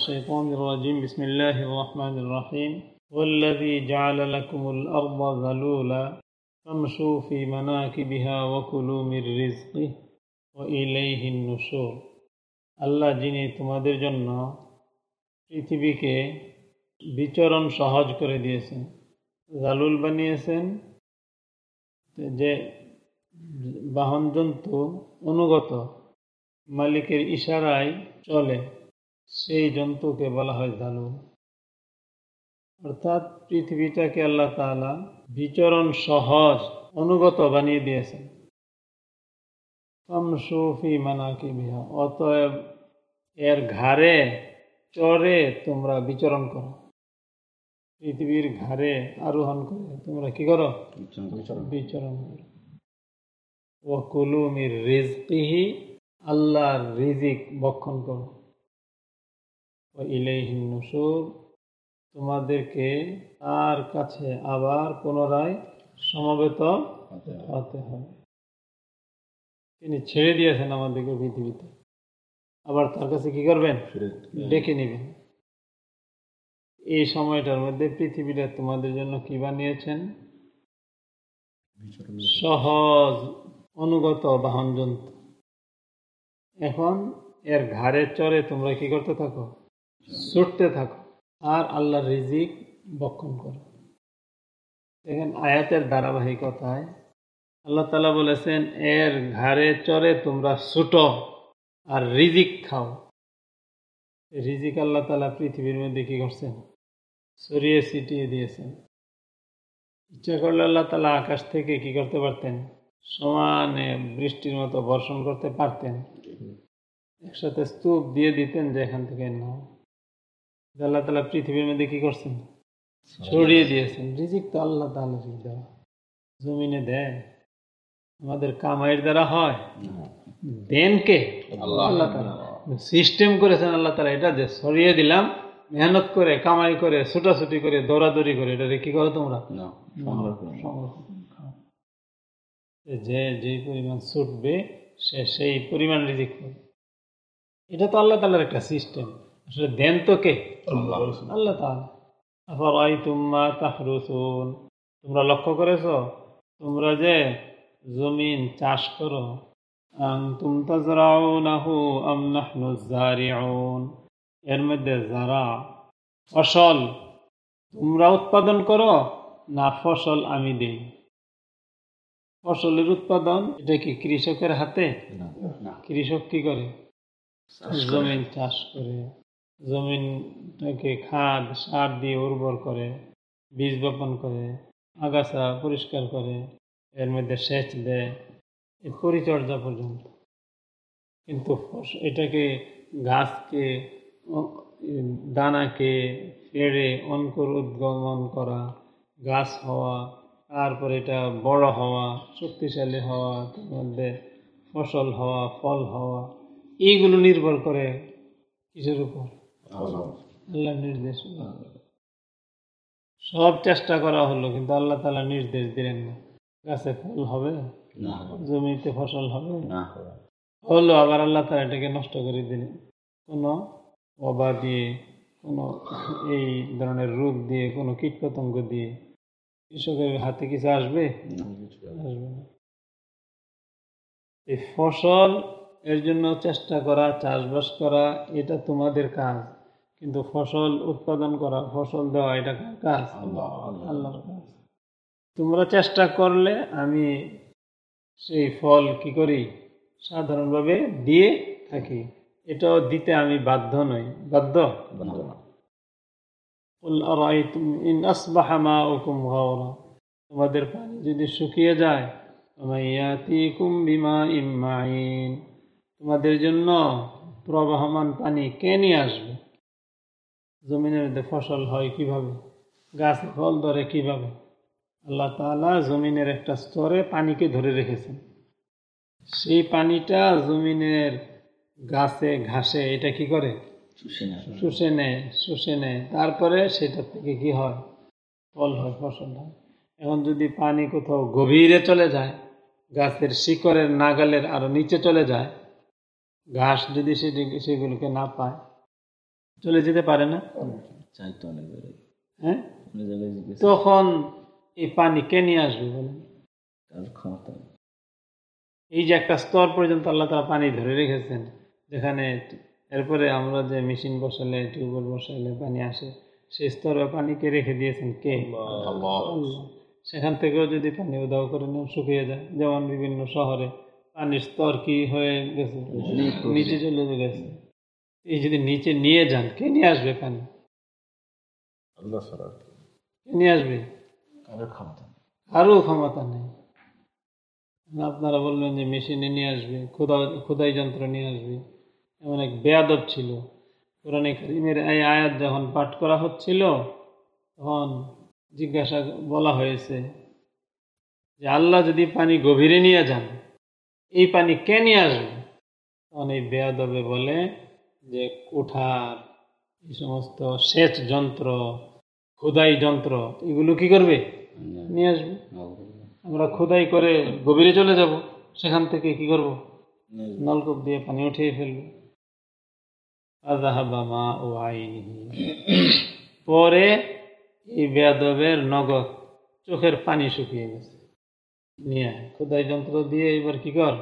الشيطان الرجيم بسم الله الرحمن الرحيم والذي جعل لكم الأرض ذلولا فامشوا في مناكبها وكلوا من رزقه وإليه النشور আল্লাহ যিনি তোমাদের জন্য পৃথিবীকে বিচরণ সহজ করে দিয়েছেন জালুল বানিয়েছেন যে বাহন জন্তু অনুগত মালিকের ইশারায় চলে সেই জন্তুকে বলা হয় জালুল অর্থাৎ পৃথিবীটাকে আল্লাহ তাআলা বিচরণ সহজ অনুগত বানিয়ে দিয়েছেন। ফি মানাকি বিহা অতএব এর ঘাড়ে চরে তোমরা বিচরণ করো। পৃথিবীর ঘাড়ে আরোহণ করে তোমরা কি করো? বিচরণ করো। ও কুলুমির রিজকিহি আল্লাহর রিজিক বক্ষণ করো। নুসুর তোমাদেরকে তার কাছে আবার পুনরায় সমবেত হতে হবে তিনি ছেড়ে দিয়েছেন আমাদেরকে পৃথিবীতে। আবার তার কাছে কি করবেন? ডেকে নেবেন। এই সময়টার মধ্যে পৃথিবীটা তোমাদের জন্য কি বানিয়েছেন? সহজ অনুগত বাহন জন্তু এখন এর ঘাড়ে চড়ে তোমরা কি করতে থাকো? ছুটতে থাকো আর আল্লাহর রিজিক বক্ষণ করো। দেখেন আয়াতের ধারাবাহিকতায় আল্লাহ তালা বলেছেন, এর ঘাড়ে চড়ে তোমরা ছুটো আর রিজিক খাও। রিজিক আল্লাহ তালা পৃথিবীর মধ্যে কি করছেন? ছড়িয়ে ছিটিয়ে দিয়েছেন। ইচ্ছা করলে আল্লাহ তালা আকাশ থেকে কি করতে পারতেন? সমানে বৃষ্টির মতো বর্ষণ করতে পারতেন। একসাথে স্তূপ দিয়ে দিতেন যে এখান থেকে নাও। আল্লাহ তালা পৃথিবীর মধ্যে কি করছেন? ছড়িয়ে দিয়েছেন। রিজিক তো আল্লাহ তালা দেওয়া। জমিনে দেয় আমাদের কামাইয়ের দ্বারা হয়। দেন কে? আল্লাহ। তালা সিস্টেম করেছেন আল্লাহ তালা এটা যে সরিয়ে দিলাম মেহনত করে কামাই করে ছুটাছুটি করে দৌড়াদৌড়ি করে এটা কি করো তোমরা? যে যেই পরিমাণ ছুটবে সে সেই পরিমাণ রিজিক পাবে। এটা তো আল্লাহ তালার একটা সিস্টেম। আসলে দেন তো কে? আল্লাহ। তালা আফারাই তাহরুসুন? তোমরা লক্ষ্য করেছ? তোমরা যে জমিন চাষ করো আনতুম তাজরাউনাহু আম নাহনু জারিউন? এর মধ্যে যারা ফসল তোমরা উৎপাদন করো না ফসল আমি দেই। ফসলের উৎপাদন এটা কি কৃষকের হাতে? কৃষক কি করে। জমিন চাষ করে। জমিনটাকে খাদ, সার দিয়ে উর্বর করে, বীজ বপন করে, আগাছা পরিষ্কার করে, এর মধ্যে সেচ দেয়, এই পরিচর্যা পর্যন্ত। কিন্তু এটাকে গাছকে দানাকে ফেড়ে অঙ্কুর উদ্গমন করা, গাছ হওয়া, তারপরে এটা বড় হওয়া, শক্তিশালী হওয়া, তার মধ্যে ফসল হওয়া, ফল হওয়া, এইগুলো নির্ভর করে কিসের উপর? আল্লাহ নির্দেশ সব চেষ্টা করা হলো কিন্তু আল্লাহ তালা নির্দেশ দিলেন না। গাছে ফল হবে জমিতে ফসল হবে। হলো আবার আল্লাহ তালা এটাকে নষ্ট করে দিলেন। কোনো অবা দিয়ে কোনো এই ধরনের রোগ দিয়ে কোনো কীটপতঙ্গ দিয়ে কৃষকের হাতে কিছু আসবে? আসবে না। এই ফসল এর জন্য চেষ্টা করা চাষবাস করা এটা তোমাদের কাজ। কিন্তু ফসল উৎপাদন করা ফসল দেওয়া এটা কাজ? আল্লাহর কাজ। তোমরা চেষ্টা করলে আমি সেই ফল কি করি? সাধারণভাবে দিয়ে থাকি। এটাও দিতে আমি বাধ্য নই। বাধ্য? তোমাদের পানি যদি শুকিয়ে যায় তোমাদের জন্য প্রবাহমান পানি কে নিয়ে আসবে? জমিনের মধ্যে ফসল হয় কীভাবে? গাছ ফল ধরে কীভাবে? আল্লাহ তালা জমিনের একটা স্তরে পানিকে ধরে রেখেছেন। সেই পানিটা জমিনের গাছে ঘাসে এটা কি করে? শুষে নেয়। শুষে নেয় তারপরে সেটা থেকে কি হয়? ফল হয় ফসল হয়। এখন যদি পানি কোথাও গভীরে চলে যায় গাছের শিকড়ের নাগালের আরও নিচে চলে যায় ঘাস যদি সেটি সেগুলোকে না পায় চলে যেতে পারে না? অনেক হ্যাঁ? তখন এই পানি কে নিয়ে আসবে বলেন? ক্ষমতা? এই যে একটা স্তর পর্যন্ত আল্লাহ তারা পানি ধরে রেখেছেন যেখানে এরপরে আমরা যে মেশিন বসালে টিউবওয়েল বসালে পানি আসে সেই স্তরে পানিকে রেখে দিয়েছেন কে? সেখান থেকেও যদি পানি উদাও করে নেন শুকিয়ে যায়। যেমন বিভিন্ন শহরে পানির স্তর কি হয়ে গেছে? নিচে চলে গেছে। এই যদি নিচে নিয়ে যান কে নিয়ে আসবে পানি আল্লাহ ছাড়া কে নিয়ে আসবে? কারোর ক্ষমতা। কারও ক্ষমতা নেই। আপনারা বললেন যে মেশিনে নিয়ে আসবে খোদা খোদাই যন্ত্র নিয়ে আসবে। এমন এক বেয়াদব ছিল। কোরআনে করিমের এই আয়াত যখন পাঠ করা হচ্ছিল তখন জিজ্ঞাসা বলা হয়েছে যে আল্লাহ যদি পানি গভীরে নিয়ে যান এই পানি কে নিয়ে আসবে? তখন এই বেয়াদবে বলে যে কুঠার এই সমস্ত সেচ যন্ত্র খোদাই যন্ত্র এগুলো কি করবে? নিয়ে আসবে। আমরা খোদাই করে গভীরে চলে যাব সেখান থেকে কি করব? নলকূপ দিয়ে পানি উঠিয়ে ফেলব। আজাহাবা মা ও আইনিহি। পরে এই বেয়াদবের নগদ চোখের পানি শুকিয়ে গেছে। নিয়ে আয়। খোদাই যন্ত্র দিয়ে এবার কি কর?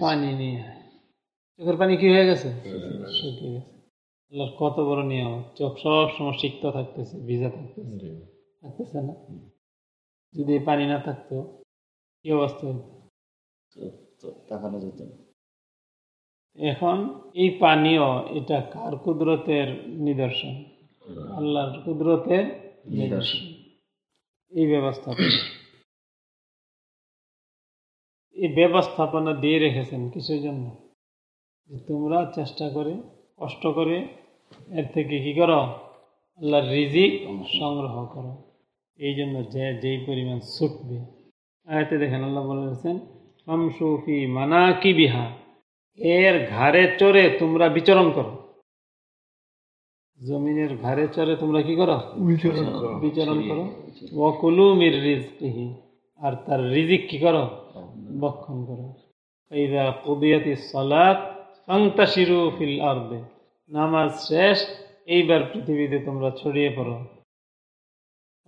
পানি নিয়ে আয়। চোখের পানি কি হয়ে গেছে? শুকিয়ে গেছে। আল্লাহর কত বড় নিয়ম চোখ সব সময় সিক্ত থাকতেছে ভিজা থাকতেছে। থাকতেছে না? যদি পানি না থাকতো কি অবস্থা হতো? তাকানো যেত না। এখন এই পানীয় এটা কার কুদরতের নিদর্শন? আল্লাহর কুদরতের নিদর্শন। এই ব্যবস্থাপনা। এই ব্যবস্থাপনা দিয়ে রেখেছেন কিসের জন্য? যে তোমরা চেষ্টা করে কষ্ট করে এর থেকে কি করো? আল্লাহর রিজিক সংগ্রহ করো। এই জন্য যে যেই পরিমাণ ছুটবে। আয়াতে দেখেন আল্লাহ বলেছেন ফামসুফি মানা কি বিহা এর ঘাড়ে চড়ে তোমরা বিচরণ করো। জমিনের ঘাড়ে চড়ে তোমরা কি করো? বিচরণ করো। ওয়াকুলু মির রিজকিহি আর তার রিজিক কি করো? বক্ষণ করো। ইদা কুদিয়াতি সালাত ফান্তাশিরু ফিল আরদে। নামাজ শেষ এইবার পৃথিবীতে তোমরা ছড়িয়ে পড়ো।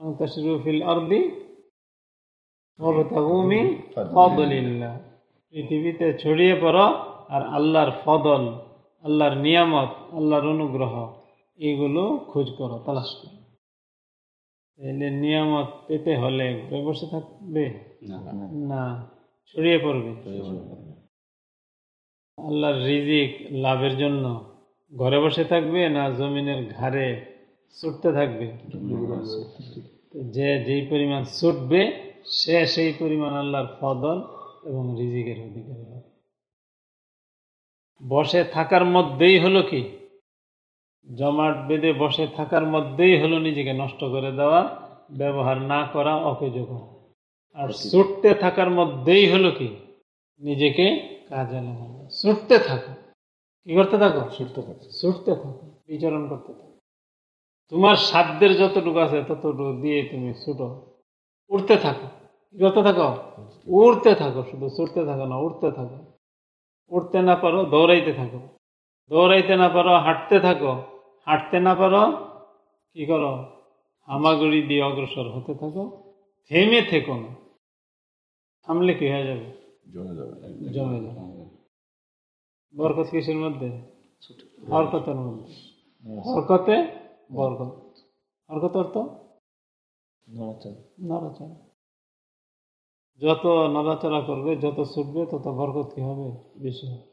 ফান্তাশিরু ফিল আরদি ওয়াবতাগু মিন পৃথিবীতে ছড়িয়ে পড়ো আর আল্লাহর ফদল আল্লাহর নিয়ামত আল্লাহর অনুগ্রহ এইগুলো খোঁজ করো তালাশ করো। তাহলে নিয়ামত পেতে হলে ঘরে বসে থাকবে? না। ছড়িয়ে পড়বে। আল্লাহর রিজিক লাভের জন্য ঘরে বসে থাকবে না জমিনের ঘাড়ে ছুটতে থাকবে? যে যেই পরিমাণ ছুটবে সে সেই পরিমাণ আল্লাহর ফদল এবং রিজিকের অধিকারী হবে। বসে থাকার মধ্যেই হলো কি? জমাট বেঁধে বসে থাকার মধ্যেই হলো নিজেকে নষ্ট করে দেওয়া ব্যবহার না করা অকেজ করা। আর ছুটতে থাকার মধ্যেই হলো কি? নিজেকে কাজে লাগানো ছুটতে থাকো। কি করতে থাকো? ছুটতে থাকো। ছুটতে থাকো। বিচরণ করতে থাকো। তোমার সাধ্যের যতটুকু আছে ততটুকু দিয়ে তুমি ছুটো। উঠতে থাকো। কি করতে থাকো? উড়তে থাকো। শুধু ছুটতে থাকো না উঠতে থাকো। উঠতে না পারো দৌড়াইতে থাকো। দৌড়াইতে না পারো হাঁটতে থাকো। হাঁটতে না পারো কি করো? হামাগুড়ি দিয়ে অগ্রসর হতে থাকো। থেমে থেকো না। থামলে কি হয়ে যাবে? জমে যাবে। জমে যাবে। বরকত কিসের মধ্যে? হরকতের মধ্যে। হরকতে বরকত। হরকত অর্থ। নড়াচড়া। যত নড়াচড়া করবে যত ছুটবে তত বরকত কি হবে? বেশি হবে।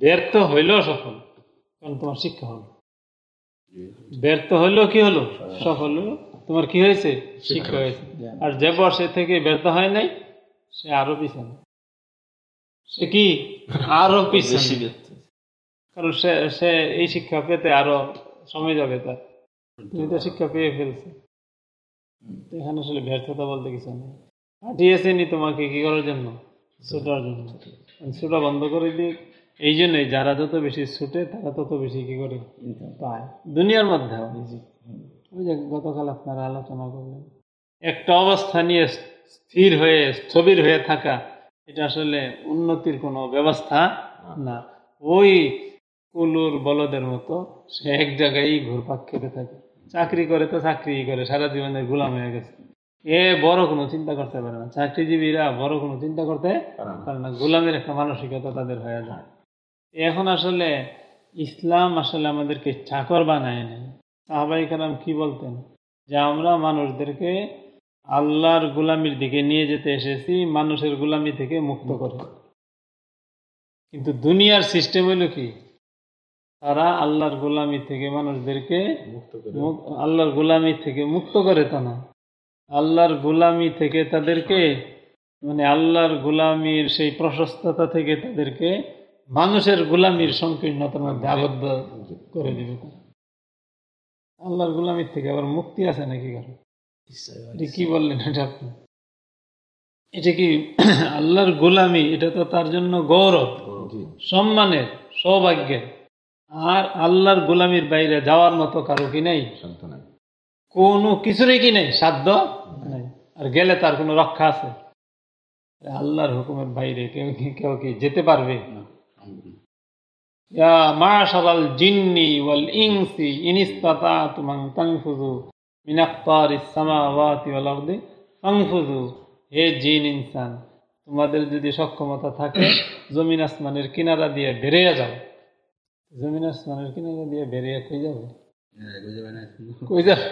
ব্যর্থ হইলেও সফল কারণ তোমার শিক্ষা হলো ব্যর্থ হইলেও কি হলো? সফল হলো তোমার কি হয়েছে? শিক্ষা হয়েছে। আর যে বর্ষে থেকে ব্যর্থ হয় নাই সে আরও পিছনে। সে কি? আরও বেশি কারণ সে সে এই শিক্ষা পেতে আরও সময় যাবে তার। তুমি তো শিক্ষা পেয়ে ফেলছে। এখানে আসলে ব্যর্থতা বলতে কিছু নেই। পাঠিয়েছেনি তোমাকে কি করার জন্য? ছুটার জন্য। ছুটা বন্ধ করে দিয়ে এই জন্যই যারা যত বেশি ছুটে তারা তত বেশি কি করে? পায়। দুনিয়ার মধ্যে ওই যে গতকাল আপনারা আলোচনা করলেন। একটা অবস্থা নিয়ে স্থির হয়ে স্থবির হয়ে থাকা। এটা আসলে উন্নতির কোনো ব্যবস্থা না। ওই কুলুর বলদের মতো সে এক জায়গায় ঘুরপাক খেতে থাকে। চাকরি করে তো চাকরি করে সারা জীবনের গোলাম হয়ে গেছে। এ বড় কোনো চিন্তা করতে পারে না। চাকরিজীবীরা বড় কোনো চিন্তা করতে পারে না। গোলামের একটা মানসিকতা তাদের হয়ে যায়। এখন আসলে ইসলাম আসলে আমাদেরকে চাকর বানায় নাই। সাহাবাই কালাম কি বলতেন? যে আমরা মানুষদেরকে আল্লাহর গোলামির দিকে নিয়ে যেতে এসেছি মানুষের গোলামি থেকে মুক্ত করে। কিন্তু দুনিয়ার সিস্টেম হলো কি? তারা আল্লাহর গোলামি থেকে মানুষদেরকে মুক্ত করে আল্লাহর গোলামি থেকে মুক্ত করে তা না। আল্লাহর গোলামি থেকে তাদেরকে মানে আল্লাহর গোলামির সেই প্রশস্ততা থেকে তাদেরকে মানুষের গোলামির সংকীর্ণতার মধ্যে আবদ্ধ করে দিবে। আল্লাহর গোলামির থেকে আবার মুক্তি আছে নাকি কারও? এটা কি বললেন এটা আপনি? এটা কি আল্লাহর গোলামি? এটা তো তার জন্য গৌরব সম্মানের সৌভাগ্যের। আর আল্লাহর গোলামির বাইরে যাওয়ার মতো কারও কি নেই? কোনো কিছুরই কি নেই? সাধ্য নেই। আর গেলে তার কোনো রক্ষা আছে? আল্লাহর হুকুমের বাইরে কেউ কি কেউ কি যেতে পারবে? ইয়া মাশারাল জিন্নি ওয়াল ইনসি ইন ইসতাতাতুম আন তানফুযু মিন আকতারিস সামাওয়াতি ওয়াল আরদি হে জিন ইনসান তোমাদের যদি সক্ষমতা থাকে জমিন আসমানের কিনারা দিয়ে বেরিয়ে যাও। জমিন আসমানের কিনারা দিয়ে বেরিয়ে কই যাবে? কই যাবে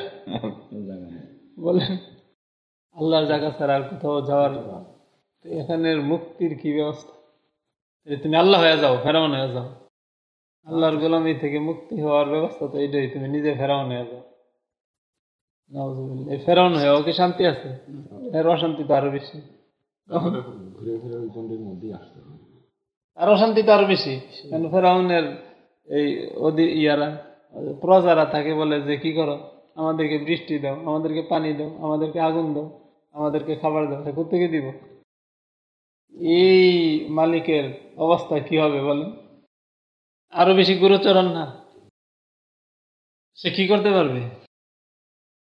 বলেন। আল্লাহর জায়গা ছাড়া আর কোথাও যাওয়ার তো এখানের মুক্তির কি ব্যবস্থা? তুমি আল্লাহ হয়ে যাও ফেরাউন হয়ে যাও। আল্লাহর গোলামি থেকে মুক্তি হওয়ার ব্যবস্থা তো এইটাই তুমি নিজে ফেরাউন হয়ে যাও। ফেরাউন হয়েও কি শান্তি আছে? এর অশান্তি তো আরও বেশি। ঘুরে ফিরে ওই জন্ডির মধ্যেই আসতে আর অশান্তি তো আরও বেশি কারণ ফেরাউনের এই অধি ইয়ারা প্রজারা থাকে বলে যে কি করো? আমাদেরকে বৃষ্টি দাও আমাদেরকে পানি দাও আমাদেরকে আগুন দাও আমাদেরকে খাবার দাও কোথেকে দিব? এই মালিকের অবস্থা কি হবে বলেন? আরও বেশি গুরুচরণ না? সে কি করতে পারবে?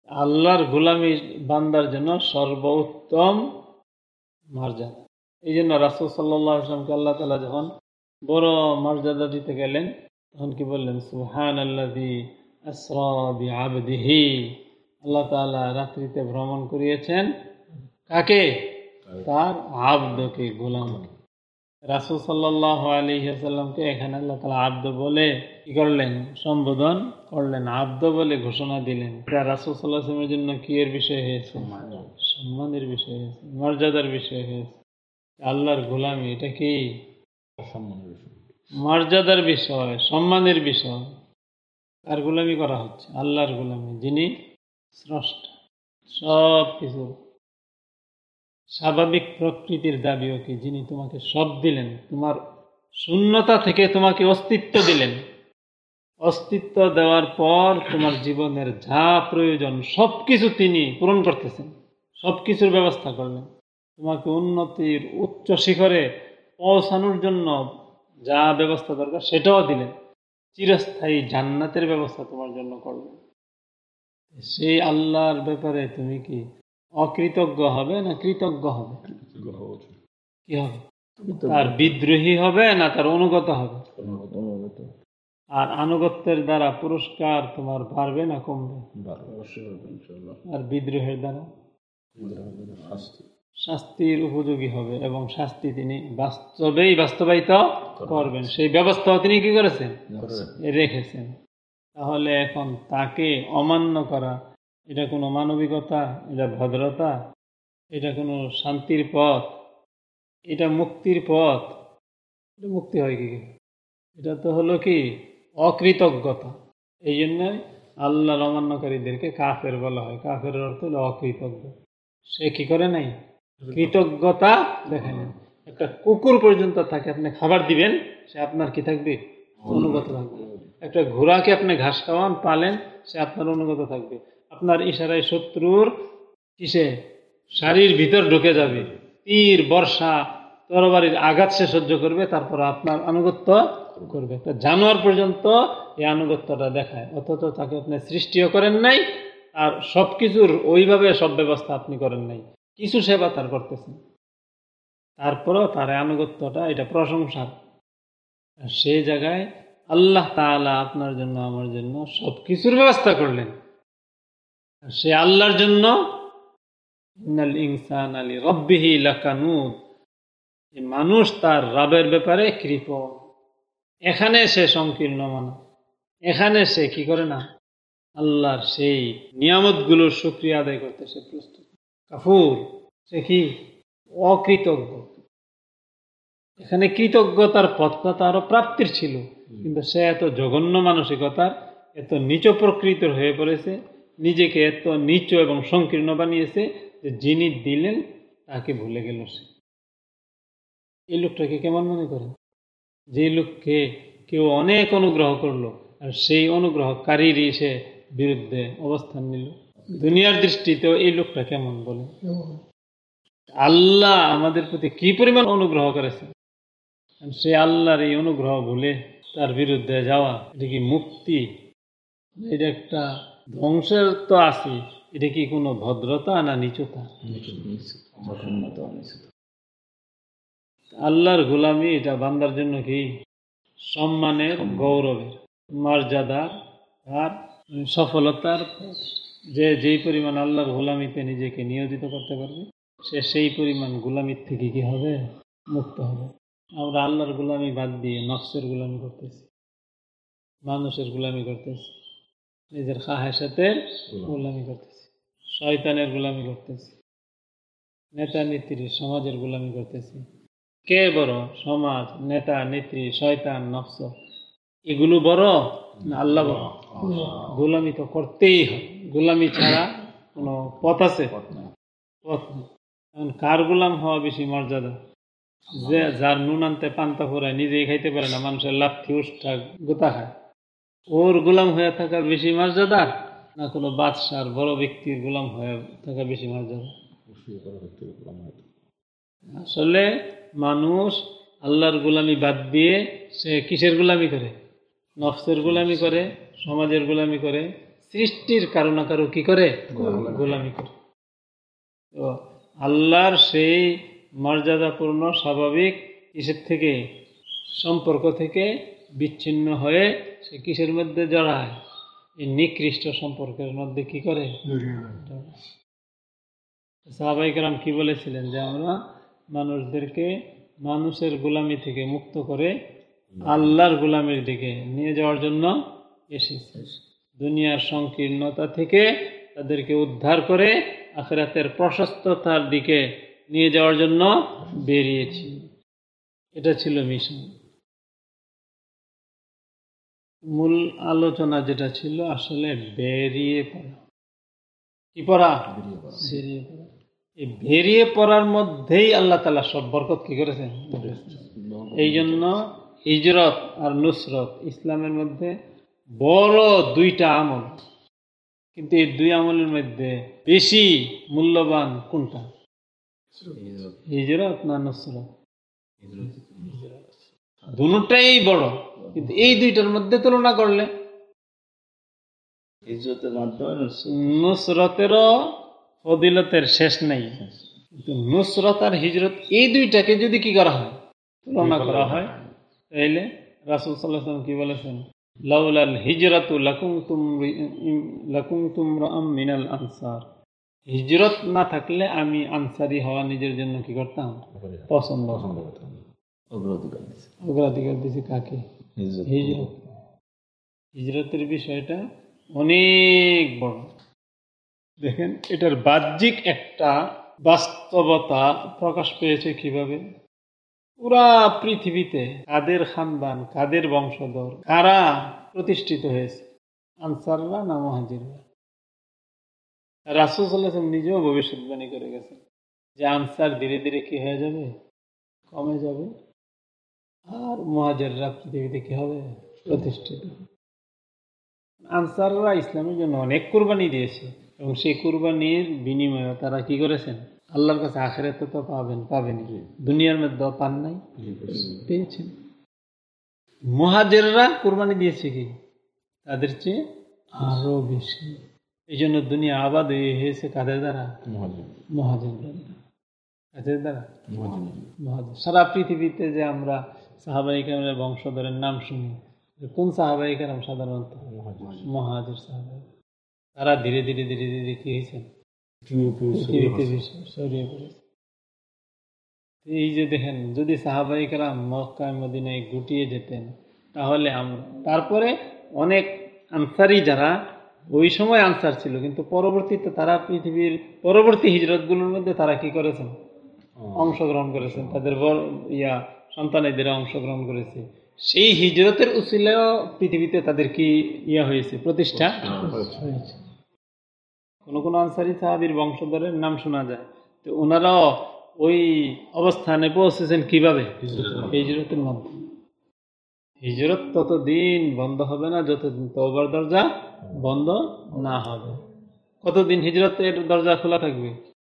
আল্লাহর গোলামি বান্দার জন্য সর্বোত্তম মর্যাদা। এই জন্য রাসুল সাল্লাহ আসলামকে আল্লাহ তালা যখন বড় মর্যাদা দিতে গেলেন তখন কি বললেন? সুহান আবদিহি আল্লাহ তাআলা রাত্রিতে ভ্রমণ করিয়েছেন। কাকে? তার আব্দকে গোলাম রাসুল সাল্লাহ আলহিহাসাল্লামকে এখানে আল্লাহ তালা আব্দ বলে কি করলেন? সম্বোধন করলেন। আব্দ বলে ঘোষণা দিলেন। এটা রাসুল সাল্লাহ আসলামের জন্য কি এর বিষয় হয়েছে? সম্মানের। বিষয় হয়েছে। মর্যাদার বিষয় হয়েছে। আল্লাহর গোলামি এটা কি? মর্যাদার বিষয় সম্মানের বিষয়। কার গোলামি করা হচ্ছে? আল্লাহর গোলামি যিনি স্রষ্টা। সব কিছু স্বাভাবিক প্রকৃতির দাবিও কি? যিনি তোমাকে সব দিলেন, তোমার শূন্যতা থেকে তোমাকে অস্তিত্ব দিলেন। অস্তিত্ব দেওয়ার পর তোমার জীবনের যা প্রয়োজন সব কিছু তিনি পূরণ করতেছেন। সব কিছুর ব্যবস্থা করলেন। তোমাকে উন্নতির উচ্চ শিখরে পৌঁছানোর জন্য যা ব্যবস্থা দরকার, সেটাও দিলেন। চিরস্থায়ী জান্নাতের ব্যবস্থা তোমার জন্য করলেন সেই আল্লাহর ব্যাপারে তুমি কি অকৃতজ্ঞ হবে না কৃতজ্ঞ হবে? কি হবে? তার বিদ্রোহী হবে না তার অনুগত হবে? আর আনুগত্যের দ্বারা পুরস্কার তোমার বাড়বে না কমবে? আর বিদ্রোহের দ্বারা? শাস্তির উপযোগী হবে এবং শাস্তি তিনি বাস্তবেই বাস্তবায়িত করবেন। সেই ব্যবস্থাও তিনি কি করেছেন। রেখেছেন। তাহলে এখন তাকে অমান্য করা এটা কোনো মানবিকতা, এটা ভদ্রতা, এটা কোনো শান্তির পথ, এটা মুক্তির পথ। এটা মুক্তি হয় কি? এটা তো হলো কি? অকৃতজ্ঞতা। এই জন্য আল্লাহর অমান্যকারীদেরকে কাফের বলা হয়। কাফের অর্থ হলো অকৃতজ্ঞ। সে কি করে নাই? কৃতজ্ঞতা দেখে না একটা কুকুর পর্যন্ত থাকে আপনি খাবার দিবেন, সে আপনার কি থাকবে? অনুগত থাকবে। একটা ঘোড়াকে আপনি ঘাস খাওয়ান, পালেন, সে আপনার অনুগত থাকবে। আপনার ইশারায় শত্রুর কিসে? শাড়ির ভিতর ঢুকে যাবে। তীর, বর্ষা, তরবারির আঘাত সে সহ্য করবে, তারপর আপনার আনুগত্য করবে। একটা জানোয়ার পর্যন্ত এই আনুগত্যটা দেখায়। অথচ তাকে আপনি সৃষ্টিও করেন নাই, আর সব কিছুর ওইভাবে সব ব্যবস্থা আপনি করেন নাই। কিছু সেবা তার করতেছেন। তারপরও তার আনুগত্যটা, এটা প্রশংসার সেই জায়গায় আল্লাহ তাআলা আপনার জন্য, আমার জন্য সব কিছুর ব্যবস্থা করলেন। সে আল্লাহর জন্য ইনসান আলী রব্বিহি লাকানুদ এই মানুষ তার রবের ব্যাপারে কৃপ এখানে সে সংকীর্ণ মানা। এখানে সে কি করে না? আল্লাহর সেই নিয়ামতগুলোর সুক্রিয়া আদায় করতে সে প্রস্তুত। কাফুর সে কি? অকৃতজ্ঞ। এখানে কৃতজ্ঞতার পথটা তারও প্রাপ্তির ছিল। কিন্তু সে এত জঘন্য মানসিকতার এত নিচ প্রকৃত হয়ে পড়েছে নিজেকে এত নিচ এবং সংকীর্ণ বানিয়েছে যে যিনি দিলেন, তাকে ভুলে গেল সে। এই লোকটাকে কেমন মনে করে যে লোককে কেউ অনেক অনুগ্রহ করল, আর সেই অনুগ্রহকারীরই সে বিরুদ্ধে অবস্থান নিল। দুনিয়ার দৃষ্টিতেও এই লোকটা কেমন বলে আল্লাহ আমাদের প্রতি কি পরিমাণ অনুগ্রহ করেছে সে আল্লাহর এই অনুগ্রহ ভুলে তার বিরুদ্ধে যাওয়া, এটা কি মুক্তি? এটা একটা ধ্বংসের তো আছে এটা কি কোনো ভদ্রতা না নিচতা? আল্লাহর গোলামি এটা বান্দার জন্য কি সম্মানের গৌরবের মর্যাদার আর সফলতার যে যেই পরিমাণ আল্লাহর গোলামিতে নিজেকে নিয়োজিত করতে পারবে সে সেই পরিমাণ গোলামির থেকে কি হবে? মুক্ত হবে। আমরা আল্লাহর গোলামি বাদ দিয়ে নফসের গোলামি করতেছি। মানুষের গোলামি করতেছি। নিজের খাহেসাতের গোলামি করতেছি। শয়তানের গোলামি করতেছি। নেতা নেত্রী সমাজের গোলামি করতেছি। কে বড়? সমাজ নেতা নেত্রী শয়তান নফস। এগুলো বড় না আল্লাহ বড়? গোলামি তো করতেই হয়। গোলামি ছাড়া কোনো পথ আছে? পথ এখন কার গোলাম হওয়া বেশি মর্যাদা? যে যার নুন আনতে পান্তা ফোরায় নিজেই খাইতে পারে না মানুষের লাথি উষ্ঠা গোতা খায় ওর গোলাম হয়ে থাকা বেশি মর্যাদা না কোনো বাদশার বড় ব্যক্তির গোলাম হয়ে থাকা বেশি মর্যাদা? আসলে মানুষ আল্লাহর গোলামি বাদ দিয়ে সে কিসের গোলামি করে? নফসের গোলামি করে সমাজের গোলামি করে সৃষ্টির কারও না কারও কি করে? গোলামি করে। তো আল্লাহর সেই মর্যাদাপূর্ণ স্বাভাবিক কিসের থেকে? সম্পর্ক থেকে বিচ্ছিন্ন হয়ে সে কিসের মধ্যে জড়ায়? এই নিকৃষ্ট সম্পর্কের মধ্যে কি করে? সাহাবাইকরাম কি বলেছিলেন? যে আমরা মানুষদেরকে মানুষের গোলামি থেকে মুক্ত করে আল্লাহর গোলামির দিকে নিয়ে যাওয়ার জন্য এসেছি। দুনিয়ার সংকীর্ণতা থেকে তাদেরকে উদ্ধার করে আখেরাতের প্রশস্ততার দিকে নিয়ে যাওয়ার জন্য বেরিয়েছি। এটা ছিল মিশন। মূল আলোচনা যেটা ছিল আসলে বেরিয়ে পড়া। কি পড়া? বেরিয়ে পড়া। এই বেরিয়ে পড়ার মধ্যেই আল্লাহ তালা সব বরকত কি করেছেন? এই জন্য হিজরত আর নুসরত ইসলামের মধ্যে বড় দুইটা আমল। কিন্তু এই দুই আমলের মধ্যে বেশি মূল্যবান কোনটা? হিজরত। না নুসরত? দুটাই বড়। কিন্তু এই দুইটার মধ্যে তুলনা করলে ইজ্জতের মাধ্যমে নুসরতেরও ফদিলতের শেষ নেই। কিন্তু নুসরত আর হিজরত এই দুইটাকে যদি কি করা হয়? তুলনা করা হয়। তাইলে রাসুল সাল্লাহ কি বলেছেন? লাউলাল হিজরাতু লাকুমতুম লাকুমতুম রাম মিনাল আনসার। হিজরত না থাকলে আমি আনসারি হওয়া নিজের জন্য কি করতাম? পছন্দ। অগ্রাধিকার দিছি কাকে? হিজরত। হিজরত হিজরতের বিষয়টা অনেক বড়। দেখেন এটার বাহ্যিক একটা বাস্তবতা প্রকাশ পেয়েছে কীভাবে? পুরা পৃথিবীতে কাদের খানদান কাদের বংশধর কারা প্রতিষ্ঠিত হয়েছে? আনসাররা না মহাজিররা? রাসুল সাল্লাহ নিজেও ভবিষ্যৎবাণী করে গেছেন যে আনসার ধীরে ধীরে কি হয়ে যাবে? কমে যাবে। আর মহাজেররা পৃথিবীতে কি হবে প্রতিষ্ঠিত। আনসাররা ইসলামের জন্য অনেক কুরবানি দিয়েছে এবং সেই কুরবানির বিনিময়ে তারা কি করেছেন? আল্লাহর কাছে আখেরাতে তো পাবেন পাবেন দুনিয়ার মধ্যে পান নাই পেয়েছেন। মহাজেররা কুরবানি দিয়েছে কি? তাদের চেয়ে আরও বেশি। এই জন্য দুনিয়া আবাদ হয়ে হয়েছে কাদের দ্বারা? মহাজের। দ্বারা। কাদের দ্বারা? মহাজন সারা পৃথিবীতে যে আমরা সাহাবাহিক বংশধরের নাম শুনি। কোন সাহাবাই কারাম সাধারণত? মহাজের। সাহাবাই তারা ধীরে ধীরে ধীরে ধীরে কি হয়েছে? পৃথিবীতে পড়েছে। এই যে দেখেন যদি সাহাবাই কারাম মক্কায় মদিনায় গুটিয়ে যেতেন তাহলে আমরা তারপরে অনেক আনসারি যারা ওই সময় আনসার ছিল কিন্তু পরবর্তীতে তারা পৃথিবীর পরবর্তী হিজরতগুলোর মধ্যে তারা কি করেছেন? অংশগ্রহণ করেছেন। তাদের বড় ইয়া সন্তানেদের অংশগ্রহণ করেছে। সেই হিজরতের উচিলেও পৃথিবীতে তাদের কি ইয়া হয়েছে প্রতিষ্ঠা? হয়েছে কোন কোন আনসারি সাহাবির বংশধরের নাম শোনা যায়। তো ওনারাও ওই অবস্থানে পৌঁছেছেন কীভাবে? হিজরতের মাধ্যমে হিজরত ততদিন বন্ধ হবে না যতদিন তওবার দরজা বন্ধ না হবে। কতদিন হিজরতের দরজা খোলা থাকবে?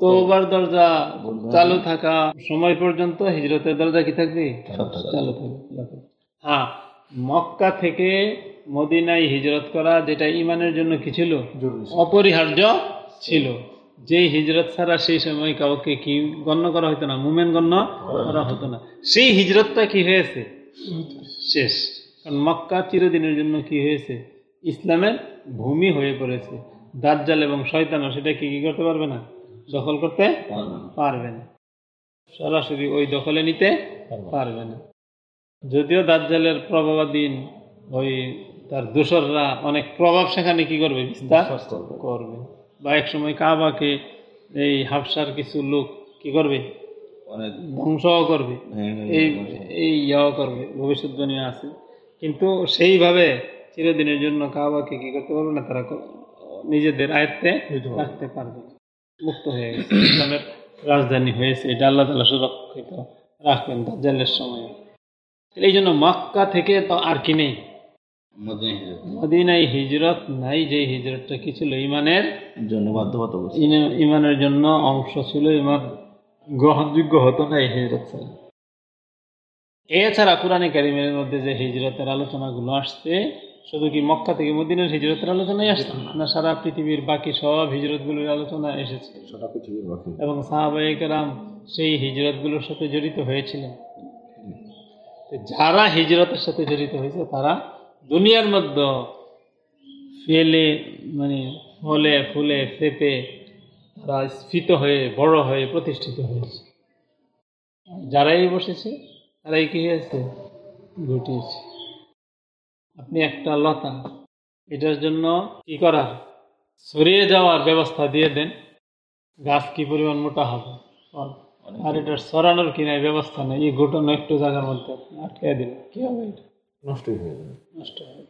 তওবার দরজা চালু থাকা সময় পর্যন্ত হিজরতের দরজা কি থাকবে? চালু থাকবে। থাকবে। হ্যাঁ মক্কা থেকে মদিনায় হিজরত করা যেটা ইমানের জন্য কি ছিল? অপরিহার্য ছিল। যেই হিজরত ছাড়া সেই সময় কাউকে কি গণ্য করা হতো না? মুমেন গণ্য করা হতো না। সেই হিজরতটা কি হয়েছে? শেষ। কারণ মক্কা চিরদিনের জন্য কি হয়েছে? ইসলামের ভূমি হয়ে পড়েছে। দাজ্জাল এবং শয়তানও সেটা কি কি করতে পারবে না? দখল করতে পারবে না। সরাসরি ওই দখলে নিতে পারবে না। যদিও দাজ্জালের প্রভাবাধীন ওই তার দোসররা অনেক প্রভাব সেখানে কি করবে বিস্তার করবে। বা এক সময় কাবাকে এই হাফসার কিছু লোক কি করবে? ধ্বংসও করবে। এই এই ইয়াও করবে ভবিষ্যৎবাণী আছে। কিন্তু সেইভাবে চিরদিনের জন্য কাবাকে কি করতে পারবে না তারা নিজেদের আয়ত্তে রাখতে পারবে। মুক্ত হয়ে গেছে। ইসলামের রাজধানী হয়েছে। এটা আল্লাহ তালা সুরক্ষিত রাখবেন দাজ্জালের সময়। এই জন্য মক্কা থেকে তো আর কি নেই? মদিনায় হিজরত। নাই। যে হিজরতটা কি ছিল? ইমানের জন্য বাধ্যবাধকতা ইনে- ইমানের জন্য অংশ ছিল। ইমান গ্রহণযোগ্য হতো না এই হিজরত ছাড়া। এছাড়া কোরআনে কারিমের মধ্যে যে হিজরতের আলোচনাগুলো আসছে শুধু কি মক্কা থেকে মদিনার হিজরতের আলোচনাই আসছে না সারা পৃথিবীর বাকি সব হিজরতগুলোর আলোচনা এসেছে? সারা পৃথিবীর বাকি। এবং সাহাবাহিকেরাম সেই হিজরতগুলোর সাথে জড়িত হয়েছিলেন। যারা হিজরতের সাথে জড়িত হয়েছে তারা দুনিয়ার মধ্যে ফেলে মানে ফলে ফুলে ফেপে তারা স্ফীত হয়ে বড় হয়ে প্রতিষ্ঠিত হয়েছে। যারাই বসেছে তারাই কি হয়েছে? ঘটিয়েছে। আপনি একটা লতা এটার জন্য কি করার ছড়িয়ে যাওয়ার ব্যবস্থা দিয়ে দেন গাছ কি পরিমাণ মোটা হবে? আর এটার সরানোর কিনার ব্যবস্থা নেই এই ঘটনা একটু জায়গার মধ্যে আপনি আটকে দিল কি হবে এটা? নষ্টই হয়ে যাবে। নষ্ট হবে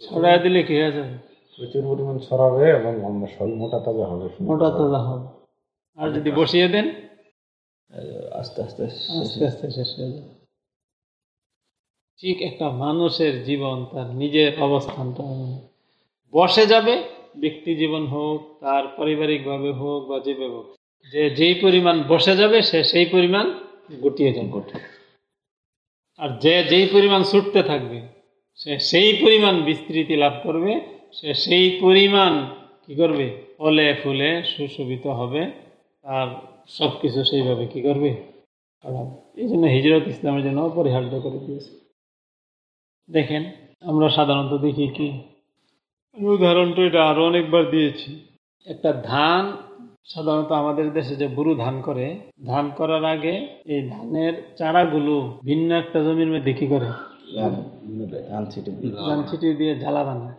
ছড়াই দিলে কি হয়ে যাবে? প্রচুর পরিমাণ ছড়াবে এবং আমরা সব মোটা তাজা হবে মোটা তাজা হবে। আর যদি বসিয়ে দেন? আস্তে আস্তে আস্তে আস্তে শেষ হয়ে যাবে। ঠিক একটা মানুষের জীবন তার নিজের অবস্থানটা বসে যাবে ব্যক্তি জীবন হোক তার পারিবারিকভাবে হোক বা যেভাবে হোক। যে যেই পরিমাণ বসে যাবে সে সেই পরিমাণ গুটিয়ে যাবে। আর যে যেই পরিমাণ ছুটতে থাকবে সে সেই পরিমাণ বিস্তৃতি লাভ করবে সে সেই পরিমাণ কি করবে? ফলে ফুলে সুশোভিত হবে আর সব কিছু সেইভাবে কি করবে? এই জন্য হিজরত ইসলামের জন্য অপরিহার্য করে দিয়েছে। দেখেন আমরা সাধারণত দেখি কি? আমি উদাহরণটা এটা আরও অনেকবার দিয়েছি। একটা ধান সাধারণত আমাদের দেশে যে বুরু ধান করে ধান করার আগে এই ধানের চারাগুলো ভিন্ন একটা জমির মধ্যে কি করে? ধান ছিটিয়ে দিয়ে জ্বালা বানায়।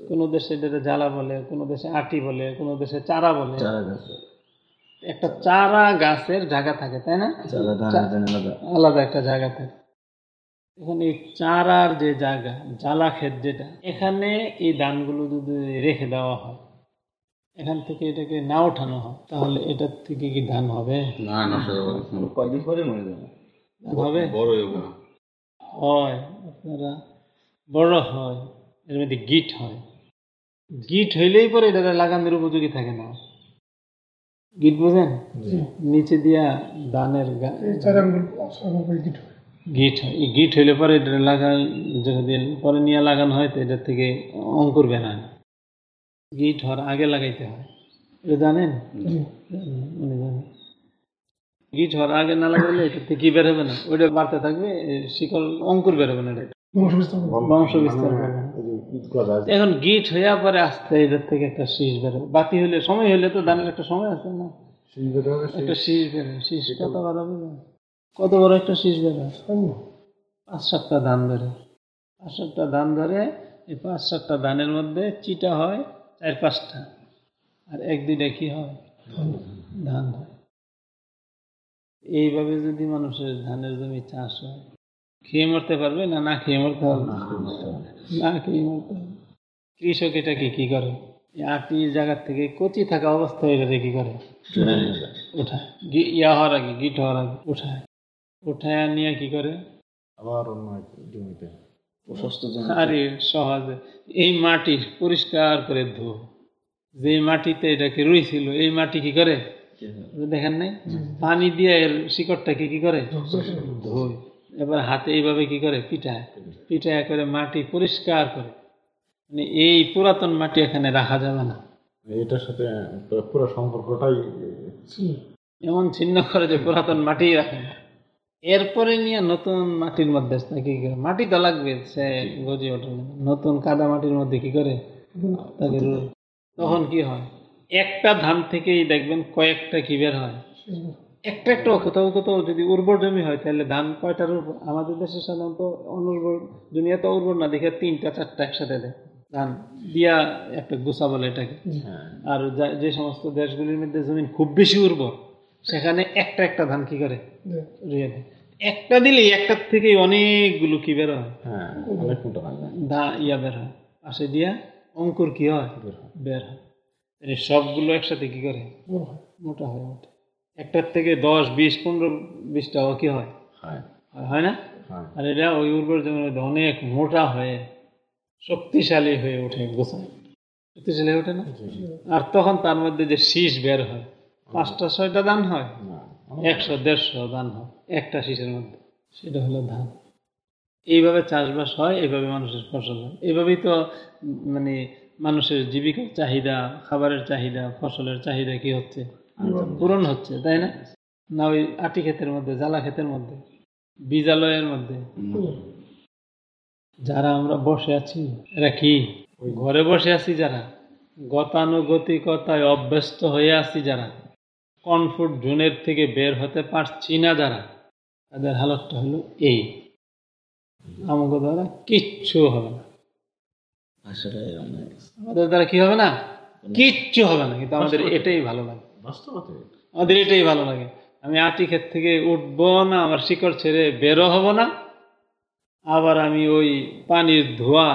কোনো দেশে এটাকে জ্বালা বলে কোনো দেশে আটি বলে কোনো দেশে চারা বলে। চারা একটা চারা গাছের জায়গা থাকে তাই না? আলাদা একটা জায়গা থাকে। এখন চারার যে জায়গা জ্বালা ক্ষেত যেটা এখানে এই ধানগুলো যদি রেখে দেওয়া হয় এখান থেকে এটাকে না ওঠানো হয় তাহলে এটার থেকে কি ধান হবে? না কয়দিন পরে মরে যাবে? হবে বড় হয় আপনারা বড় হয় এর মধ্যে গিট হয়। গিট হইলেই পরে এটা লাগানোর উপযোগী থাকে না। গিট বোঝেন? নিচে দিয়া ধানের গিট হয়। এই গিট হইলে পরে এটা লাগান যদি পরে নিয়ে লাগানো হয় তো এটার থেকে অঙ্কুর বেরায় না। গিট হওয়ার আগে লাগাইতে হয়। এটা জানেন? জানেন, উনি জানেন। গিট হওয়ার আগে না লাগাইলে এটা থেকে কি বেরোবে না? ওইটা বাড়তে থাকবে শিকল অঙ্কুর বেরোবে না এটা। বংশ বিস্তার না। এখন গিট হইয়া পরে আসতে এটার থেকে একটা শীষ বেরো বাতি হইলে সময় হইলে তো ধানের একটা সময় আছে না? একটা শীষ। বেরো শীষ। কত বড় হবে কত বড় একটা শীষ বেরো পাঁচ সাতটা ধান ধরে পাঁচ সাতটা ধান ধরে এই পাঁচ সাতটা ধানের মধ্যে চিটা হয় চার পাঁচটা। আর এক দুইটা কি হয়? ধান হয়। এইভাবে যদি মানুষের ধানের জমি চাষ হয় খেয়ে মরতে পারবে না না খেয়ে মরতে পারবে না খেয়ে মরতে হবে। কৃষক এটাকে কি করে? আটি জায়গার থেকে কচি থাকা অবস্থায় এটাকে কি করে? উঠায়। ইয়া হওয়ার আগে গিট হওয়ার আগে উঠায়। উঠায় নিয়ে কি করে? আবার অন্য জমিতে। প্রশস্ত জমি আরে সহজে। এই মাটি পরিষ্কার করে ধো। যে মাটিতে এটাকে রুইছিল এই মাটি কি করে? দেখেন নাই? পানি দিয়ে এর শিকড়টাকে কি করে? ধোয়। এবার হাতে এইভাবে কি করে? পিঠায় পিঠায় করে মাটি পরিষ্কার করে। মানে এই পুরাতন মাটি এখানে রাখা যাবে না। এটার সাথে পুরো সম্পর্কটাই এমন ছিন্ন করে যে পুরাতন মাটি রাখে না। এরপরে নিয়ে নতুন মাটির মধ্যে কি করে? মাটি তো লাগবে সে গজে ওঠে। নতুন কাদা মাটির মধ্যে কি করে? তাকে তখন কি হয়? একটা ধান থেকেই দেখবেন কয়েকটা কি বের হয়? একটা একটা কোথাও কোথাও যদি উর্বর জমি হয় তাহলে ধান কয়টার উর্বর? আমাদের দেশে সাধারণত অনুর্বর জমি এত উর্বর না দেখে তিনটা চারটা একসাথে দেয়। ধান দিয়া একটা গুছা বলে এটাকে। আর যে সমস্ত দেশগুলির মধ্যে জমি খুব বেশি উর্বর সেখানে একটা একটা ধান কি করে? দেয় একটা দিলেই একটার থেকেই অনেকগুলো কি বের হয়? হ্যাঁ দা ইয়া বের হয়। পাশে দিয়া অঙ্কুর কি হয়? বের হয়। সবগুলো একসাথে কি করে? মোটা হয়ে। ওঠে। একটার থেকে দশ বিশ পনেরো বিশটা কি হয়? হয়। হয়- হয় না? আর এটা ওই উর্বর জমির মধ্যে অনেক মোটা হয়ে শক্তিশালী হয়ে ওঠে গোছায় শক্তিশালী হয়ে ওঠে না? আর তখন তার মধ্যে যে শীষ বের হয় পাঁচটা ছয়টা দান হয়? একশো দেড়শো দান হয় একটা শীষের মধ্যে। সেটা হলো ধান। এইভাবে চাষবাস হয় এইভাবে মানুষের ফসল হয়। এইভাবেই তো মানে মানুষের জীবিকার চাহিদা খাবারের চাহিদা ফসলের চাহিদা কি হচ্ছে? পূরণ হচ্ছে তাই না? না ওই আটি ক্ষেতের মধ্যে জ্বালা ক্ষেতের মধ্যে বিদ্যালয়ের মধ্যে। যারা আমরা বসে আছি এরা কি? ওই ঘরে বসে আছি যারা? গতানুগতিকতায় অভ্যস্ত হয়ে আছি যারা? কনফুট জোনের থেকে বের হতে পারছি না যারা তাদের হালতটা হলো এই। আমাকে দ্বারা কিচ্ছু হবে না। আসলে আমাদের দ্বারা কি হবে না? কিচ্ছু হবে না। কিন্তু আমাদের এটাই ভালো লাগে। আমাদের এটাই ভালো লাগে। আমি আটি ক্ষেত থেকে উঠবো না আমার শিকড় ছেড়ে বেরো হব না। আবার আমি ওই পানির ধোয়া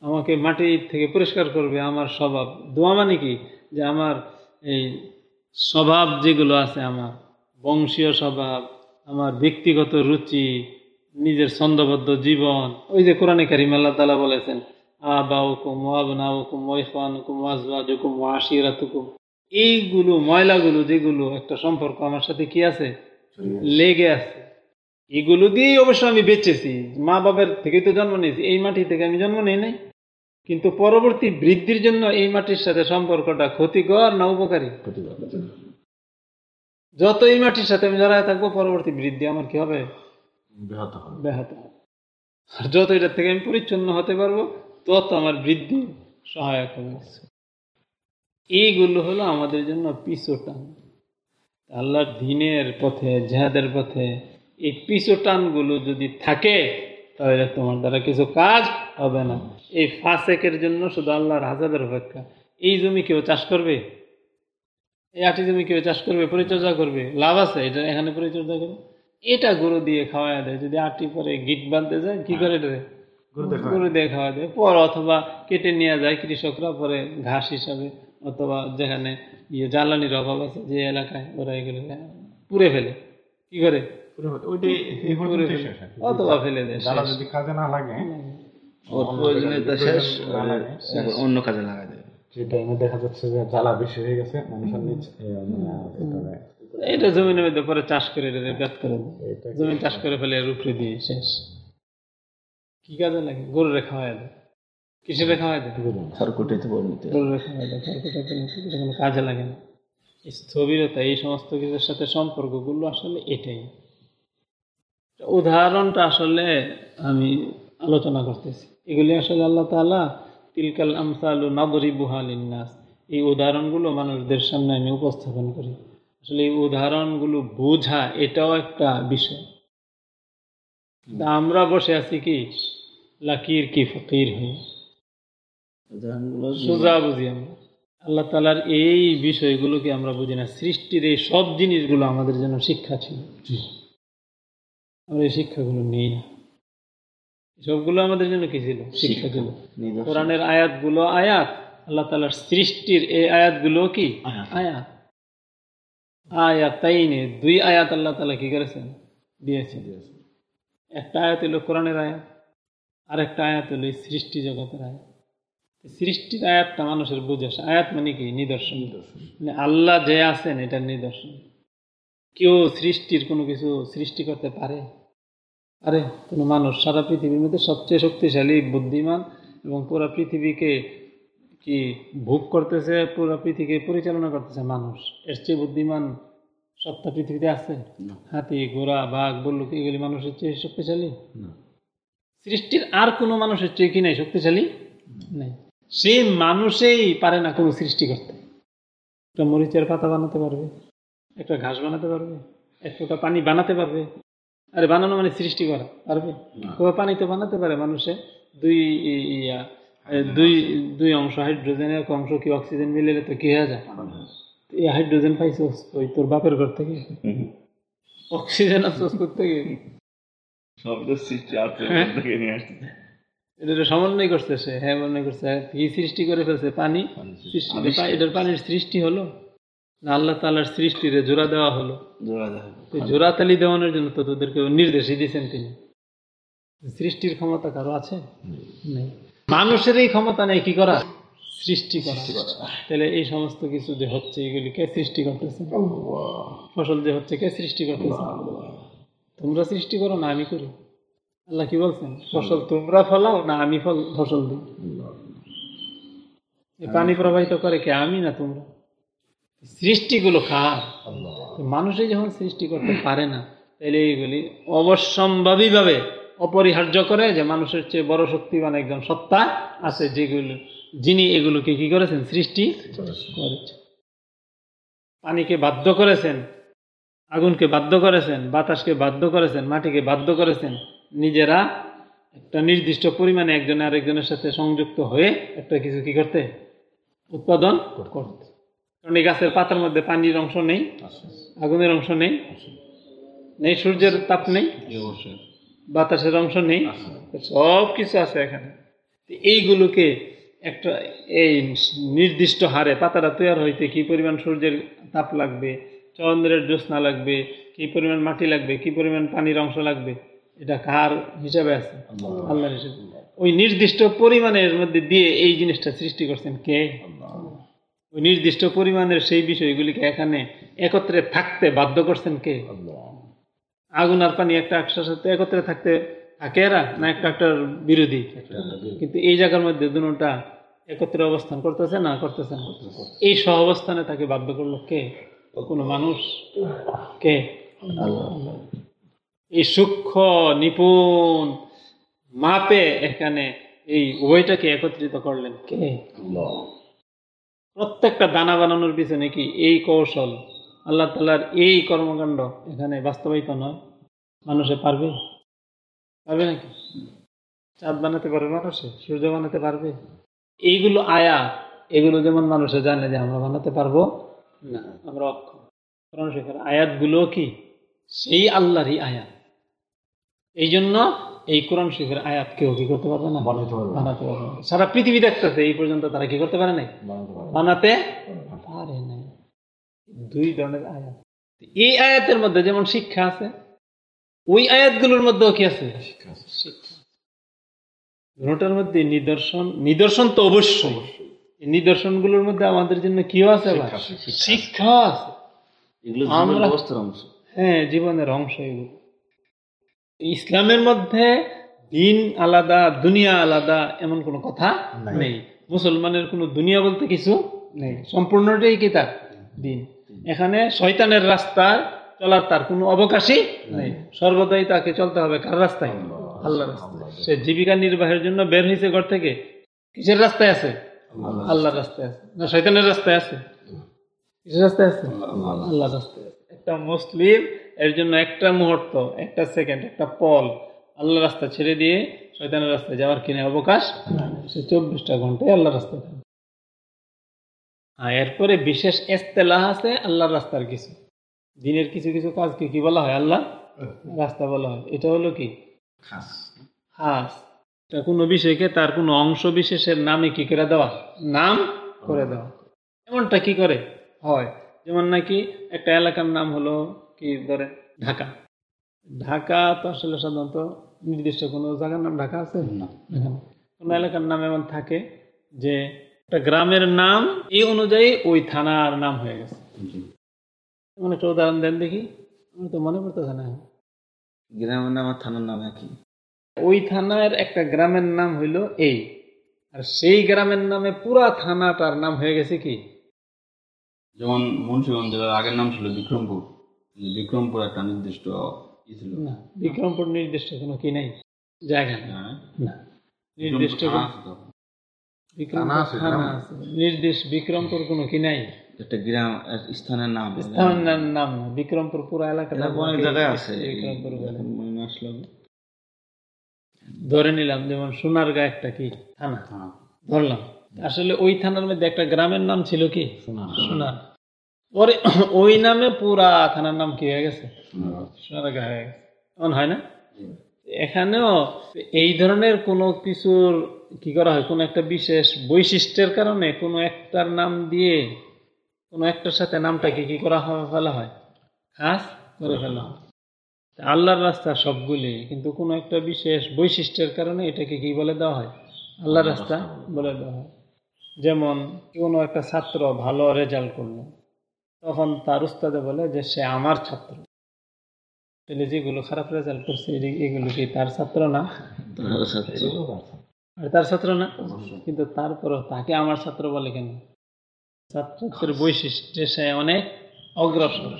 আমাকে মাটি থেকে পরিষ্কার করবে। আমার স্বভাব। ধোয়া মানে কি? যে আমার এই স্বভাব যেগুলো আছে আমার, বংশীয় স্বভাব, আমার ব্যক্তিগত রুচি, নিজের ছন্দবদ্ধ জীবন, ওই যে কোরআনে কারিম আল্লাহ তালা বলেছেন, আবাউকুম ওয়াবনাউকুম ওয়াইখানুকুম ওয়াজওয়াজুকুম ওয়াশিরাতুকুম এইগুলো, ময়লাগুলো যেগুলো, একটা সম্পর্ক আমার সাথে কি আছে? লেগে আছে। এগুলো দিয়েই অবশ্য আমি বেঁচেছি। মা বাবার থেকেই তো জন্ম নিয়েছি। এই মাটি থেকে আমি জন্ম নিই নাই। কিন্তু পরবর্তী বৃদ্ধির জন্য এই মাটির সাথে সম্পর্কটা ক্ষতিকর না উপকারী? ক্ষতিকর যত এই মাটির সাথে আমি জড়ায় থাকব পরবর্তী বৃদ্ধি আমার কি হবে? ব্যাহত হবে। ব্যাহত হবে। আর যত এটার থেকে আমি পরিচ্ছন্ন হতে পারব তত আমার বৃদ্ধি সহায়ক হবে এইগুলো হলো আমাদের জন্য পিছোটান আল্লাহর দিনের পথে জেহাদের পথে এই পিছোটানগুলো যদি থাকে তাহলে তোমার দ্বারা কিছু কাজ হবে না। এই ফাসেকের জন্য শুধু আল্লাহর হাজাদের অপেক্ষা। এই জমি কেউ চাষ করবে? এই আটি জমি কেউ চাষ করবে? পরিচর্যা করবে? লাভ আছে? এটা এখানে পরিচর্যা করবে? এটা গরু দিয়ে খাওয়াই দেয়। যদি আটি পরে গিট বাঁধতে যায় কি করে এটা? গরু দিয়ে খাওয়া দেয়। পর অথবা কেটে নিয়ে যায় কৃষকরা পরে ঘাস হিসাবে অথবা যেখানে ইয়ে জ্বালানির অভাব আছে যে এলাকায় ওরা এগুলো পুড়ে ফেলে। কি করে? ওইটাই। অথবা ফেলে দেয় যদি কাজে না লাগে ওর প্রয়োজনীয়তা শেষ না লাগে, অন্য কাজে লাগাই দেবে যে টাইমে দেখা যাচ্ছে যে জ্বালা বেশি হয়ে গেছে মানুষের নিচ এটা জমিনের মধ্যে পরে চাষ করে এটা ব্যাত করে। জমি চাষ করে? ফেলে উপরে দিয়ে শেষ। কি কাজে লাগে? গরুরে খাওয়াই দেয় কিসেরে খাওয়াই দেয় খড়কুটিতে পরিণত দেয় খড়কুটা কোনো কাজে লাগে না। স্থবিরতা এই সমস্ত কিছুর সাথে সম্পর্কগুলো আসলে এটাই। উদাহরণটা আসলে আমি আলোচনা করতেছি। এগুলি আসলে আল্লাহ তাআলা তিলকাল আমসালু নাদরিবুহা লিন্নাস। এই উদাহরণগুলো মানুষদের সামনে আমি উপস্থাপন করি। আসলে এই উদাহরণগুলো বোঝা এটাও একটা বিষয়। তা আমরা বসে আছি কি? লাকির কি ফকির হয়ে? উদাহরণগুলো সোজা বুঝি আমরা। আল্লাহ তালার এই বিষয়গুলোকে আমরা বুঝি না। সৃষ্টির এই সব জিনিসগুলো আমাদের জন্য শিক্ষা ছিল। আমরা এই শিক্ষাগুলো নেই না। সবগুলো আমাদের জন্য কি ছিল? শিক্ষা ছিল। কোরআনের আয়াতগুলো আয়াত। আল্লাহ তালার সৃষ্টির এই আয়াতগুলো কি? আয়াত। আয়াত। আয়াত তাই নে দুই আয়াত আল্লাহ তালা কি করেছেন? দিয়েছেন। একটা আয়াত হলো কোরআনের আয়াত আর একটা আয়াত হলো এই সৃষ্টি জগতের আয়াত। সৃষ্টির আয়াতটা মানুষের বুঝে আসে। আয়াত মানে কি? নিদর্শন। মানে আল্লাহ যে আছেন এটার নিদর্শন। কেউ সৃষ্টির কোনো কিছু সৃষ্টি করতে পারে? পারে কোনো মানুষ সারা পৃথিবীর মধ্যে সবচেয়ে শক্তিশালী বুদ্ধিমান এবং পুরা পৃথিবীকে কি ভোগ করতেছে পুরা পৃথিবীকে পরিচালনা করতেছে মানুষ? এর চেয়ে বুদ্ধিমান সত্তা পৃথিবীতে আছে? হাতি ঘোড়া বাঘ বল্লুক এগুলি মানুষের চেয়ে শক্তিশালী? সৃষ্টির আর কোনো মানুষের চেয়ে কি নাই শক্তিশালী? নেই। সে মানুষেই পারে না কোনো সৃষ্টি করতে। একটা মরিচের পাতা বানাতে পারবে। একটা ঘাস বানাতে পারবে এক ফোঁটা পানি বানাতে পারবে। আরে বানানো মানে সৃষ্টি করা পারবে? পানি তো বানাতে পারে মানুষে। দুই ইয়া দুই দুই অংশ হাইড্রোজেনের এক অংশ কি অক্সিজেন মিলে তো কি হয়ে যায়? এই হাইড্রোজেন পাইছো ওই তোর বাপের ঘর থেকে। অক্সিজেন আফসোস করতে গিয়ে সব তো সৃষ্টি হ্যাঁ। থেকে নিয়ে আসছে এটা সমন্বয় করছে সে হ্যাঁ মনে করছে। কি সৃষ্টি করে ফেলছে? পানি সৃষ্টি। এটার পানির সৃষ্টি হলো। আল্লাহ তালার সৃষ্টিরে জোড়া দেওয়া হলো। জোড়া তালি দেওয়ানোর জন্য তো তোদেরকে নির্দেশই দিয়েছেন তিনি। সৃষ্টির ক্ষমতা কারও আছে? নেই। মানুষের এই ক্ষমতা নেই কি করা? সৃষ্টি করা। তাহলে এই সমস্ত কিছু যে হচ্ছে এগুলি কে সৃষ্টি করতেছে? ফসল যে হচ্ছে কে সৃষ্টি করতেছে? তোমরা সৃষ্টি করো না আমি করি। আল্লাহ কি বলছেন? ফসল তোমরা ফলাও না আমি ফল ফসল দিই। পানি প্রবাহিত করে কে আমি না তোমরা? সৃষ্টিগুলো কার? তো মানুষই যখন সৃষ্টি করতে পারে না তাহলে এইগুলি অবশ্যম্ভাবীভাবে অপরিহার্য করে যে মানুষের চেয়ে বড় শক্তিবান একজন সত্তা আছে যেগুলো যিনি এগুলোকে কি করেছেন? সৃষ্টি করেছেন। পানিকে বাধ্য করেছেন আগুনকে বাধ্য করেছেন বাতাসকে বাধ্য করেছেন মাটিকে বাধ্য করেছেন নিজেরা একটা নির্দিষ্ট পরিমাণে একজন আরেকজনের সাথে সংযুক্ত হয়ে একটা কিছু কি করতে? উৎপাদন করতে। কারণ এই গাছের পাতার মধ্যে পানির অংশ নেই আগুনের অংশ নেই নেই সূর্যের তাপ নেই বাতাসের অংশ নেই সব কিছু আছে এখানে। এইগুলোকে একটা এই নির্দিষ্ট হারে পাতাটা তৈরি হইতে কি পরিমাণ সূর্যের তাপ লাগবে চন্দ্রের জ্যোৎস্না লাগবে কি পরিমাণ মাটি লাগবে কি পরিমাণ পানির অংশ লাগবে এটা কার হিসাবে আছে? আল্লাহর হিসাবে। ওই নির্দিষ্ট পরিমাণের মধ্যে দিয়ে এই জিনিসটা সৃষ্টি করছেন কে? ওই নির্দিষ্ট পরিমাণের সেই বিষয়গুলিকে এখানে একত্রে থাকতে বাধ্য করছেন কে? আগুন আর পানি একটা একটার সাথে একত্রে থাকতে থাকে এরা না একটা একটার বিরোধী? কিন্তু এই জায়গার মধ্যে দুটা একত্রে অবস্থান করতেছে না করতেছে না? এই সহ অবস্থানে তাকে বাধ্য করল কে? কোনো মানুষ? কে? এই সূক্ষ্ম নিপুণ মাপে এখানে এই উভয়টাকে একত্রিত করলেন কে? প্রত্যেকটা দানা বানানোর পিছনে কি এই কৌশল? আল্লাহ তালার এই কর্মকাণ্ড এখানে বাস্তবায়িত নয়। মানুষে পারবে? পারবে নাকি? চাঁদ বানাতে পারবে মানুষে? সূর্য বানাতে পারবে? এইগুলো আয়া এগুলো যেমন মানুষে জানে যে আমরা বানাতে পারব না। আমরা অক্ষম। কোরআন শেখার আয়াতগুলো কি? সেই আল্লাহরই আয়াত। এই জন্য এই কোরআন শরীফের আয়াত কেউ কি করতে পারবে না? বানাইতে পারবে বানাতে পারবে সারা পৃথিবী দেখতেছে এই পর্যন্ত তারা কি করতে পারে নাই? বানাতে পারে নাই। দুই ধরনের আয়াত। এই আয়াতের মধ্যে যেমন শিক্ষা আছে ওই আয়াতগুলোর মধ্যেও কি আছে? শিক্ষা দুটার মধ্যে নিদর্শন নিদর্শন তো অবশ্যই। এই নিদর্শনগুলোর মধ্যে আমাদের জন্য কিও আছে? শিক্ষা আছে এগুলো অংশ। হ্যাঁ জীবনের অংশ এগুলো। ইসলামের মধ্যে দিন আলাদা দুনিয়া আলাদা এমন কোনো কথা নেই। মুসলমানের কোনো দুনিয়া বলতে কিছু নেই। সম্পূর্ণটাই কি তার? দিন। এখানে শয়তানের রাস্তা চলার তার কোনো অবকাশই নেই। সর্বদাই তাকে চলতে হবে কার রাস্তায়? আল্লাহ রাস্তায়। সে জীবিকা নির্বাহের জন্য বের হয়েছে ঘর থেকে। কিসের রাস্তায় আছে? আল্লাহর রাস্তায় আছে। না শয়তানের রাস্তায় আছে? কিসের রাস্তায় আছে? আল্লাহ রাস্তায় আছে। একটা মুসলিম এর জন্য একটা মুহূর্ত একটা সেকেন্ড একটা পল আল্লাহ রাস্তা ছেড়ে দিয়ে শয়তানের রাস্তায় যাওয়ার কিনে অবকাশ? সে চব্বিশটা ঘন্টায় আল্লাহ রাস্তায় হ্যাঁ এরপরে বিশেষ এস্তেলাহ আছে আল্লাহর রাস্তার কিছু। দিনের কিছু কিছু কাজকে কি বলা হয়? আল্লাহ রাস্তা বলা হয়। এটা হলো কি? খাস। খাস। এটা কোনো বিষয়কে তার কোনো অংশ বিশেষের নামে কি করে দেওয়া? নাম করে দেওয়া। এমনটা কি করে? হয়। যেমন নাকি একটা এলাকার নাম হলো কি ধরে? ঢাকা। ঢাকা তো আসলে সাধারণত নির্দিষ্ট কোনো জায়গার নাম ঢাকা আছে? না। কোনো এলাকার নাম এমন থাকে যে একটা গ্রামের নাম এই অনুযায়ী ওই থানার নাম হয়ে গেছে। যেমন একটা উদাহরণ দেন দেখি। আমি তো মনে পড়তেছে না। গ্রামের নাম আর থানার নাম একই। ওই থানার একটা গ্রামের নাম হইল এই। আর সেই গ্রামের নামে পুরা থানাটার নাম হয়ে গেছে কি? যেমন মুন্সিগঞ্জ জেলার আগের নাম ছিল বিক্রমপুর। বিক্রমপুর একটা নির্দিষ্ট ছিল। না বিক্রমপুর নির্দিষ্ট কোনো কি নাই জায়গা হ্যাঁ, না নির্দিষ্ট বিক্রমপুর থানা বিক্রমপুর আছে তো। থানা আছে, থানা গ্রাম। আছে। নির্দিষ্ট বিক্রমপুর কোনো কি নাই। একটা গ্রাম স্থানের নাম। স্থানের নাম না বিক্রমপুর পুরো এলাকাটা অনেক জায়গায় আছে। বিক্রমপুর ধরে নিলাম যেমন সোনারগাঁ একটা কি থানা? হ্যাঁ। ধরলাম। আসলে ওই থানার মধ্যে একটা গ্রামের নাম ছিল কি? সোনার পরে ওই নামে পুরা থানার নাম কি হয়ে গেছে? হয়ে না? এখানেও এই ধরনের কোনো কিছুর কি করা হয়? কোনো একটা বিশেষ বৈশিষ্ট্যের কারণে কোনো একটার নাম দিয়ে কোনো একটার সাথে নামটাকে কি করা হয়, ফেলা হয়? খাস করে ফেলা হয়। আল্লাহর রাস্তা সবগুলি, কিন্তু কোনো একটা বিশেষ বৈশিষ্ট্যের কারণে এটাকে কি বলে দেওয়া হয়? আল্লাহর রাস্তা বলে দেওয়া হয়। যেমন, কোনো একটা ছাত্র ভালো রেজাল্ট করল। তখন তার উস্তাদে বলে যে সে আমার ছাত্র। তাহলে যেগুলো খারাপ রেজাল্ট করছে এগুলো কি তার ছাত্র না? তার আর তার ছাত্র না? কিন্তু তারপরও তাকে আমার ছাত্র বলে কেন? ছাত্রের বৈশিষ্ট্যে সে অনেক অগ্রসর।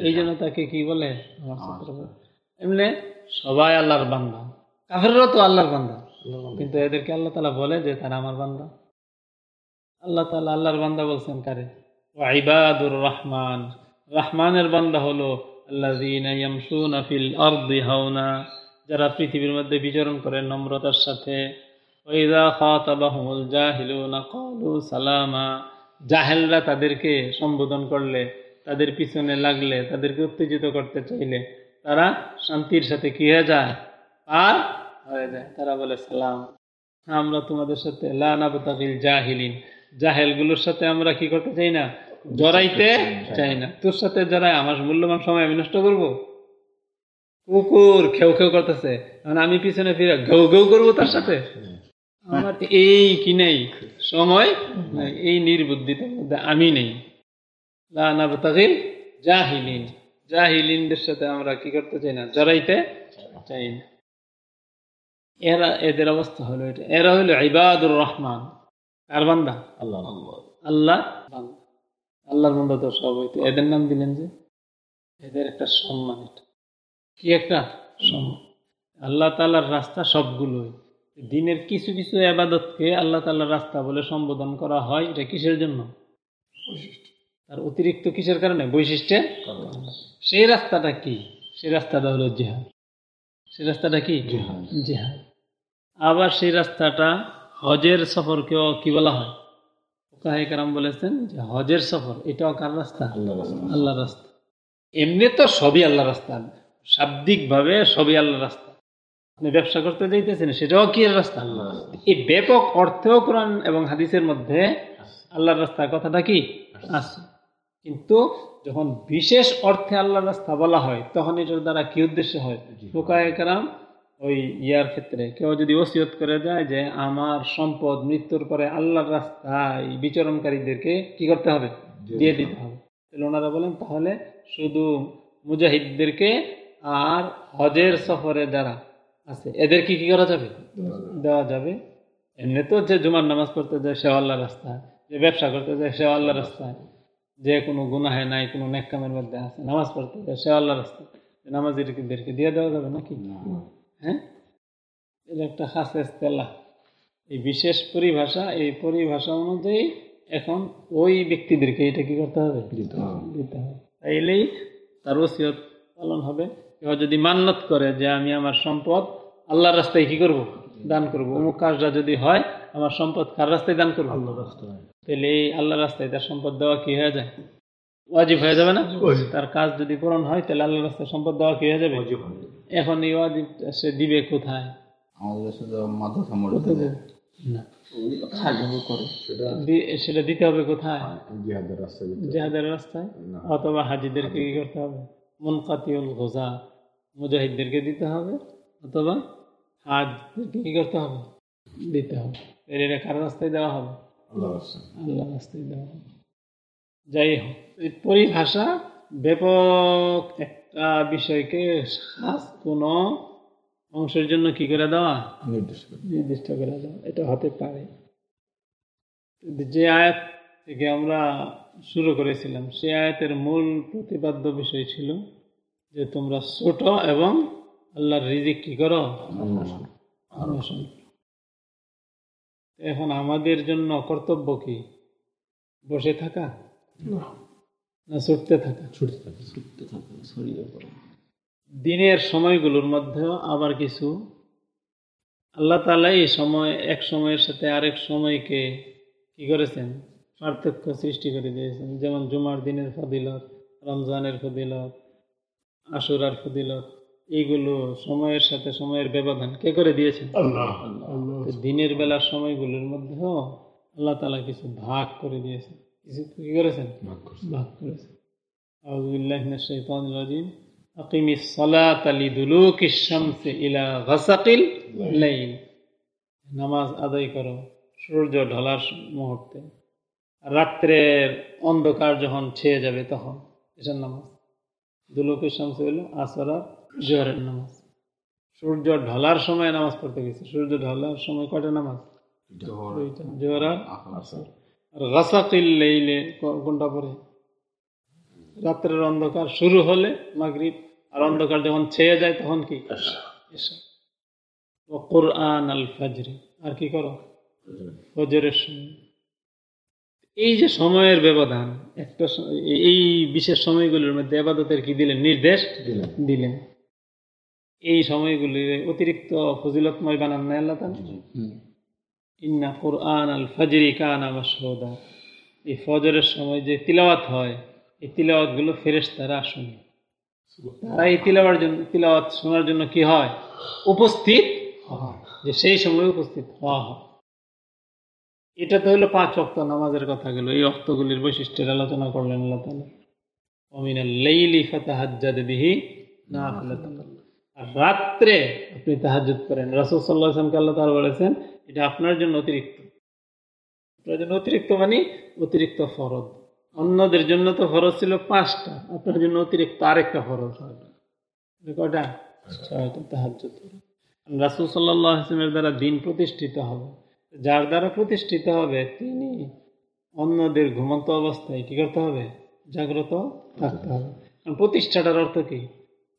এই জন্য তাকে কি বলে? আমার ছাত্র বলে। এমনি সবাই আল্লাহর বান্দা। কাফেররাও তো আল্লাহর বান্দা। কিন্তু এদেরকে আল্লাহ তালা বলে যে তারা আমার বান্দা। আল্লাহ তালা আল্লাহর বান্দা বলছেন কারে? ইবাদুর রহমান। রহমানের বান্দা হলো আরদি হাওনা। যারা পৃথিবীর মধ্যে বিচরণ করে নম্রতার সাথে। সালামা। জাহেলরা তাদেরকে সম্বোধন করলে, তাদের পিছনে লাগলে, তাদেরকে উত্তেজিত করতে চাইলে, তারা শান্তির সাথে কি হয়ে যায়? আর হয়ে যায়। তারা বলে সালাম। আমরা তোমাদের সাথে লানাবতাকিল জাহিলিন। জাহেলগুলোর সাথে আমরা কি করতে চাই না? জড়াইতে চাই না। তোর সাথে জড়াই, আমার মূল্যবান সময় আমি নষ্ট করব? কুকুর খেউ খেউ করতেছে। এখন আমি পিছনে ফিরে ঘেউ ঘেউ করব তার সাথে? আমার এই কি নেই? সময় এই নির্বুদ্ধিতার মধ্যে আমি নেই। লানাবতাকিল জাহিলিন। জাহিলিনদের সাথে আমরা কি করতে চাই না? জড়াইতে চাই না। এরা, এদের অবস্থা হলো এটা। এরা হলো ইবাদুর রহমান। কার বান্দা? আল্লাহ আল্লাহ আল্লাহর বান্দা। তো সব হইতো। এদের নাম দিলেন যে? এদের একটা সম্মান এটা। কি একটা? সম্মান। আল্লাহ তালার রাস্তা সবগুলোই। দিনের কিছু কিছু আবাদতকে আল্লাহ তালার রাস্তা বলে সম্বোধন করা হয়। এটা কিসের জন্য? তার অতিরিক্ত কিসের কারণে? বৈশিষ্ট্যের সেই রাস্তাটা কি? সেই রাস্তাটা হলো জেহাদ। সেই রাস্তাটা কি? জেহাদ। আবার সেই রাস্তাটা হজের সফরকেও কি বলা হয়? ওকাহে কারাম বলেছেন যে হজের সফর এটাও কার রাস্তা? আল্লাহ রাস্তা। আল্লাহ রাস্তা। এমনি তো সবই আল্লাহ রাস্তা। শাব্দিকভাবে সবই আল্লাহ রাস্তা। আপনি ব্যবসা করতে যাইতেছেন সেটাও কি রাস্তা? আল্লাহ রাস্তা। এই ব্যাপক অর্থেও কোরআন এবং হাদিসের মধ্যে আল্লাহর রাস্তার কথাটা কি? আছে কিন্তু যখন বিশেষ অর্থে আল্লাহর রাস্তা বলা হয় তখন এটার দ্বারা কি উদ্দেশ্য হয়? ফোকায় কারাম ওই ইয়ার ক্ষেত্রে। কেউ যদি ওসিয়ত করে যায় যে আমার সম্পদ মৃত্যুর পরে আল্লাহর রাস্তায় বিচরণকারীদেরকে কি করতে হবে? দিয়ে দিতে হবে। তাহলে ওনারা বলেন তাহলে শুধু মুজাহিদদেরকে আর হজের সফরে যারা আছে এদেরকে কি করা যাবে? দেওয়া যাবে। এমনি তো যে জুমার নামাজ পড়তে যায় সে আল্লাহ রাস্তায়। যে ব্যবসা করতে যায় সে আল্লাহ রাস্তায়। যে কোনো গুনাহে নাই কোনো নেকামের মধ্যে আছে নামাজ পড়তে যায় সে আল্লাহ রাস্তায়। নামাজিদেরকে দিয়ে দেওয়া যাবে নাকি? হ্যাঁ? এর একটা খাস এস্তেলা এই বিশেষ পরিভাষা এই পরিভাষা অনুযায়ী এখন ওই ব্যক্তিদেরকে এটা কি করতে হবে? দিতে হবে। তাইলেই তার ওসিয়ত পালন হবে। এবার যদি মান্নত করে যে আমি আমার সম্পদ আল্লাহর রাস্তায় কি করব? দান করব। অমুক কাজটা যদি হয় আমার সম্পদ কার রাস্তায় দান করব? আল্লাহ রাস্তায়। তাহলে এই আল্লাহ রাস্তায় তার সম্পদ দেওয়া কি হয়ে যায়? ওয়াজিব হয়ে যাবে না? তার কাজ যদি পূরণ হয় তাহলে আল্লাহ রাস্তায় সম্পদ দেওয়া কি হয়ে যাবে? এখন এই ওয়াজিব সে দিবে কোথায়? আমাদের মাদ্রাসা না। সেটা দিতে হবে কোথায়? জিহাদের রাস্তায় জেহাদের রাস্তায়? অথবা হাজিদেরকে কি করতে হবে? মুনকাতিউল গোজা মুজাহিদদেরকে দিতে হবে অথবা হাজদেরকে কি করতে হবে? দিতে হবে। এর কার রাস্তায় দেওয়া হবে? আল্লাহ আল্লাহ রাস্তায় দেওয়া হবে। যাই হোক এই পরিভাষা ব্যাপক একটা বিষয়কে খাস কোনো অংশের জন্য কি করে দেওয়া? নির্দেশ করে নির্দিষ্ট করে দেওয়া এটা হতে পারে। যে আয়াত থেকে আমরা শুরু করেছিলাম সে আয়াতের মূল প্রতিপাদ্য বিষয় ছিল যে তোমরা ছোট এবং আল্লাহর রিজিক কি করো? অন্বেষণ করো। এখন আমাদের জন্য কর্তব্য কি? বসে থাকা? না। ছুটতে থাকা ছুটতে থাকে। দিনের সময়গুলোর মধ্যেও আবার কিছু। আল্লাহ তালা এই সময় এক সময়ের সাথে আরেক সময়কে কি করেছেন? পার্থক্য সৃষ্টি করে দিয়েছেন। যেমন জুমার দিনের ফদিলত রমজানের ফদিলত আশুরার ফদিলত এইগুলো সময়ের সাথে সময়ের ব্যবধান কে করে দিয়েছেন? দিনের বেলার সময়গুলোর মধ্যেও আল্লাহ তালা কিছু ভাগ করে দিয়েছেন। কি করেছেন ভাগ করেছেন নামাজ আদায় করো সূর্য ঢলার মুহূর্তে। রাত্রের অন্ধকার যখন ছেয়ে যাবে তখন এসব নামাজ। দুলুকের শামসি হইল আসরার জোহরের নামাজ। সূর্য ঢলার সময় নামাজ পড়তে গেছে। সূর্য ঢলার সময় কটা নামাজ? জোহর আসর। আর গাসাকিল লেইলে কোনটা পরে। রাত্রের অন্ধকার শুরু হলে মাগরিব আর অন্ধকার যখন ছেয়ে যায় তখন কি? এসা। ও কোরআন আল ফাজরি। আর কি করো? ফজরের সময়। এই যে সময়ের ব্যবধান একটা এই বিশেষ সময়গুলোর মধ্যে আবাদতের কি দিলেন? নির্দেশ দিলেন। দিলেন। এই সময়গুলি অতিরিক্ত ফজিলতময় বানান না আল্লাহ তাআলা? ইন্না কোরআন আল ফজরি কানা মাসহুদা এই ফজরের সময় যে তিলাওয়াত হয়, এই তিলাওয়াতগুলো ফেরেশ তারা শুনে। তারা এই তিলাওয়ার জন্য, তিলাওয়াত শোনার জন্য কি হয়? উপস্থিত যে সেই সময় উপস্থিত হওয়া হয়। এটা তো হলো পাঁচ অক্ত নামাজের কথা গেল। এই অক্তগুলির বৈশিষ্ট্যের আলোচনা করলেন আল্লাহ তালা অমিনাল লেইলি ফাতাহাজ্জাদ বিহি না রাত্রে আপনি তাহাজ্জুদ করেন। রাসূল সাল্লাল্লাহু আলাইহি ওয়াসাল্লামকে আল্লাহ তাআলা বলেছেন এটা আপনার জন্য অতিরিক্ত। আপনার জন্য অতিরিক্ত মানে অতিরিক্ত ফরজ। অন্যদের জন্য তো ফরজ ছিল পাঁচটা, আপনার জন্য অতিরিক্ত আরেকটা ফরজ হবে। করা। রাসূল আলাইহি দ্বারা দিন প্রতিষ্ঠিত হবে। যার দ্বারা প্রতিষ্ঠিত হবে, তিনি অন্যদের ঘুমন্ত অবস্থায় কি করতে হবে? জাগ্রত থাকতে হবে। কারণ প্রতিষ্ঠাটার অর্থ কি?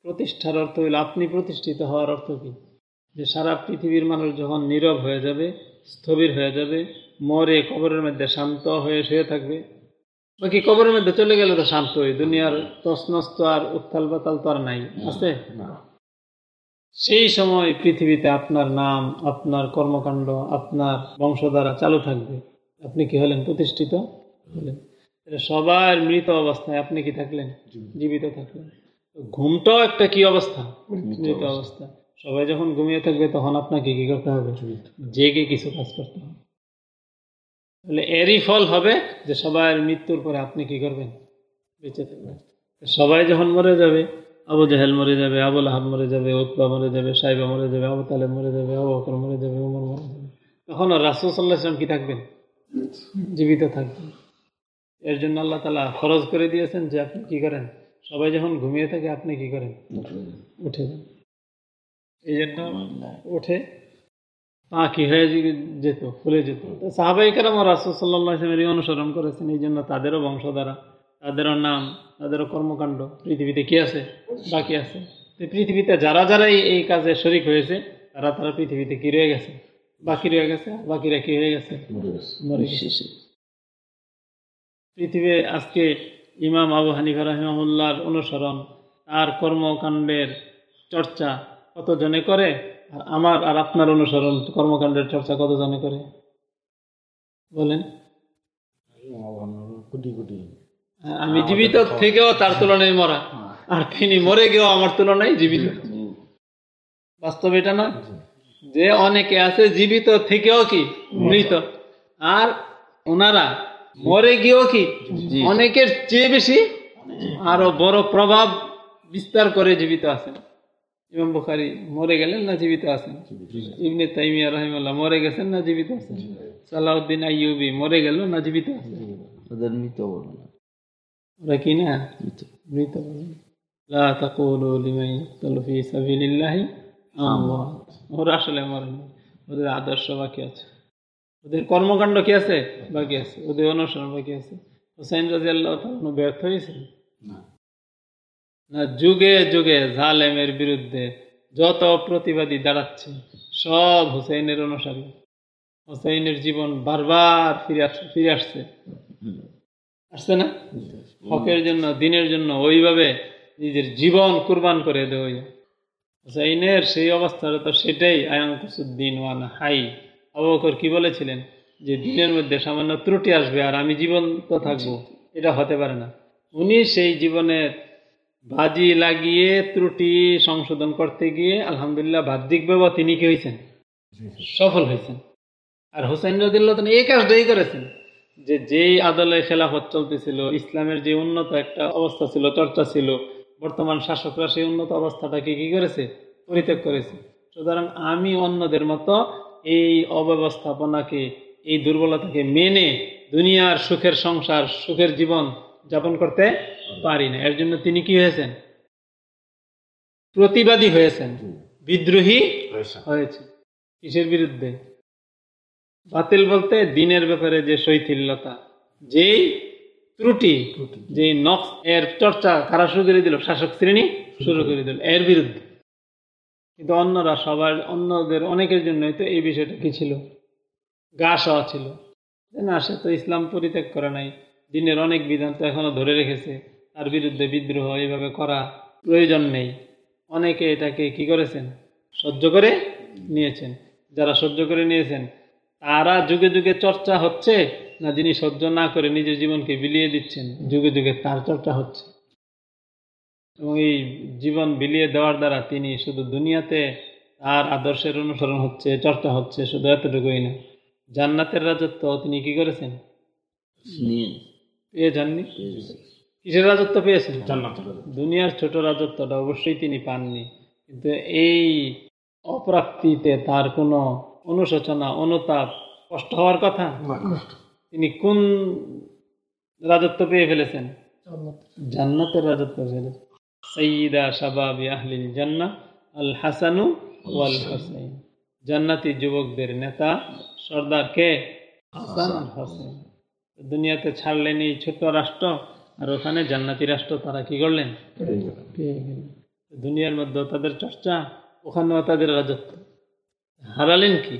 প্রতিষ্ঠার অর্থ হইল আপনি প্রতিষ্ঠিত হওয়ার অর্থ কি? যে সারা পৃথিবীর মানুষ যখন নীরব হয়ে যাবে স্থবির হয়ে যাবে মরে কবরের মধ্যে শান্ত হয়ে শুয়ে থাকবে বাকি কবরের মধ্যে চলে গেলে তো শান্ত হয়ে দুনিয়ার তসনস্ত আর উত্তাল বাতাল তো আর নাই আছে? না। সেই সময় পৃথিবীতে আপনার নাম আপনার কর্মকাণ্ড আপনার বংশধারা চালু থাকবে। আপনি কি হলেন প্রতিষ্ঠিত? হলেন। এটা সবার মৃত অবস্থায় আপনি কি থাকলেন? জীবিত থাকলেন। ঘুমটাও একটা কি অবস্থা? মৃত অবস্থা। সবাই যখন ঘুমিয়ে থাকবে, তখন আপনাকে কি করতে হবে? জেগে কিছু কাজ করতে হবে। তাহলে এরই ফল হবে যে সবার মৃত্যুর পরে আপনি কি করবেন? বেঁচে থাকবেন। সবাই যখন মরে যাবে, আবু জাহেল মরে যাবে আবুল আহাব মরে যাবে উৎপা মরে যাবে, সাইবা মরে যাবে, আবু তালেব মরে যাবে, আবু বকর মরে যাবে, উমর মরে যাবে। তখন রাসুল সাল্লাহ ইসলাম কি থাকবেন? জীবিত থাকবেন। এর জন্য আল্লাহ তালা খরচ করে দিয়েছেন যে আপনি কি করেন? সবাই যখন ঘুমিয়ে থাকে, আপনি কি করেন? উঠে যান। এই জন্য উঠে পা কি হয়ে যেত ফুলে যেত। তো সাহাবাই কারাম রাসুল সাল্লাহ অনুসরণ করেছেন এই জন্য তাদেরও বংশধারা তাদেরও নাম তাদেরও কর্মকাণ্ড পৃথিবীতে কি আছে? বাকি আছে। পৃথিবীতে যারা যারা এই- কাজে শরিক হয়েছে তারা তারা পৃথিবীতে কি রয়ে গেছে? বাকি রয়ে গেছে? বাকিরা কি হয়ে গেছে? পৃথিবী আজকে ইমাম আবু হানিফা রহিমাহুল্লাহর অনুসরণ আর কর্মকাণ্ডের চর্চা কতজনে করে? আর আমার আর আপনার অনুসরণ কর্মকাণ্ডের চর্চা কতজনে করে? বলেন। কোটি কোটি আমি জীবিত থেকেও তার তুলনায় মরা। আর তিনি মরে গিয়েও আমার তুলনায় জীবিত। বাস্তব এটা না যে অনেকে আছে জীবিত থেকেও কি মৃত। আর ওনারা মরে গিয়েও কি অনেকের চেয়ে বেশি আরও বড় প্রভাব বিস্তার করে জীবিত আছেন। ইমাম বুখারি মরে গেলেন না জীবিত আছেন? ইবনে তাইমিয়া রহিমাল্লাহ মরে গেছেন না জীবিত আছেন? সালাউদ্দিন আইয়ুবি মরে গেল না জীবিত আছেন? ওদের মৃত বলো না ওরা কি না? মৃত। বলেন লা তাকুলু লিমান ইয়াকতুলু ফি সাবিলিল্লাহি আমওয়াত ওরা আসলে মরে না ওদের আদর্শ বাকি আছে। ওদের কর্মকাণ্ড কি আছে? বাকি আছে। ওদের অনুসরণ বাকি আছে। হোসাইন রাজিয়াল্লাহু তাআলা ব্যর্থ হয়েছে না। না, যুগে যুগে জালেমের বিরুদ্ধে যত প্রতিবাদী দাঁড়াচ্ছে, সব হুসাইনের অনুসারী। হুসাইনের জীবন বারবার ফিরে আসছে ফিরে আসছে। আসছে না? হকের জন্য, দিনের জন্য ওইভাবে নিজের জীবন কুরবান করে দেওয়া হুসাইনের সেই অবস্থাটা তো সেটাই, আয়াঙ্কুসুদ্দিন ওয়ান হাই। অবকর কি বলেছিলেন? যে দিনের মধ্যে সামান্য ত্রুটি আসবে আর আমি জীবন্ত থাকব, এটা হতে পারে না। উনি সেই জীবনের বাজি লাগিয়ে ত্রুটি সংশোধন করতে গিয়ে আলহামদুলিল্লাহ বাহ্যিকভাবে তিনি কি হয়েছেন? সফল হয়েছেন। আর হুসাইন রদিল্লাহ এই কাজটাই করেছেন। যে যেই আদলে খেলাফত চলতেছিল ইসলামের যে উন্নত একটা অবস্থা ছিল চর্চা ছিল বর্তমান শাসকরা সেই উন্নত অবস্থাটাকে কি করেছে? পরিত্যাগ করেছে। সুতরাং আমি অন্যদের মতো এই অব্যবস্থাপনাকে এই দুর্বলতাকে মেনে দুনিয়ার সুখের সংসার সুখের জীবন যাপন করতে পারি না। এর জন্য তিনি কি হয়েছেন? প্রতিবাদী হয়েছেন। বিদ্রোহী হয়েছে কিসের বিরুদ্ধে? বাতিল বলতে দিনের ব্যাপারে যে শৈথিল্যতা যেই ত্রুটি যেই নক্স এর চর্চা কারা শুরু করে দিল? শাসক শ্রেণি শুরু করে দিল এর বিরুদ্ধে। কিন্তু অন্যরা সবার অন্যদের অনেকের জন্যই তো এই বিষয়টা কি ছিল? গা সওয়া ছিল। যে না সে তো ইসলাম পরিত্যাগ করে নাই। দিনের অনেক বিধান তো এখনও ধরে রেখেছে। তার বিরুদ্ধে বিদ্রোহ এইভাবে করা প্রয়োজন নেই। অনেকে এটাকে কি করেছেন? সহ্য করে নিয়েছেন। যারা সহ্য করে নিয়েছেন, তারা যুগে যুগে চর্চা হচ্ছে না যিনি সহ্য না করে নিজের জীবনকে বিলিয়ে দিচ্ছেন, যুগে যুগে তার চর্চা হচ্ছে। এবং এই জীবন বিলিয়ে দেওয়ার দ্বারা তিনি শুধু দুনিয়াতে তার আদর্শের অনুসরণ হচ্ছে, চর্চা হচ্ছে, শুধু এতটুকুই না। জান্নাতের রাজত্ব তিনি কি করেছেন? নিয়ে পেয়ে যাননি কিসের রাজত্ব পেয়েছেন? দুনিয়ার ছোট রাজত্বটা অবশ্যই তিনি পাননি। কিন্তু এই অপ্রাপ্তিতে তার কোনো অনুশোচনা অনুতাপ কষ্ট হওয়ার কথা? তিনি কোন রাজত্ব পেয়ে ফেলেছেন? জান্নাতের। রাজত্ব ফেলেছেন। সঈদা শাবাবি আহলিল জান্না আল হাসানু ওয়াল হাসাইন। জান্নাতি যুবকদের নেতা সর্দার কে? হাসান। আল হাসাইন দুনিয়াতে ছাড়লেন এই ছোট রাষ্ট্র, আর ওখানে জান্নাতি রাষ্ট্র তারা কি করলেন? দুনিয়ার মধ্যে তাদের চর্চা, ওখানেও তাদের রাজত্ব। হারালেন কি?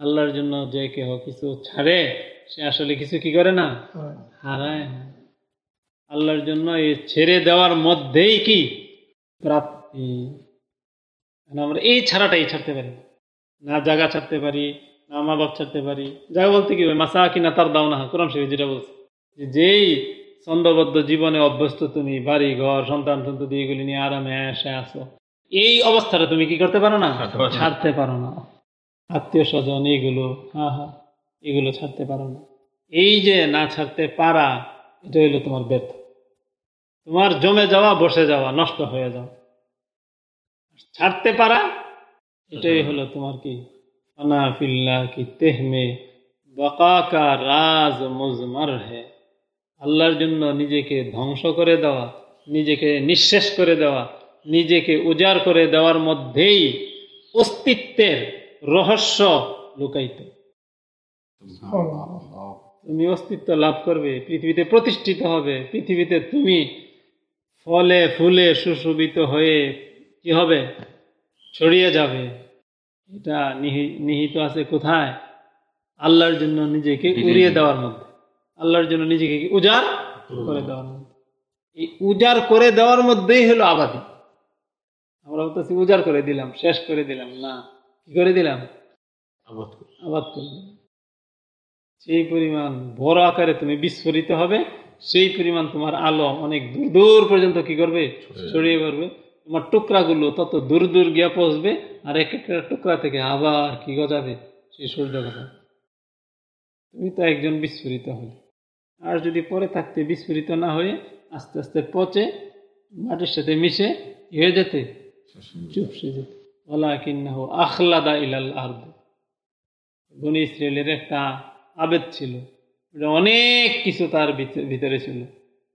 আল্লাহর জন্য যে কেহ কিছু ছাড়ে, সে আসলে কিছু কি করে না? হারায় আল্লাহর জন্য এই ছেড়ে দেওয়ার মধ্যেই কি? প্রাপ্তি। আমরা এই ছাড়াটাই ছাড়তে পারি। না জায়গা ছাড়তে পারি না মা বাপ ছাড়তে পারি। জায়গা বলতে কি হয় মাসা কিনা তার দাও না কোরআন শরীফ যেটা বলছে। যেই ছন্দবদ্ধ জীবনে অভ্যস্ত তুমি বাড়ি ঘর সন্তান সন্ততি এগুলি নিয়ে আরামে এসে আসো এই অবস্থাটা তুমি কি করতে পারো না। ছাড়তে পারো না। আত্মীয় স্বজন এগুলো হ্যাঁ হ্যাঁ এগুলো ছাড়তে পারো না। এই যে না ছাড়তে পারা এটা হইল তোমার ব্যর্থ। তোমার জমে যাওয়া বসে যাওয়া নষ্ট হয়ে যাওয়া। ছাড়তে পারা এটাই হলো তোমার কি? অনাফিল্লা কি তেহমে, বকা কা রাজ মুজমার হে। আল্লাহর জন্য নিজেকে ধ্বংস করে দেওয়া, নিজেকে নিঃশেষ করে দেওয়া, নিজেকে উজাড় করে দেওয়ার মধ্যেই অস্তিত্বের রহস্য লুকাইত তুমি অস্তিত্ব লাভ করবে, পৃথিবীতে প্রতিষ্ঠিত হবে, পৃথিবীতে তুমি ফলে ফুলে সুশোভিত হয়ে কি হবে? ছড়িয়ে যাবে। এটা নিহি- নিহিত আছে কোথায়? আল্লাহর জন্য নিজেকে উড়িয়ে দেওয়ার মধ্যে। আল্লাহর জন্য নিজেকে উজাড় করে দেওয়ার মধ্যে। এই উজাড় করে দেওয়ার মধ্যেই হলো আবাদি। আমরা বলতেছি উজাড় করে দিলাম শেষ করে দিলাম না। কি করে দিলাম? আবাদ করি। আবাদ করে দিলাম। সেই পরিমাণ বড় আকারে তুমি বিস্ফোরিত হবে সেই পরিমাণ তোমার আলো অনেক দূর দূর পর্যন্ত কি করবে? ছড়িয়ে পড়বে। তোমার টুকরাগুলো তত দূর দূর গিয়ে পৌঁছবে, আর এক একটা টুকরা থেকে আবার কি গজাবে, সেই সূর্য গজাবে তুমি তো একজন বিস্ফোরিত হলে। আর যদি পরে থাকতে বিস্ফোরিত না হয়ে আস্তে আস্তে পচে, মাটির সাথে মিশে হয়ে যেতে চুপসে যেত। ওলা কিন্নাহ আখলাদা ইলাল আর্দ। বনি ইসরায়েলের একটা আবেদ ছিল। অনেক কিছু তার ভিতরে- ভিতরে ছিল।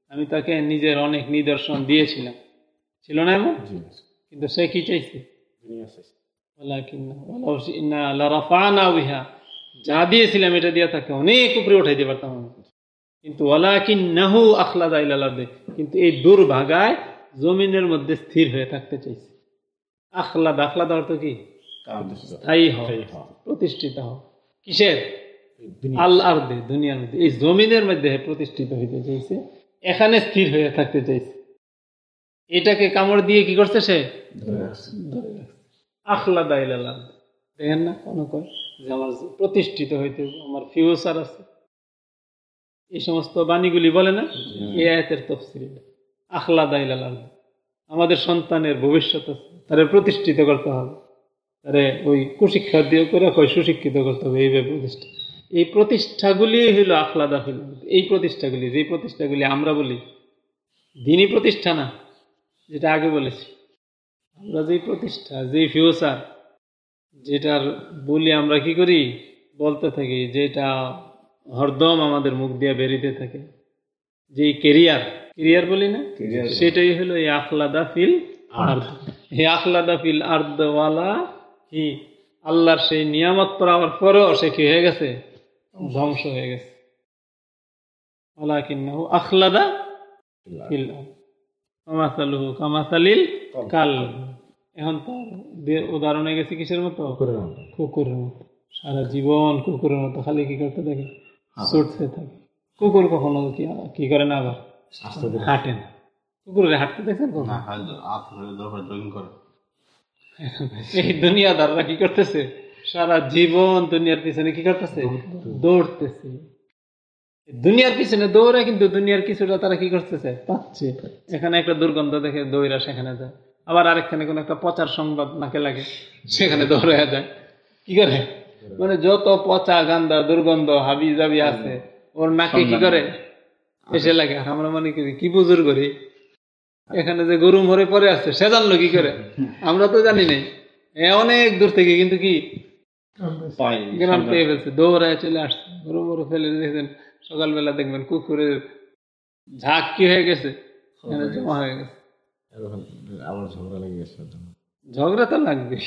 আমি তাকে নিজের অনেক নিদর্শন দিয়েছিলাম। ছিল না এমন? কিন্তু সে কি চাইছে? যা দিয়েছিলাম এটা দিয়ে তাকে অনেক উপরে উঠাইতে পারতাম কিন্তু ওয়ালাকিন্নাহু আখলাদা ইলাল আরদি। কিন্তু এই দুর্ভাগায় জমিনের মধ্যে স্থির হয়ে থাকতে চাইছে। আখলাদ আখলাদ অর্থ কি? স্থায়ী হও। স্থায়ী প্রতিষ্ঠিত হও। কিসের? এই দুনিয়া। আল আর্দে দুনিয়ার মধ্যে। এই জমিনের মধ্যে প্রতিষ্ঠিত হইতে চাইছে। এখানে স্থির হয়ে থাকতে চাইছে। এটাকে কামড় দিয়ে কি করছে সে? ইলাল আর্দ। দেখেন না কোনো কয় যে আমার প্রতিষ্ঠিত হইতে আমার ফিউচার আছে। এই সমস্ত বাণীগুলি বলে না এই আয়াতের তফসিল। আখলাদা ইলাল আমাদের সন্তানের ভবিষ্যৎ আছে তারে প্রতিষ্ঠিত করতে হবে। তারে ওই কুশিক্ষা দিয়ে করে কয় সুশিক্ষিত করতে হবে এইভাবে প্রতিষ্ঠা। এই প্রতিষ্ঠাগুলি হইল আখলা হইল এই প্রতিষ্ঠাগুলি যে প্রতিষ্ঠাগুলি আমরা বলি দিনই প্রতিষ্ঠা না। যেটা আগে বলেছি আমরা যেই প্রতিষ্ঠা যেই ফিউচার যেটার বলি আমরা কি করি? বলতে থাকি যেটা হরদম আমাদের মুখ দিয়ে বেরিতে থাকে। যেই কেরিয়ার কেরিয়ার বলি না? সেটাই হলো এই আখলাদা ফিল আর্দ। এই আখলাদা ফিল আর্দওয়ালা কি? আল্লাহর সেই নিয়ামত পাওয়ার পরেও সে কি হয়ে গেছে? ধ্বংস হয়ে গেছে। আখলাদা ফিল আর্দ। কামাসালুহু কামাসালিল কাল। এখন দে- উদাহরণ গেছে কিসের মতো। কুকুরের মতো। সারা জীবন কুকুরের মতো খালি কি করতে থাকে? ছুটতে থাকে। কুকুর কখনো কি কি করে না আবার? হাঁটে না। কুকুরের হাঁটতে দেখছেন না কখনো খালি হাত ধরে দরকার জগিং করে। এই দুনিয়াদাররা কি করতেছে? সারা জীবন দুনিয়ার পিছনে কি করতেছে? দৌড়তেছে। দুনিয়ার পিছনে দৌড়ে কিন্তু দুনিয়ার কিছুটা তারা কি করতেছে? পাচ্ছে। এখানে একটা দুর্গন্ধ দেখে দৌড়া সেখানে যায়। আবার আরেকখানে কোনো একটা পচার সংবাদ নাকে লাগে সেখানে দৌড়ে যায়। কি করে? মানে যত পচা গান্দা দুর্গন্ধ হাবি জাবি আছে ওর নাকে কি করে? এসে লাগে। আর আমরা মনে করি কি বুজুর করি এখানে যে গরু মরে পড়ে আছে সে জানলো কি করে? আমরা তো জানি নাই। এ অনেক দূর থেকে কিন্তু কি? গ্রাম পেয়ে ফেলছে দৌড়ায় চলে আসছে। গরু মরু ফেলে দেখবেন সকালবেলা দেখবেন কুকুরের ঝাঁক কি হয়ে গেছে। জমা হয়ে গেছে। আবার ঝগড়া লেগে গেছে ঝগড়া তো লাগবে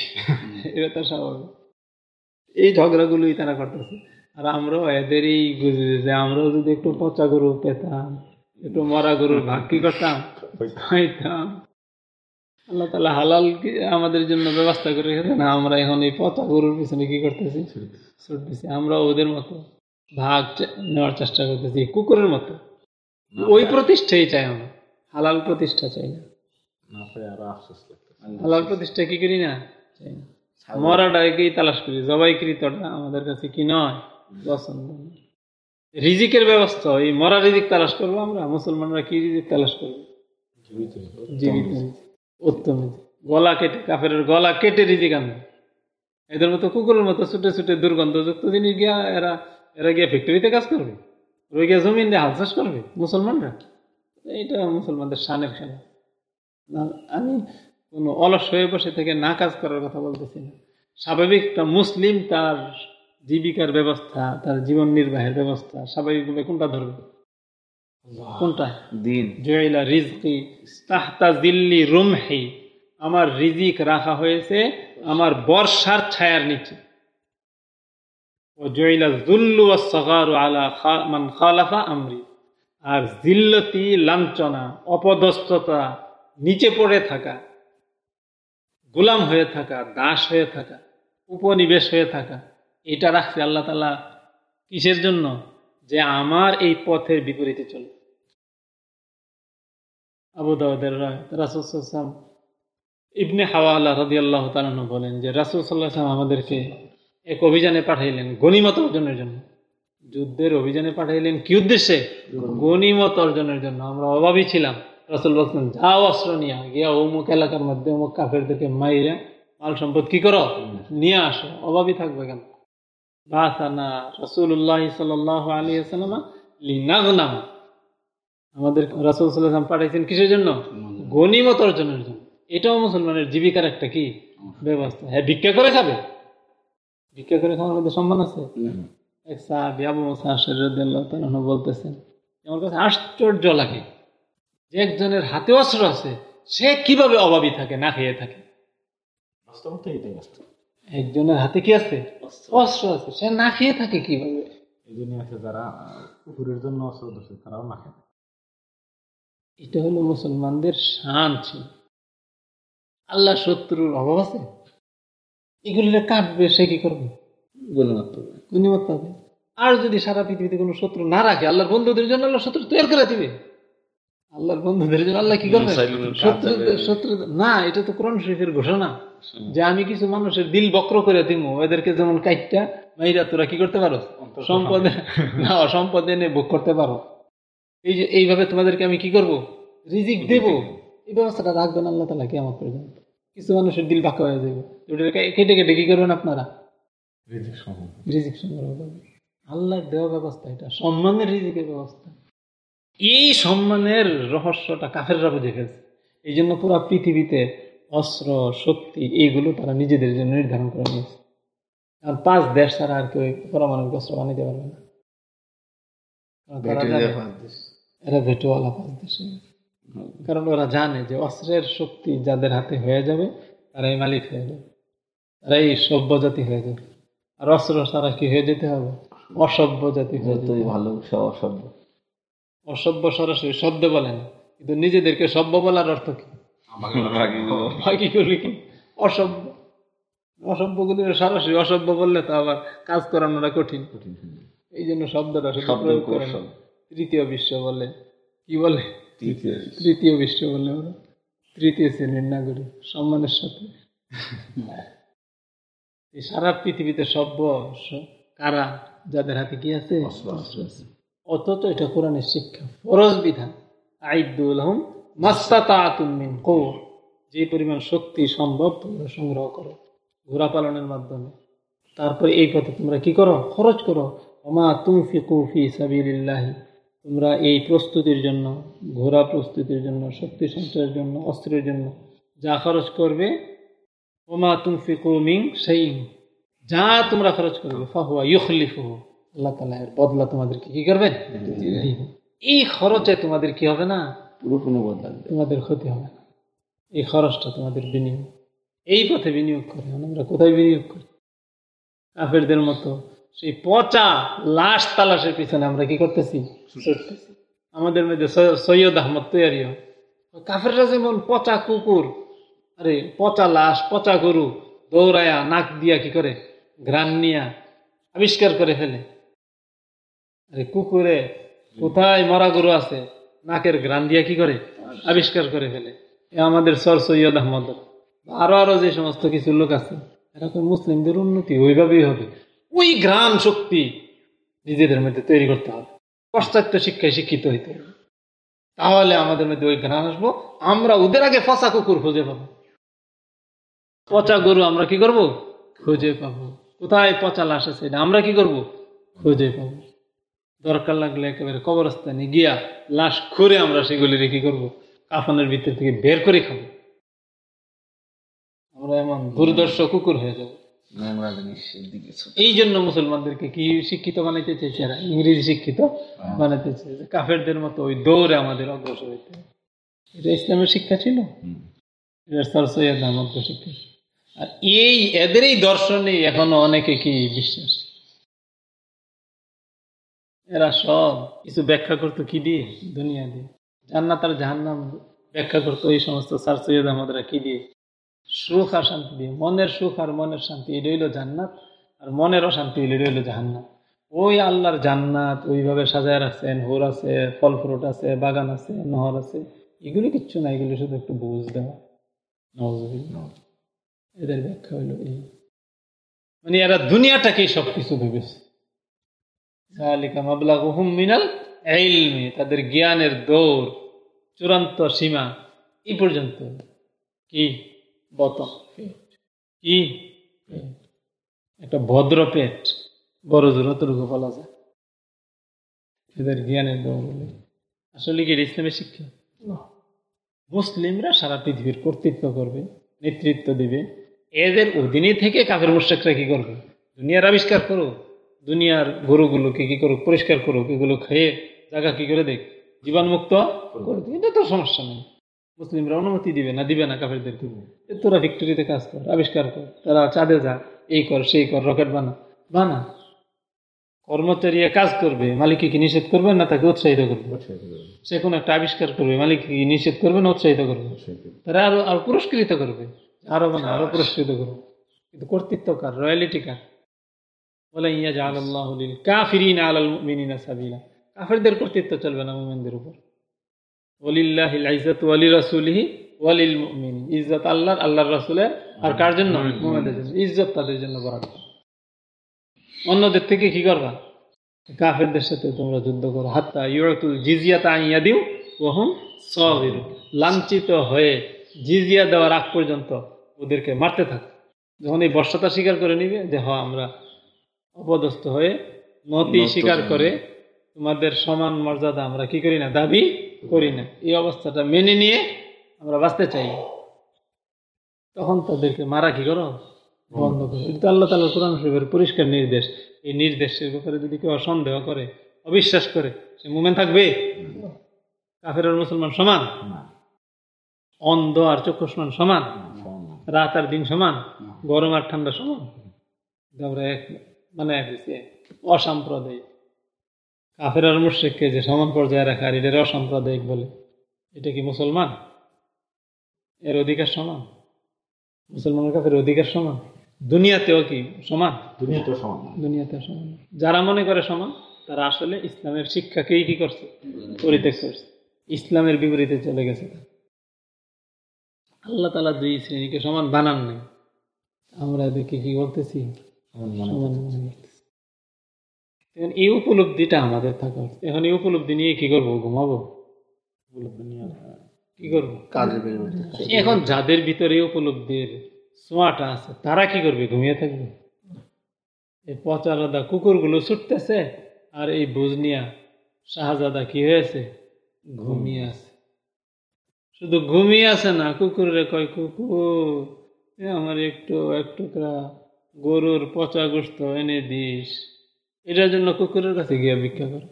এটা তো স্বাভাবিক। এই ঝগড়াগুলোই তারা করতেছে। আর আমরাও এদেরই বুঝি যে আমরাও যদি একটু পচা গরু পেতাম একটু মরা গরুর ভাগ কি করতাম খাইতাম আল্লাহ তালা হালাল কি আমাদের জন্য ব্যবস্থা করে রেখেছে না আমরা এখন এই পচা গরুর পিছনে কি করতেছি? ছুটতেছি। আমরা ওদের মতো। ভাগ নেওয়ার চেষ্টা করতেছি কুকুরের মতো। ওই প্রতিষ্ঠাই চাই আমরা। হালাল প্রতিষ্ঠা চাই না। হালাল প্রতিষ্ঠা কি করি না? চাই না। মরাটাকেই তালাশ করি? জবাইকৃতটা আমাদের কাছে কি নয়? পছন্দ রিজিকের ব্যবস্থা এই মরা রিজিক তালাশ করব আমরা মুসলমানরা কি রিজিক তালাশ করব? জীবিত জীবিত উত্তম গলা কেটে কাফের গলা কেটে রিজিক আনবে। এদের মতো কুকুরের মতো ছুটে ছুটে দুর্গন্ধযুক্ত জিনিস গিয়া এরা এরা গিয়া ফ্যাক্টরিতে কাজ করবে? ওই গিয়া জমিন দিয়ে হাল চাষ করবে? মুসলমানরা? এটা মুসলমানদের শানের খেলা আমি কোনো অলস হয়ে বসে থেকে না কাজ করার কথা বলতেছি না। স্বাভাবিক মুসলিম তার জীবিকার ব্যবস্থা তার জীবন নির্বাহের ব্যবস্থা স্বাভাবিকভাবে কোনটা ধরবে? কোনটা? দিন। জয়লা রিজকি তাহতা জিল্লি রুমহি। আমার রিজিক রাখা হয়েছে আমার বর্ষার ছায়ার নিচে ও জয়লা জুল্লু সগারু আলা খা- মান খালাফা আমরি আর জিল্লতি, লাঞ্ছনা, অপদস্থতা, নিচে পড়ে থাকা, গোলাম হয়ে থাকা, দাস হয়ে থাকা, উপনিবেশ হয়ে থাকা, এটা রাখছে আল্লাহ তালা কিসের জন্য? যে আমার এই পথের বিপরীতে চলে। আবু দাউদের রাসুসাম ইবনে হাওয়া হাওয়ালা রাদি আল্লাহ তালন বলেন যে রাসুল সাল্লাহাম আমাদেরকে এক অভিযানে পাঠাইলেন গণিমত অর্জনের জন্য। যুদ্ধের অভিযানে পাঠাইলেন কি উদ্দেশ্যে? গণিমত। অর্জনের জন্য। আমরা অভাবী ছিলাম। রাসুল বলছেন যাও অস্ত্র নিয়ে গিয়া অমুক এলাকার মধ্যে অমুক কাফেরদেরকে মাইরে মাল সম্পদ কি করো? নিয়ে আসো। অভাবী থাকবে কেন? বাসানা রসুল্লাহ সাল আলী সাল্লামা লিনাগনাম আমাদের রাসুল সাল্লাম পাঠাইছেন কিসের জন্য? গণিমত অর্জনের জন্য। এটাও মুসলমানের জীবিকার একটা কি? ব্যবস্থা। হ্যাঁ ভিক্ষা করে খাবে। ভিক্ষা করে খাওয়ার মধ্যে সম্মান আছে? এক সাহাবি আবু মুসা আশরাদিয়াল্লাহু তাআলা বলতেছেন আমার কাছে আশ্চর্য লাগে যে একজনের হাতে অস্ত্র আছে সে কীভাবে অভাবী থাকে না খেয়ে থাকে? একজনের হাতে কি আছে? অস্ত্র। আছে সে না খেয়ে থাকে কীভাবে? এই জন্য আছে যারা কুকুরের জন্য অস্ত্র ধরছে তারাও না খায় এটা হলো মুসলমানদের শান ছিল। আল্লাহ শত্রুর অভাব আছে? এগুলিরে কাটবে সে কি করবে? গণিমত গণিমত পাবে আর যদি সারা পৃথিবীতে কোনো শত্রু না রাখে আল্লাহর বন্ধুদের জন্য আল্লাহ শত্রু তৈরি করে দিবে। আল্লাহর বন্ধুদের জন্য আল্লাহ কি করবে? শত্রু শত্রু না এটা তো কোরআন শরীফের ঘোষণা। যে আমি কিছু মানুষের দিল বক্র করে দিব এদেরকে যেমন কাইটটা মাইরা তোরা কি করতে পারো? সম্পদে না সম্পদে এনে ভোগ করতে পারো। এই যে এইভাবে তোমাদেরকে আমি কি করব? রিজিক দেব। এই ব্যবস্থাটা রাখবেন আল্লাহ তালা কি আমার পর্যন্ত। কিছু মানুষের দিল বাঁকা হয়ে যাবে। ওটাকে কেটে কেটে কি করবেন আপনারা? রিজিক সংগ্রহ করবে আল্লাহর দেওয়া ব্যবস্থা এটা সম্মানের রিজিকের ব্যবস্থা। এই সম্মানের রহস্যটা কাফেররা বুঝে ফেলছে। এই জন্য পুরো পৃথিবীতে অস্ত্র শক্তি এইগুলো তারা নিজেদের জন্য নির্ধারণ করে নিয়েছে। আর পাঁচ দেশ ছাড়া আর কেউ পারমাণবিক অস্ত্র বানাইতে পারবে না। এরা পাঁচ দেশে কারণ ওরা জানে যে অস্ত্রের শক্তি যাদের হাতে হয়ে যাবে তারাই মালিক হয়ে যাবে। তারাই সভ্য জাতি হয়ে যাবে। আর অস্ত্র ছাড়া কি হয়ে যেতে হবে? অসভ্য জাতি হয়ে যতই ভালো সব অসভ্য। অসভ্য সরাসরি শব্দ বলে না কিন্তু নিজেদেরকে সভ্য বলার অর্থ কি? বাকি করলে কি? অসভ্য। অসভ্যগুলি সরাসরি অসভ্য বললে তো আবার কাজ করানোটা কঠিন। কঠিন এই জন্য শব্দটা। তৃতীয় বিশ্ব বলে। কি বলে? তৃতীয় বিশ্ব বলে। ওরা তৃতীয় শ্রেণির নাগরিক সম্মানের সাথে। এই সারা পৃথিবীতে সভ্য কারা যাদের হাতে কি আছে? অথচ এটা কোরআনের শিক্ষা। ফরজ বিধান। আইদুল হম মিন কৌর যে পরিমাণ শক্তি সম্ভব তোমরা সংগ্রহ করো। ঘোরা পালনের মাধ্যমে। তারপরে এই পথে তোমরা কি করো? খরচ করো। ওমা তুমফিকু ফি সাবিলিল্লাহি। তোমরা এই প্রস্তুতির জন্য ঘোড়া প্রস্তুতির জন্য শক্তি সঞ্চয়ের জন্য অস্ত্রের জন্য যা খরচ করবে ওমা তুমফিকু মিং সেই যা তোমরা খরচ করবে ফাহুয়া ইউখলিফুহু। আল্লাহ তালা এর বদলা তোমাদেরকে কি করবেন? দিবেন। এই খরচে তোমাদের কি হবে না? পুরো কোনো বদলাবে তোমাদের ক্ষতি হবে না। এই খরচটা তোমাদের বিনিয়োগ। এই পথে বিনিয়োগ করে আমরা কোথায় বিনিয়োগ করি? কাফেরদের মতো সেই পচা লাশ তালাশের পিছনে আমরা কি করতেছি। আমাদের মধ্যে সৈয়দ আহমদ তৈয়ারিও কাফেররা যেমন পচা কুকুর, আরে পচা লাশ, পচা গরু দৌড়ায়া নাক দিয়া কি করে? ঘ্রাণ নিয়া আবিষ্কার করে ফেলে। আরে কুকুরে, কোথায় মরা গরু আছে? নাকের ঘ্রাণ দিয়া কি করে? আবিষ্কার করে ফেলে। এ আমাদের সর সৈয়দ আহমদ। আরও আরও যে সমস্ত কিছু লোক আছে এরকম মুসলিমদের উন্নতি, ওইভাবেই হবে। ওই ঘ্রাণ শক্তি নিজেদের মধ্যে তৈরি করতে হবে। পাশ্চাত্য শিক্ষায় শিক্ষিত হইতে হবে। তাহলে আমাদের মধ্যে ওই ঘ্রাণ আসব। আমরা ওদের আগে ফসা কুকুর খুঁজে পাবো। পচা গরু আমরা কি করব? খুঁজে পাবো। কোথায় পচা লাশ আছে আমরা কি করব? খুঁজে পাবো। দরকার লাগলে একেবারে কবরস্থানে গিয়া লাশ খুঁড়ে আমরা সেগুলি কি করব। কাফনের ভিতর থেকে বের করে খাব। আমরা এমন দুর্দর্শ কুকুর হয়ে যাব। নোংরা জিনিসের দিকে এই জন্য মুসলমানদেরকে কি শিক্ষিত বানাইতে চেয়েছে এরা? ইংরেজি শিক্ষিত বানাইতে চেয়েছে। কাফেরদের মতো ওই দৌড়ে আমাদের অগ্রসর হইতে। এটা ইসলামের শিক্ষা ছিল? এটা সৈয়দ আহমদ শিক্ষা। আর এই এদের এই দর্শনে এখনও অনেকে কি বিশ্বাস? এরা সব কিছু ব্যাখ্যা করতো কি দিয়ে? দুনিয়া দিয়ে। জান্নাত আর জাহান্নাম ব্যাখ্যা করতো এই সমস্ত স্যার সৈয়দ আহমদরা কি দিয়ে? সুখ আর শান্তি দিয়ে মনের সুখ আর মনের শান্তি এটা হইল জান্নাত। আর মনের অশান্তি হইল এটা হইল জাহান্নাত। ওই আল্লাহর জান্নাত ওইভাবে সাজায় রাখছেন হোর আছে ফল ফ্রুট আছে, বাগান আছে, নহর আছে। এগুলো কিচ্ছু না, এগুলো শুধু একটু বুঝ দেওয়া। এদের ব্যাখ্যা হইল এই। মানে এরা দুনিয়াটাকেই সব কিছু ভেবেছে মিনাল ইলমি, তাদের জ্ঞানের দৌড়, চূড়ান্ত সীমা এই পর্যন্ত। কি? বতন কি? একটা ভদ্র পেট। বড় জোর অতটুকু বলা যায় এদের জ্ঞানের দৌড়। আসলে কি ইসলামের শিক্ষা? মুসলিমরা সারা পৃথিবীর কর্তৃত্ব করবে নেতৃত্ব দিবে। এদের অধীনে থেকে কাফের মুশ্রেকরা কি করবে? দুনিয়ার আবিষ্কার করো দুনিয়ার গরুগুলোকে কি করুক পরিষ্কার করুক এগুলো খেয়ে জায়গা কি করে দেখ? জীবাণুমুক্ত করে দিক এটা তো সমস্যা নেই। মুসলিমরা অনুমতি দিবে না দিবে না কাফেরদের দিবে তোরা ফ্যাক্টরিতে কাজ কর আবিষ্কার কর। তারা চাঁদে যা এই কর সেই কর রকেট বানা বানা। কর্মচারী কাজ করবে মালিককে কি নিষেধ করবে না তাকে উৎসাহিত করবে? সে কোনো একটা আবিষ্কার করবে মালিক কি নিষেধ করবে না উৎসাহিত করবে? তারা আরও আরও পুরস্কৃত করবে আরও মানে আরও পুরস্কৃত করবে। কিন্তু কর্তৃত্ব কার? রয়্যালিটি কার? বলে ইয়া জাহাল্লাহ কাফিরিন আলাল মুমিনিনা সাবিলা। কাফেরদের কর্তৃত্ব চলবে না মোমেনদের উপর। ওলিল্লাহিল ইজ্জত ওয়ালি রাসূলিহি ওয়ালিল মুমিন ইজ্জত আল্লাহর আল্লাহর রাসূলের আর কার জন্য? মুমিনদের জন্য। ইজ্জত তাদের জন্য বরাদ্দ। অন্যদের থেকে কি করবা? কাফেরদের সাথে তোমরা যুদ্ধ করো। হাত্তা ইউরাতুল জিজিয়াতা আইয়া দিও ওহম সহির লাঞ্ছিত হয়ে জিজিয়া দেওয়ার আগ পর্যন্ত ওদেরকে মারতে থাকো। যখন এই বর্ষতা স্বীকার করে নিবে যে হ আমরা অপদস্থ হয়ে নতি স্বীকার করে তোমাদের সমান মর্যাদা আমরা কি করি না? দাবি করি না এই অবস্থাটা মেনে নিয়ে আমরা বাঁচতে চাই। তখন তাদেরকে মারা কি করো? বন্ধ করো। এটা আল্লাহ তালা কোরআন শরীফের পরিষ্কার নির্দেশ। এই নির্দেশের ব্যাপারে যদি কেউ সন্দেহ করে, অবিশ্বাস করে, সে মুমেন থাকবে? কাফের আর মুসলমান সমান? অন্ধ আর চক্ষুষ্মান সমান রাত আর দিন সমান? গরম আর ঠান্ডা সমান? আমরা এক মানে অসাম্প্রদায়িক। কাফের আর মুশ্রিককে যে সমান পর্যায়ে রাখা আর এটার অসাম্প্রদায়িক বলে এটা কি মুসলমান? এর অধিকার সমান? মুসলমানের কাফের অধিকার সমান? দুনিয়াতেও কি সমান? দুনিয়া তো সমান দুনিয়াতেও সমান। যারা মনে করে সমান তারা আসলে ইসলামের শিক্ষাকেই কি করছে? পরিত্যাগ করছে। ইসলামের বিপরীতে চলে গেছে আল্লাহ তালা দুই শ্রেণীকে সমান বানান নাই। আমরা এদেরকে কি বলতেছি? সমান মনে করতেছি। এখন এই উপলব্ধিটা আমাদের থাকা। এখন এই উপলব্ধি নিয়ে কি করব? ঘুমাবো? নিয়ে কি করব? এখন যাদের ভিতরে উপলব্ধির ছোঁয়াটা আছে তারা কি করবে? ঘুমিয়ে থাকবে? এই পচারাদা কুকুরগুলো ছুটতেছে আর এই বুজনিয়া শাহজাদা কি হয়েছে? ঘুমিয়ে আছে। শুধু ঘুমিয়ে আছে না কুকুরে কয় কুকুর আমার একটু এক টুকরা গরুর পচা গোস্ত এনে দিস। এটার জন্য কুকুরের কাছে গিয়ে ভিক্ষা করে।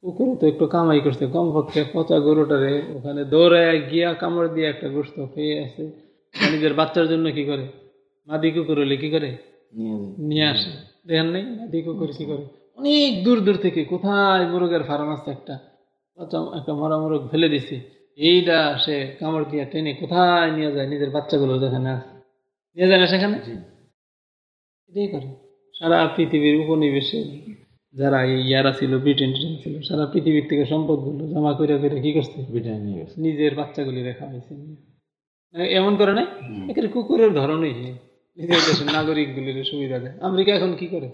কুকুর তো একটু কামাই করছে কমপক্ষে পচা গরুটারে ওখানে দৌড়ায় গিয়া কামড় দিয়ে একটা গোস্ত খেয়ে আসে। নিজের বাচ্চার জন্য কি করে? মাদি কুকুর হলে কি করে? নিয়ে আসে। দেখেন নাই? মাদি কুকুর কি করে? অনেক দূর দূর থেকে কোথায় মোরগের ফার্ম আছে একটা। পচা একটা মরা মোরগ ফেলে দিছে। এইটা সে কামড় দিয়ে টেনে কোথায় নিয়ে যায়? নিজের বাচ্চাগুলো যেখানে আছে। নিয়ে যায় না সেখানে? এটাই করে। সারা পৃথিবীর উপনিবেশে যারা এই ইয়ারা ছিল ব্রিটেন ছিল সারা পৃথিবীর থেকে সম্পদগুলো জমা করে করে কি করছে? নিয়ে নিজের বাচ্চাগুলি রেখা হয়েছে। এমন করে নাই? এখানে কুকুরের ধরনই। নিজের দেশের নাগরিকগুলির সুবিধা দেয়। আমেরিকা এখন কি করে?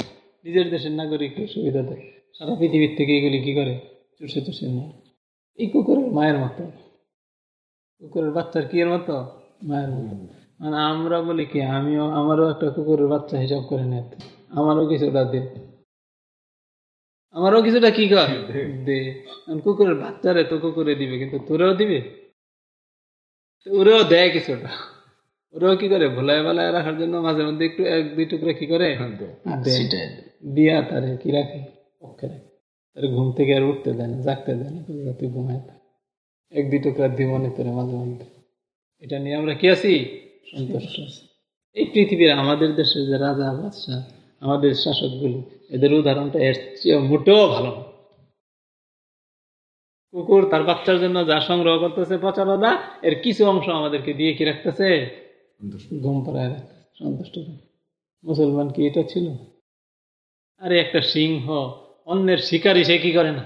নিজের দেশের নাগরিককে সুবিধা দেয়। সারা পৃথিবীর থেকে এগুলি কি করে? চুষে চুষে নেয়। এই কুকুরের মায়ের মতো। কুকুরের বাচ্চার কি এর মতো? মায়ের মতো। মানে আমরা বলি কি আমিও আমারও একটা কুকুরের বাচ্চা হিসাব করে নেয়। আমারও কিছুটা দে। আমারও কিছুটা কি কর? দে? কুকুরের বাচ্চারে তো কুকুরে দিবে কিন্তু তোরেও দিবে? ওরেও দেয় কিছুটা। ওরাও কি করে? ভোলায় ভালায় রাখার জন্য মাঝে মধ্যে একটু এক দুই টুকরা কি করে? দেয়। সেটাই দিয়া তারে কি রাখে? পক্ষে রাখে। তার ঘুম থেকে আর উঠতে দেয় না জাগতে দেয় না যাতে ঘুমায়। এক দুই টুকরা দিয়ে মনে করে মাঝে মধ্যে। এটা নিয়ে আমরা কি আছি? সন্তুষ্ট আছি। এই পৃথিবীর আমাদের দেশের যে রাজা বাদশাহ আমাদের শাসকগুলো। এদের উদাহরণটা এর চেয়ে মোটেও ভালো না। কুকুর তার বাচ্চার জন্য যা সংগ্রহ করতেছে পচারদা এর কিছু অংশ আমাদেরকে দিয়ে কি রাখতেছে? ঘুম পাড়ায় রাখতেছে সন্তুষ্ট। মুসলমান কি এটা ছিল? আরে একটা সিংহ অন্যের শিকারই সে কি করে না?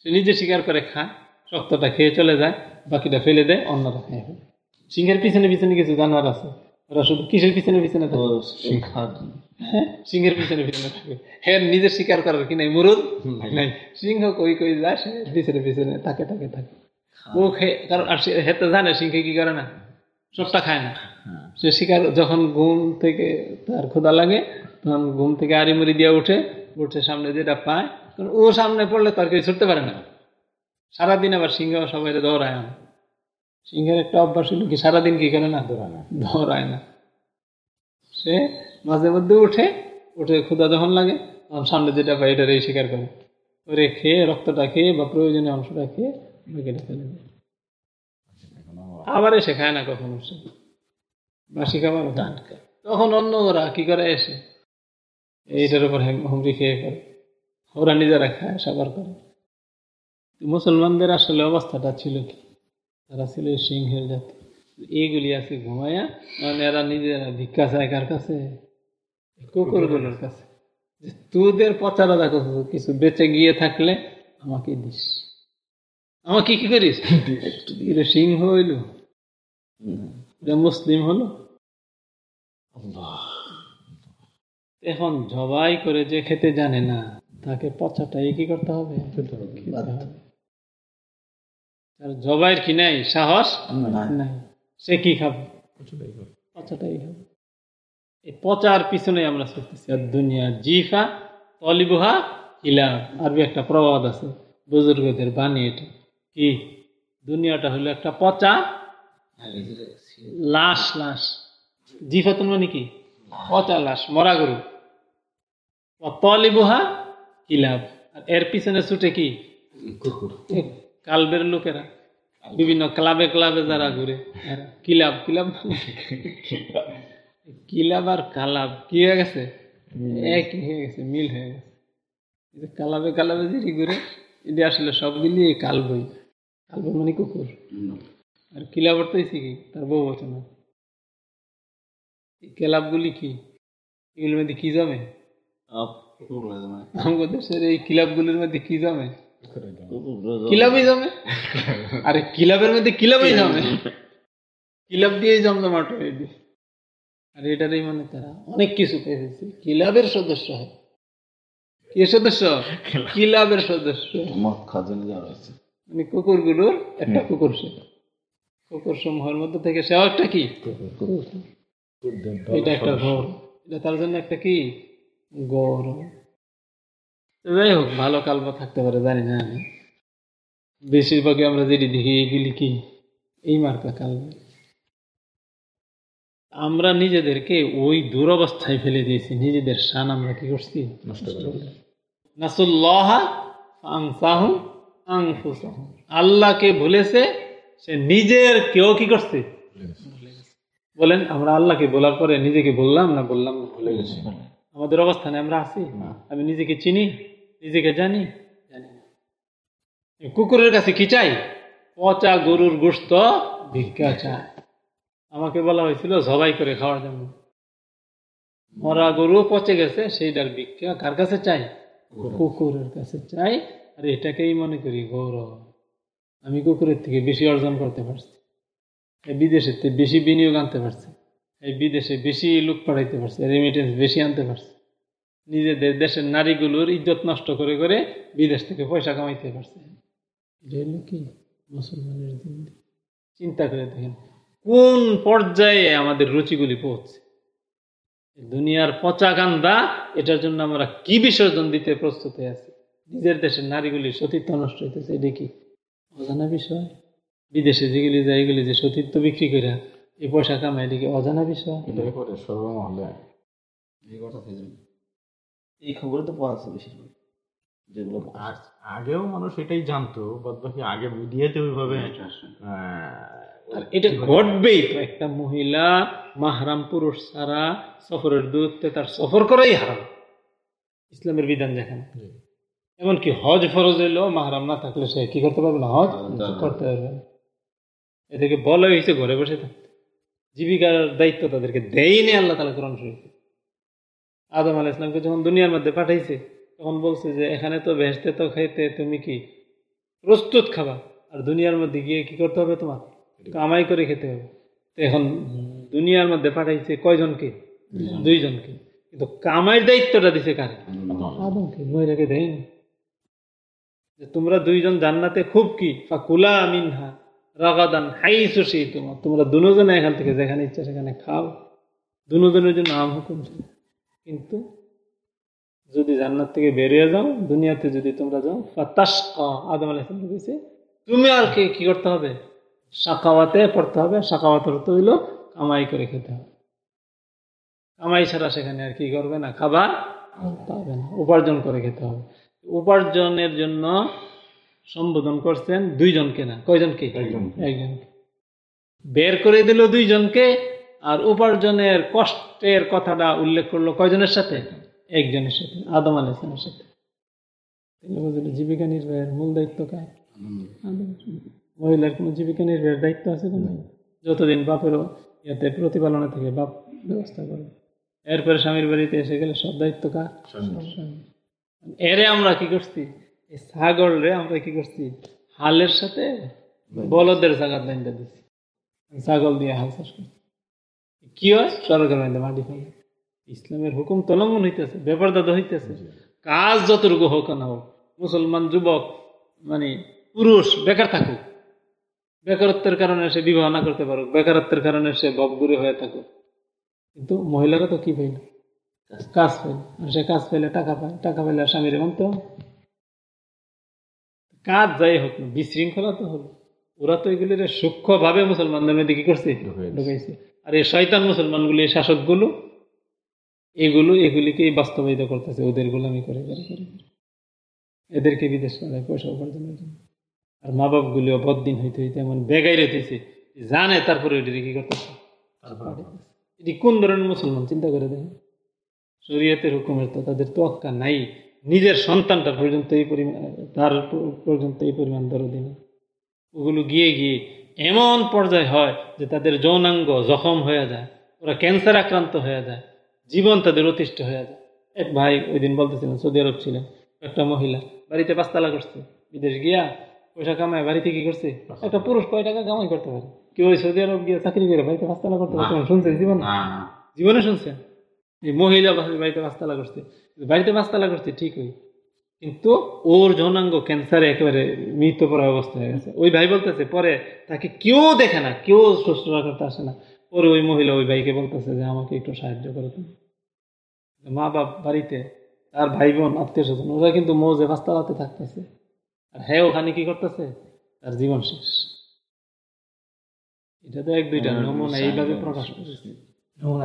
সে নিজে শিকার করে খায় শক্তটা খেয়ে চলে যায় বাকিটা ফেলে দেয় অন্যরা খেয়ে। সিংহের পিছনে পিছনে কিছু জানোয়ার আছে। ওরা শুধু কিসের পিছনে পিছনে থাকে হ্যাঁ, সিংহের পিছনে পিছনে থাকে হ্যাঁ নিজের শিকার করার কি নাই মুরুদ? নাই। সিংহ কই কই যায় সে পিছনে পিছনে থাকে থাকে থাকে। ও খেয়ে কারণ আর সে হেতে জানে সিংহে কি করে না? সবটা খায় না। সে শিকার যখন ঘুম থেকে তার ক্ষুধা লাগে তখন ঘুম থেকে আড়ি মুড়ি দিয়ে উঠে উঠে সামনে যেটা পায় কারণ ও সামনে পড়লে তার কেউ ছুটতে পারে না। সারাদিন আবার সিংহ সবাই দৌড়ায় না সিংহের একটা অভ্যাস হলো কি, সারাদিন কি করে না দৌড়ায় না। সে মাঝে মধ্যে উঠে উঠে ক্ষুদা যখন লাগে, তখন সামনে যেটা পায় এটারই শিকার করে। ওরে খেয়ে, রক্তটা খেয়ে বা প্রয়োজনীয় অংশটা খেয়ে কেটে ফেলে দেয়। আবার এসে খায় না কখনো সে। বাসি খাবার তখন অন্য ওরা কি করে এসে, এইটার উপর হেম- হুমড়ি খেয়ে করে। ওরা নিজেরা খায়, সাবার করে। মুসলমানদের আসলে অবস্থাটা ছিল কি তারা ছিল সিংহের জাতি এইগুলি আছে ঘুমাইয়া মানে এরা নিজেরা ভিক্ষা চায় কার কাছে? কুকুরগুলোর কাছে। যে তোদের পচারা দেখো কিছু বেঁচে গিয়ে থাকলে আমাকে দিস। আমাকে কি করিস? একটু দিলে সিংহ হইল। মুসলিম হলো। এখন জবাই করে যে খেতে জানে না তাকে পচাটাই কি করতে হবে। তার জবাইয়ের কি নাই? সাহস? নাই। সে কি খাবে? পচাটাই খাবে। এই পচার পিছনে আমরা ছুটতেছি আর দুনিয়া জিফা তলিবুহা হিলা আরবি একটা প্রবাদ আছে। বুজুর্গদের বাণী এটা। কি? দুনিয়াটা হলো একটা পচা লাশ লাশ। জিফাতুন মানে কি? পচা লাশ মরা গরু। তলিবুহা কিলাব। আর এর পিছনে ছুটে কি? এ কালবের লোকেরা। বিভিন্ন ক্লাবে ক্লাবে যারা ঘুরে কিলাব কিলাব মানে কিলাব আর কালাব কি হয়ে গেছে? এক হয়ে গেছে মিল হয়ে গেছে। কালাবে কালাবে যে ঘুরে এটা আসলে সবগুলি এই কালবই কালবই মানে কুকুর। আর কিলাবর তো কি? তার বউ বচন এই ক্লাবগুলি কি? এগুলোর মধ্যে কি জমে। আমাদের দেশের এই ক্লাবগুলির মধ্যে কি জমে? কিলাবই জমে আরে কিলাবের মধ্যে কিলাবই জমে কিলাব দিয়েই জমজমাট হয়ে দিয়ে আর এটারই মানে তারা অনেক কিছু পেয়েছে কিলাবের সদস্য হয়। কি সদস্য? কিলাবের সদস্য। মদ মানে কুকুরগুলোর একটা কুকুর সে। কুকুর সমূহের মধ্যে থেকে সেও একটা কি? এটা একটা ঘর। এটা তার জন্য একটা কি? গৌরব যাই হোক ভালো কাল্প থাকতে পারে জানি না আমি। বেশিরভাগই আমরা যেটি দেখি এগুলি কি এই মার্কা কাল্প আমরা নিজেদেরকে ওই দুরবস্থায় ফেলে দিয়েছি নিজেদের শান আমরা কি করছি? নষ্ট করে। নাসুল্লাহ আল্লাহকে ভুলেছে সে নিজের কেউ কি করছে? বলেন আমরা আল্লাহকে বলার পরে নিজেকে বললাম না বললাম ভুলে গেছি। আমাদের অবস্থানে আমরা আছি? আমি নিজেকে চিনি? নিজেকে জানি? জানি না। কুকুরের কাছে কি চাই? পচা গরুর গোস্ত ভিক্ষা চায় আমাকে বলা হয়েছিল সবাই করে খাওয়ার জন্য মরা গরু পচে গেছে সেইটার ভিক্ষা কার কাছে চাই? কুকুরের। কাছে চাই। আর এটাকেই মনে করি গৌরব। আমি কুকুরের থেকে বেশি অর্জন করতে পারছি। এই বিদেশের থেকে বেশি বিনিয়োগ আনতে পারছি। এই বিদেশে বেশি লোক পাঠাইতে পারছে। রেমিটেন্স বেশি আনতে পারছে। নিজেদের দেশের নারীগুলোর ইজ্জত নষ্ট করে করে বিদেশ থেকে পয়সা কামাইতে পারছে। এটা হলো কি? মুসলমানের জিন্দি। চিন্তা করে দেখেন কোন পর্যায়ে আমাদের রুচিগুলি পৌঁছে? দুনিয়ার পচা গান্দা এটার জন্য আমরা কি বিসর্জন দিতে প্রস্তুত হয়ে আছি? নিজের দেশের নারীগুলির সতীত্ব নষ্ট হইতেছে এটা কি অজানা বিষয়? বিদেশে যেগুলি যায় এগুলি যে সতীত্ব বিক্রি করে এই পয়সা কামায় এটা কি অজানা বিষয়? এটাই করে সর্বমহলে। এই কথা এই খবরে তো পাওয়া যাচ্ছে বেশিরভাগ যেগুলো আগেও মানুষ এটাই জানতো বাদ বাকি আগে মিডিয়াতে ওইভাবে আর এটা ঘটবেই। তো একটা মহিলা মাহরাম পুরুষ ছাড়া সফরের দূরত্বে তার সফর করাই হারাম। ইসলামের বিধান যেখানে। এমনকি হজ ফরজ হইলেও মাহরাম না থাকলে সে কি করতে পারবে না? হজ করতে পারবে এদেরকে বলা হয়েছে ঘরে বসে থাকতে। জীবিকার দায়িত্ব তাদেরকে দেয়নি আল্লাহ তালা কোরআন শরীফে। আদম আলাহ ইসলামকে যখন দুনিয়ার মধ্যে পাঠাইছে তখন বলছে যে এখানে তো ভেসতে তো খাইতে তুমি কি? প্রস্তুত খাবা। আর দুনিয়ার মধ্যে গিয়ে কি করতে হবে তোমার? কামাই করে খেতে হবে। তো এখন দুনিয়ার মধ্যে পাঠাইছে কয়জনকে? দুইজনকে। কিন্তু কামাইয়ের দায়িত্বটা দিছে কারে? আদমকে মহিলাকে দেয়নি যে তোমরা দুইজন জান্নাতে খুব কি? ফাকুলা মিনহা রাগাদান হাই সুশি তোমার তোমরা দুজনে এখান থেকে যেখানে ইচ্ছা সেখানে খাও। দুজনের জন্য আম হুকুম ছিল। কিন্তু যদি জান্নাত থেকে বেরিয়ে যাও দুনিয়াতে যদি তোমরা যাও ফাতাস আদম আলাহ কইছে তুমি আর কি কি করতে হবে? শাকাওয়াতে পড়তে হবে। শাকাওয়াত অর্থ হইল কামাই করে খেতে হবে। কামাই ছাড়া সেখানে আর কি করবে না? খাবার পাবে না। উপার্জন করে খেতে হবে। উপার্জনের জন্য সম্বোধন করছেন দুইজনকে না? কয়জনকে? একজনকে। বের করে দিল দুইজনকে। আর উপার্জনের কষ্টের কথাটা উল্লেখ করল কয়জনের সাথে? একজনের সাথে। আদম আলাইসলামের সাথে। জীবিকা নির্বাহের মূল দায়িত্ব কার? মহিলার কোনো জীবিকা নির্বাহের দায়িত্ব আছে কোনো? যতদিন বাপেরও ইয়াতে প্রতিপালনা থেকে বাপ ব্যবস্থা করবে এরপরে স্বামীর বাড়িতে এসে গেলে সব দায়িত্ব কার। এরে আমরা কি করছি? এই ছাগল রে আমরা কি করছি? হালের সাথে বলদের জায়গা লাইনটা দিচ্ছি ছাগল দিয়ে হাল চাষ করছি। কি হয়? সরকার মধ্যে মাটি ফেলে ইসলামের হুকুম তো লঙ্ঘন হইতেছে বেপরদাদ হইতেছে। কাজ যতটুকু হোক না হোক মুসলমান যুবক মানে পুরুষ বেকার থাকুক। বেকারত্বের কারণে সে বিবাহ না করতে পারুক বেকারত্বের কারণে সে বকগুরি হয়ে থাকুক। কিন্তু মহিলারা তো কি পাইল কাজ পাইল আর সে কাজ পেলে টাকা পায় টাকা পেলে আর স্বামীর মানতে তো কাজ যাই হোক না বিশৃঙ্খলা তো হলো ওরা তো এগুলির সূক্ষ্মভাবে মুসলমানদের মধ্যে কি করছে? ঢুকাইছে। আর এই শয়তান মুসলমানগুলি এই শাসকগুলো এগুলো এগুলিকেই বাস্তবায়িত করতেছে। ওদের গোলামি করে করে করে। এদেরকে বিদেশ করে পয়সা উপার্জনের জন্য আর মা বাপগুলিও বদিন হইতে হইতে এমন বেগাই রেতেছে জানে তারপরে ওইটি কি করতেছে? এটি কোন ধরনের মুসলমান? চিন্তা করে দেখেন। শরীয়তের হুকুমের তো তাদের তোয়াক্কা নাই। নিজের সন্তানটা পর্যন্ত এই পরিমাণ তার পর্যন্ত এই পরিমাণ দরদি নেই। ওগুলো গিয়ে গিয়ে এমন পর্যায়ে হয় যে তাদের যৌনাঙ্গ জখম হয়ে যায় ওরা ক্যান্সার আক্রান্ত হয়ে যায় জীবন তাদের অতিষ্ঠ হয়ে যায়। এক ভাই ওই দিন বলতেছিলেন সৌদি আরব ছিলেন একটা মহিলা বাড়িতে পাঁচতলা করছে বিদেশ গিয়া পয়সা কামায় বাড়িতে কি করছে? একটা পুরুষ কয় টাকা কামাই করতে পারে? কেউ ওই সৌদি আরব গিয়ে চাকরি করে বাড়িতে পাঁচতলা করতে পারে শুনছেন জীবন? জীবনে শুনছেন? এই মহিলা বাড়িতে পাঁচতলা করছে বাড়িতে পাঁচতলা করছে ঠিকই কিন্তু ওর যৌনাঙ্গ ক্যান্সারে একেবারে মৃত্যুপরা অবস্থা হয়ে গেছে। ওই ভাই বলতেছে পরে তাকে কেউ দেখে না কেউ শুশ্রূষা করতে আসে না। পরে ওই মহিলা ওই ভাইকে বলতেছে যে আমাকে একটু সাহায্য করো তুমি। মা বাপ বাড়িতে তার ভাই বোন আত্মীয় স্বজন ওরা কিন্তু মৌজে পাঁচতলাতে থাকতেছে। আর হ্যাঁ ওখানে কি করতেছে? তার জীবন শেষ। এটা তো এক দুইটা নমুনা এইভাবে প্রকাশ করেছে।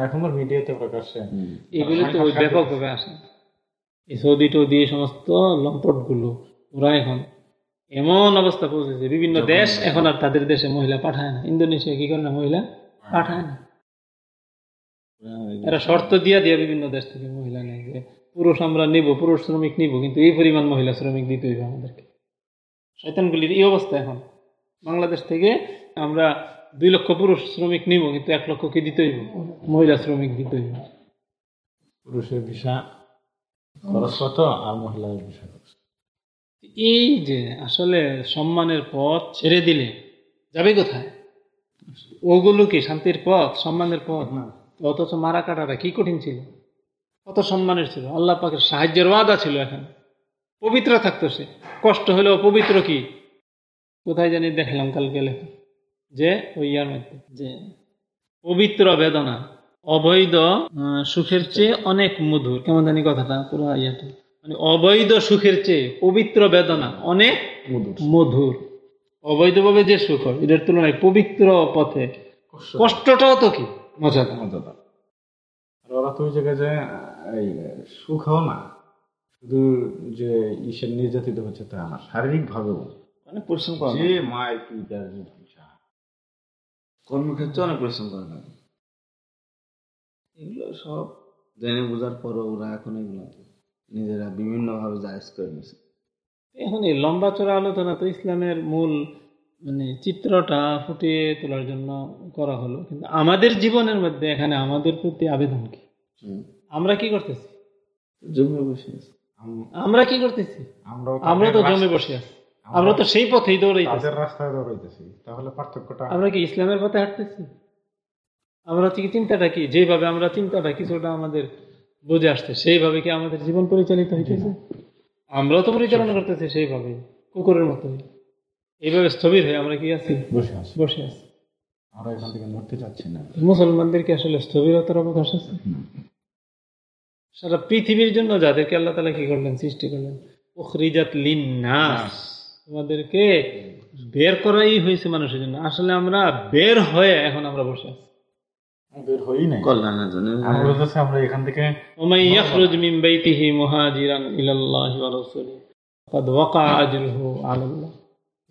এখনকার মিডিয়াতে প্রকাশ্যে এগুলো তো ওই ব্যাপকভাবে আসে এই সৌদি টৌদি এই সমস্ত লম্পটগুলো ওরা এখন এমন অবস্থা পৌঁছেছে বিভিন্ন দেশ এখন আর তাদের দেশে মহিলা পাঠায় না। ইন্দোনেশিয়া কি করে না মহিলা পাঠায় না? এরা শর্ত দিয়া দিয়া বিভিন্ন দেশ থেকে মহিলা নেয় যে পুরুষ আমরা নিব পুরুষ শ্রমিক নিব কিন্তু এই পরিমাণ মহিলা শ্রমিক দিতে হইবে আমাদেরকে। শয়তানগুলির এই অবস্থা এখন। বাংলাদেশ থেকে আমরা দুই লক্ষ পুরুষ শ্রমিক নিব কিন্তু এক লক্ষ কি দিতে হইব? মহিলা শ্রমিক দিতে হইব। পুরুষের ভিসা খরচ কত আর মহিলার ভিসা এই যে আসলে সম্মানের পথ ছেড়ে দিলে যাবে কোথায়? ওগুলো কি শান্তির পথ সম্মানের পথ? না। অথচ মারা কাটাটা কি কঠিন ছিল? কত সম্মানের ছিল? আল্লাহ পাকের সাহায্যের ওয়াদা ছিল এখন। পবিত্র থাকতো সে। কষ্ট হলেও পবিত্র কি? কোথায় জানি দেখলাম কালকে লেখা। যে ওই ইয়ার মধ্যে। যে পবিত্র বেদনা। অবৈধ সুখের চেয়ে অনেক মধুর। কেমন জানি কথাটা পুরো ইয়াটা মানে অবৈধ সুখের চেয়ে পবিত্র বেদনা অনেক মধুর। অবৈধভাবে যে সুখ হয় এটার তুলনায় পবিত্র পথে কষ্টটাও তো কি? মজাদার মজাদার আর ওরা তো ওই জায়গায় যে এই সুখও না। শুধু যে ঈশের নির্যাতিত হচ্ছে তা না শারীরিক ভাবেও অনেক পরিশ্রম করা যে মায়ের কি। কর্মক্ষেত্রে অনেক পরিশ্রম করা লাগে এগুলো সব জেনে বোঝার পরও ওরা এখন এগুলো নিজেরা বিভিন্নভাবে জায়জ করে নিছে এখন এই লম্বা চড়া আলোচনা তো ইসলামের মূল মানে চিত্রটা ফুটিয়ে তোলার জন্য করা হলো। কিন্তু আমাদের জীবনের মধ্যে এখানে আমাদের প্রতি আবেদন কি? আমরা কি করতেছি? জমে বসে আছি। আমরা কি করতেছি? আমরা তো জমে বসে আছি। আমরা তো সেই পথেই দৌড়াইতেছি। তাদের রাস্তায় দৌড়াইতেছি। তাহলে পার্থক্যটা আমরা কি ইসলামের পথে হাঁটতেছি? আমরা কি চিন্তাটা কি? যেভাবে আমরা চিন্তাটা কিছুটা আমাদের বুঝে আসছে সেইভাবে কি আমাদের জীবন পরিচালিত হইতেছে? আমরাও তো পরিচালনা করতেছি সেইভাবে কুকুরের মতো এইভাবে স্থবির হয়ে আমরা কি আছি? বসে আছি। বসে আছি। আমরা এখান থেকে নড়তে চাচ্ছি না। মুসলমানদের কি আসলে স্থবিরতার অবকাশ আছে? সারা পৃথিবীর জন্য যাদেরকে আল্লাহ তালা কি করলেন? সৃষ্টি করলেন। উখরিজাত লিন নাস। তোমাদেরকে বের করাই হয়েছে মানুষের জন্য। আসলে আমরা বের হয়ে এখন আমরা বসে আছি। এখান থেকে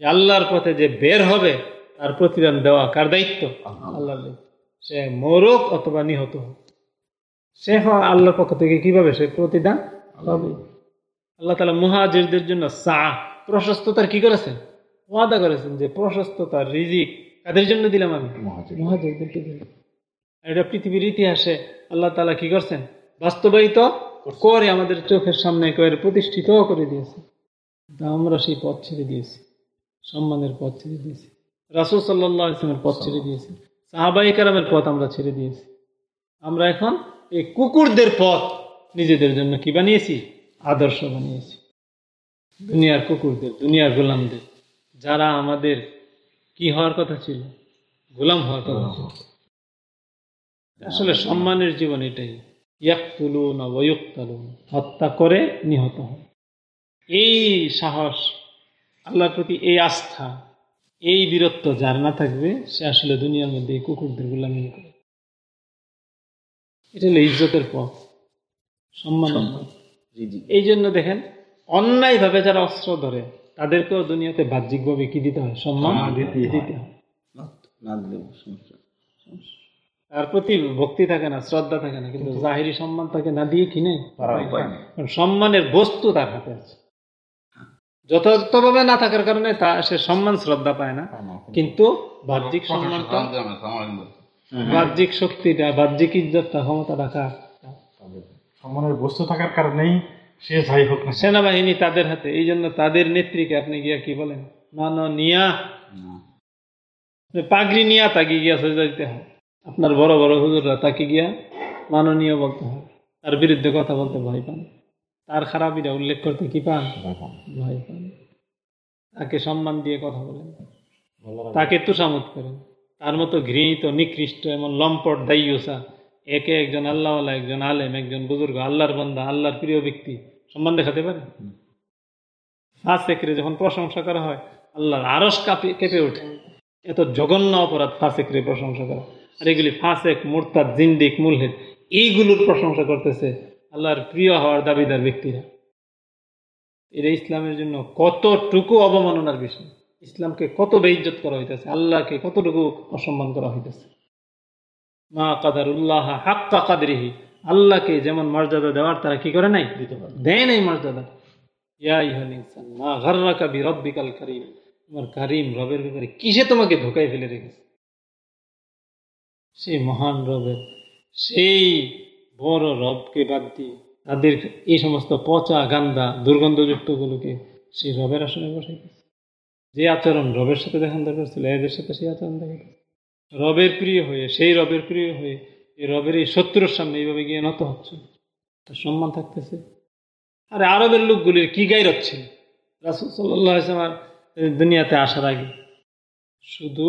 আল্লাহর পথে যে বের হবে তার প্রতিদান দেওয়া কার দায়িত্ব? আল্লাহ। সে মোরক অথবা নিহত হোক। সে আল্লাহর পক্ষ থেকে কীভাবে সে প্রতিদান আল্লাহ। তালা মুহাজিরদের জন্য সা প্রশস্ততার কি করেছেন? ওয়াদা করেছেন যে প্রশস্ততা রিজিক কাদের জন্য দিলাম আমি? মহাজিরদেরকে দিলাম। এটা পৃথিবীর ইতিহাসে আল্লাহ তালা কি করছেন? বাস্তবায়িত করে আমাদের চোখের সামনে একেবারে প্রতিষ্ঠিত করে দিয়েছে। আমরা সেই পথ ছেড়ে দিয়েছি। সম্মানের পথ ছেড়ে দিয়েছি। রাসুল সাল্লাহ ইসলামের পথ ছেড়ে দিয়েছি। সাহাবাই কারামের পথ আমরা ছেড়ে দিয়েছি। আমরা এখন এই কুকুরদের পথ নিজেদের জন্য কি বানিয়েছি? আদর্শ বানিয়েছি। দুনিয়ার কুকুরদের দুনিয়ার গোলামদের। যারা আমাদের কি হওয়ার কথা ছিল? গোলাম হওয়ার কথা ছিল। আসলে সম্মানের জীবন এটাই। ইয়াকতুলু না হত্যা করে নিহত হয় এই সাহস আল্লাহর প্রতি এই আস্থা এই বীরত্ব যার না থাকবে সে আসলে দুনিয়ার মধ্যে এই কুকুরদের গোলামি করে এটা হলো ইজ্জতের পথ রিজিক এই জন্য দেখেন অন্যায়ভাবে যারা অস্ত্র ধরে তাদেরকেও দুনিয়াতে বাহ্যিকভাবে কি দিতে হয়? সম্মান দিতে হয়। না দিলে সমস্যা। তার প্রতি ভক্তি থাকে না শ্রদ্ধা থাকে না কিন্তু জাহিরি সম্মান তাকে না দিয়ে কি নেই উপায় নেই। কারণ সম্মানের বস্তু তার হাতে আছে। যথাযথভাবে না থাকার কারণে তা সে সম্মান শ্রদ্ধা পায় না। কিন্তু বাহ্যিক সম্মানটা বাহ্যিক শক্তিটা বাহ্যিক ইজ্জতটা ক্ষমতা রাখা সম্মানের বস্তু থাকার কারণেই সে যাই হোক না সেনাবাহিনী তাদের হাতে এই জন্য তাদের নেত্রীকে আপনি গিয়া কি বলেন? মান নিয়া পাগড়ি নিয়া তাকে গিয়া সোজা দিতে হয়। আপনার বড় বড় হুজুররা তাকে গিয়া মাননীয় বলতে হয়। তার বিরুদ্ধে কথা বলতে ভয় পান। তার খারাপিটা উল্লেখ করতে কি পান? ভয় পান। তাকে সম্মান দিয়ে কথা বলেন। তাকে তুষামত করেন। তার মতো ঘৃণিত নিকৃষ্ট এমন লম্পট দাইয়ুসা একে একজন আল্লাহওয়ালা একজন আলেম একজন বুজুর্গ আল্লাহর বন্ধা আল্লাহর প্রিয় ব্যক্তি সম্মান দেখাতে পারে? ফাঁসেকরে যখন প্রশংসা করা হয় আল্লাহর আরস কাঁপে কেঁপে ওঠে। এত জঘন্য অপরাধ ফাঁসেকরে প্রশংসা করা। আর এগুলি ফাঁসেক, মুরতাদ, জিন্দিক, মুলহেদ, এইগুলোর প্রশংসা করতেছে আল্লাহর প্রিয় হওয়ার দাবিদার ব্যক্তিরা। এটা ইসলামের জন্য কতটুকু অবমাননার বিষয়? ইসলামকে কত বেইজ্জত করা হইতেছে? আল্লাহকে কতটুকু অসম্মান করা হইতেছে? মা কাদার উল্লাহ হাক্কা কাদরিহি। আল্লাহকে যেমন মর্যাদা দেওয়ার, তারা কি করে নাই? দেয় নাই মর্যাদা। ইয়া কারীম। তোমার কারিম রবের ব্যাপারে কিসে তোমাকে ধোকায় ফেলে রেখেছে? সেই মহান রবের, সেই বড় রবকে বাদ দিয়ে তাদের এই সমস্ত পচা গান্দা দুর্গন্ধযুক্তগুলোকে সেই রবের আসনে বসে বসাইতেছে যে আচরণ রবের সাথে দেখান দরকার ছিল, এদের সাথে সেই আচরণ দেখাইতেছে রবের প্রিয় হয়ে, সেই রবের প্রিয় হয়ে এই রবের এই শত্রুর সামনে এইভাবে গিয়ে নত হচ্ছে। তার সম্মান থাকতেছে। আরে আরবের লোকগুলির কি গাই হচ্ছে রাসুল সাল্লাহ দুনিয়াতে আসার আগে। শুধু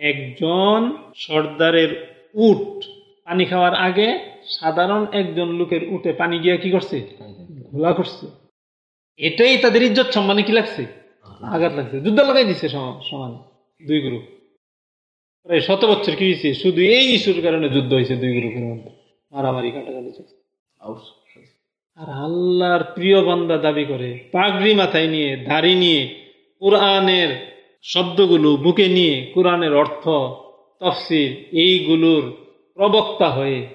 একজন সর্দারের উট পানি খাওয়ার আগে সাধারণ একজন লোকের উঠে পানি গিয়া কি করছে? ঘোলা করছে। এটাই তাদের ইজ্জত সম্মানে কি লাগছে? আঘাত লাগছে। যুদ্ধ লাগাই সম- সমানে দুই গ্রুপ প্রায় শত বছর কি হয়েছে শুধু এই ইস্যুর কারণে যুদ্ধ হয়েছে দুই গ্রুপের মধ্যে। মারামারি কাটাকাটি চলছে। আর আল্লাহর প্রিয় বান্দা দাবি করে পাগড়ি মাথায় নিয়ে দাড়ি নিয়ে কোরআনের শব্দগুলো বুকে নিয়ে কোরআনের অর্থ তফসির এইগুলোর প্রবক্তা হয়ে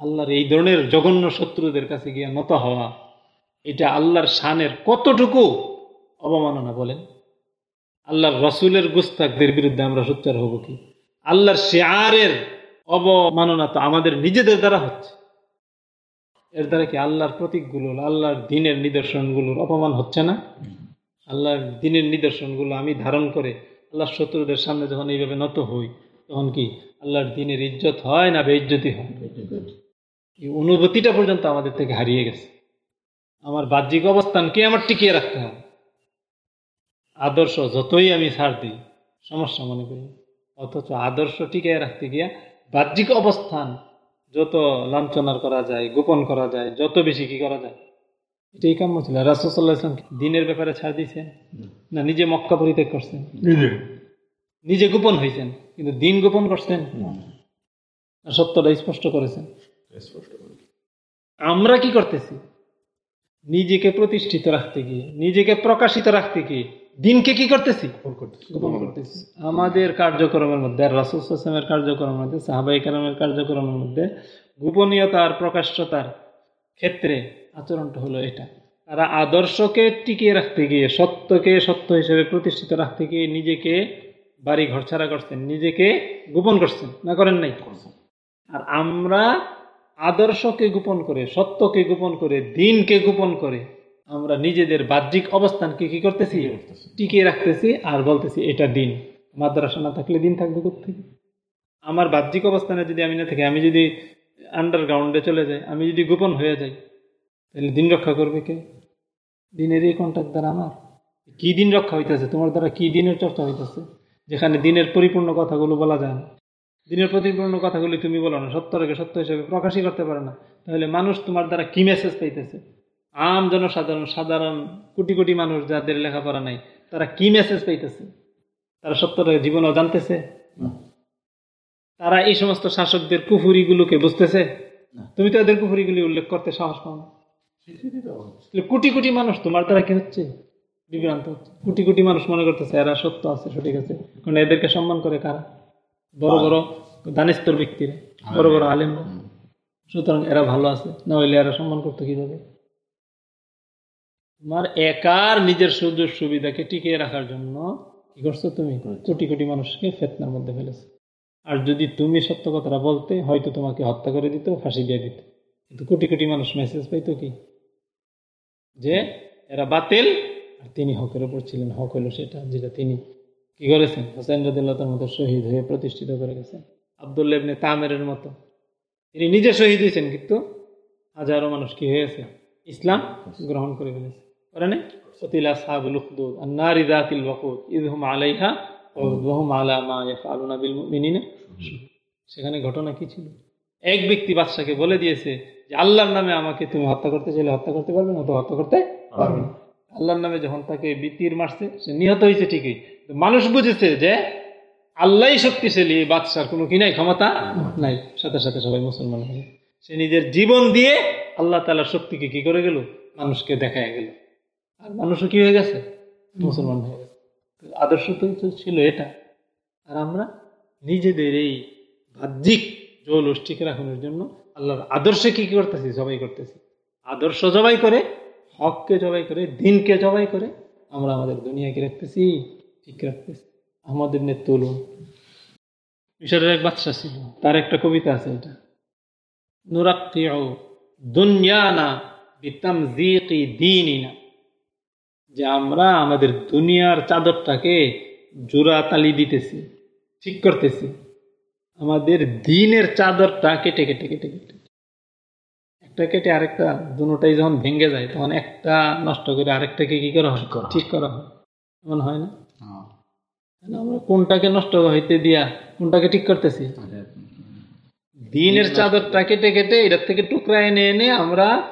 আল্লাহর এই ধরনের জঘন্য শত্রুদের কাছে গিয়ে নত হওয়া, এটা আল্লাহর শানের কতটুকু অবমাননা বলেন? আল্লাহর রসুলের গুস্তাকদের বিরুদ্ধে আমরা সোচ্চার হব কি? আল্লাহর শেয়ারের অবমাননা তো আমাদের নিজেদের দ্বারা হচ্ছে। এর দ্বারা কি আল্লাহর প্রতীকগুলো, আল্লাহর দিনের নিদর্শনগুলোর অপমান হচ্ছে না? আল্লাহর দিনের নিদর্শনগুলো আমি ধারণ করে আল্লাহর শত্রুদের সামনে যখন এইভাবে নত হই, তখন কি আল্লাহর দিনের ইজ্জত হয় না বেইজ্জতি হয়? এই অনুভূতিটা পর্যন্ত আমাদের থেকে হারিয়ে গেছে। আমার বাহ্যিক অবস্থান অবস্থানকে আমার টিকিয়ে রাখতে হবে। আদর্শ যতই আমি ছাড় দিই, সমস্যা মনে করি অথচ আদর্শ টিকিয়ে রাখতে গিয়া বাহ্যিক অবস্থান যত লাঞ্ছনার করা যায়, গোপন করা যায়, যত বেশি কি করা যায় এটাই কাম্য ছিল রাসুসাল্লাহ ইসলাম দিনের ব্যাপারে ছাড় দিয়েছেন? না নিজে মক্কা পরিত্যাগ করছেন? নিজে। গোপন হয়েছেন কিন্তু দিন গোপন করছেন? না। সত্যটা স্পষ্ট করেছেন। আমরা কি করতেছি? নিজেকে প্রতিষ্ঠিত রাখতে গিয়ে নিজেকে প্রকাশিত রাখতে গিয়ে দিনকে কি করতেছি? গোপন করতেছি। আমাদের কার্যক্রমের মধ্যে রাসুল হাসলামের কার্যক্রমের মধ্যে সাহাবাই কালামের কার্যক্রমের মধ্যে গোপনীয়তা আর প্রকাশ্যতার ক্ষেত্রে আচরণটা হলো এটা। তারা আদর্শকে টিকিয়ে রাখতে গিয়ে সত্যকে সত্য হিসেবে প্রতিষ্ঠিত রাখতে গিয়ে নিজেকে বাড়ি ঘর ছাড়া করছেন নিজেকে গোপন করছেন না করেন নাই? আর আমরা আদর্শকে গোপন করে সত্যকে গোপন করে দিনকে গোপন করে আমরা নিজেদের বাহ্যিক অবস্থানকে কি করতেছি? টিকিয়ে রাখতেছি আর বলতেছি এটা দিন। মাদ্রাসা না থাকলে দিন থাকবে কোথেকে আমার বাহ্যিক অবস্থানে যদি আমি না থাকি আমি যদি আন্ডারগ্রাউন্ডে চলে যাই আমি যদি গোপন হয়ে যাই তাহলে দিন রক্ষা করবে কে? দিনের এই কন্ট্যাক্ট দ্বারা আমার। কি দিন রক্ষা হইতেছে? তোমার দ্বারা কি দিনের চর্চা হইতেছে? যেখানে দিনের পরিপূর্ণ কথাগুলো বলা যায় না। দিনের প্রতিপূর্ণ কথাগুলি তুমি বলো না সত্যটাকে সত্য হিসেবে প্রকাশই করতে পারে না। তাহলে মানুষ তোমার দ্বারা কি মেসেজ পাইতেছে? আম জনসাধারণ সাধারণ কোটি কোটি মানুষ যাদের লেখাপড়া নাই তারা কি মেসেজ পাইতেছে? তারা সত্যটাকে জীবনও জানতেছে? তারা এই সমস্ত শাসকদের কুফুরিগুলোকে বুঝতেছে? তুমি তো এদের কুফুরিগুলি উল্লেখ করতে সাহস পাও না। কোটি কোটি মানুষ তোমার দ্বারা কি হচ্ছে? বিভ্রান্ত হচ্ছে। কোটি কোটি মানুষ মনে করতেছে এরা সত্য আছে সঠিক আছে। কারণ এদেরকে সম্মান করে কারা? বড় বড় দানিস্তর ব্যক্তিরা বড় বড় আলেম সুতরাং এরা ভালো আছে না হইলে এরা সম্মান করতে কীভাবে? তোমার একার নিজের সুযোগ সুবিধাকে টিকিয়ে রাখার জন্য কি করছ তুমি? কোটি কোটি মানুষকে ফেতনার মধ্যে ফেলেছো। আর যদি তুমি সত্য কথাটা বলতে হয়তো তোমাকে হত্যা করে দিত ফাঁসি দিয়ে দিত। কিন্তু কোটি কোটি মানুষ মেসেজ পাইতো কি? যে এরা বাতিল, আর তিনি হকের উপর ছিলেন। হক হলো সেটা যেটা তিনি কি করেছেন? হোসেন রদুল্লাহর মতো শহীদ হয়ে প্রতিষ্ঠিত করে গেছেন। আবদুল্লাহ ইবনে তামেরের মতো। তিনি নিজে শহীদ হয়েছেন, কিন্তু হাজারো মানুষ কি হয়েছে? ইসলাম গ্রহণ করে ফেলেছে। করে নাই? সতিলা সাহাবুল উখদুদ, আন্নারি দাতিল ওয়াকুদ ইদহুম আলাইহা ওয়াহুম আলা মা বিল মুমিনিনা। সেখানে ঘটনা কি ছিল? এক ব্যক্তি বাদশাকে বলে দিয়েছে যে আল্লাহর নামে আমাকে তুমি হত্যা করতে চাইলে হত্যা করতে পারবে না তো হত্যা করতে পারবে না। আল্লাহর নামে যখন তাকে বিতির মারছে, সে নিহত হয়েছে ঠিকই। মানুষ বুঝেছে যে আল্লাহ শক্তিশালী বাদশার কোনো কি নাই, ক্ষমতা নাই। সাথে সাথে সবাই মুসলমান হয়ে সে নিজের জীবন দিয়ে আল্লাহ তালার শক্তিকে কি করে গেল? মানুষকে দেখায় গেল। আর মানুষও কি হয়ে গেছে? মুসলমান হয়ে গেছে। আদর্শ তো ছিল এটা। আর আমরা নিজেদের এই বাহ্যিক জৌলুস ঠিক রাখানোর জন্য আল্লাহর আদর্শে কি কি করতেছি? জবাই করতেছি। আদর্শ জবাই করে, হককে জবাই করে, দিনকে জবাই করে আমরা আমাদের দুনিয়াকে রাখতেছি, ঠিক রাখতেছি। আমাদের নেতলুন মিশরের এক বাচ্চা ছিল। তার একটা কবিতা আছে এটা। নুরাক্কিউ দুনিয়ানা বিতামজিকি দিনিনা। যে আমরা আমাদের দুনিয়ার চাদরটাকে জোড়া তালি দিতেছি, ঠিক করতেছি। আমাদের দিনের চাদরটা কেটে কেটে কেটে কেটে। একটা কেটে আরেকটা দুটাই যখন ভেঙে যায় তখন একটা নষ্ট করে আরেকটাকে কি করা হয়? ঠিক করা হয়। এমন হয় না? হ্যাঁ। আমরা কোনটাকে নষ্ট হইতে দিয়া কোনটাকে ঠিক করতেছি? দিনের চাদরটা কেটে কেটে এটার থেকে টুকরা এনে এনে আমরা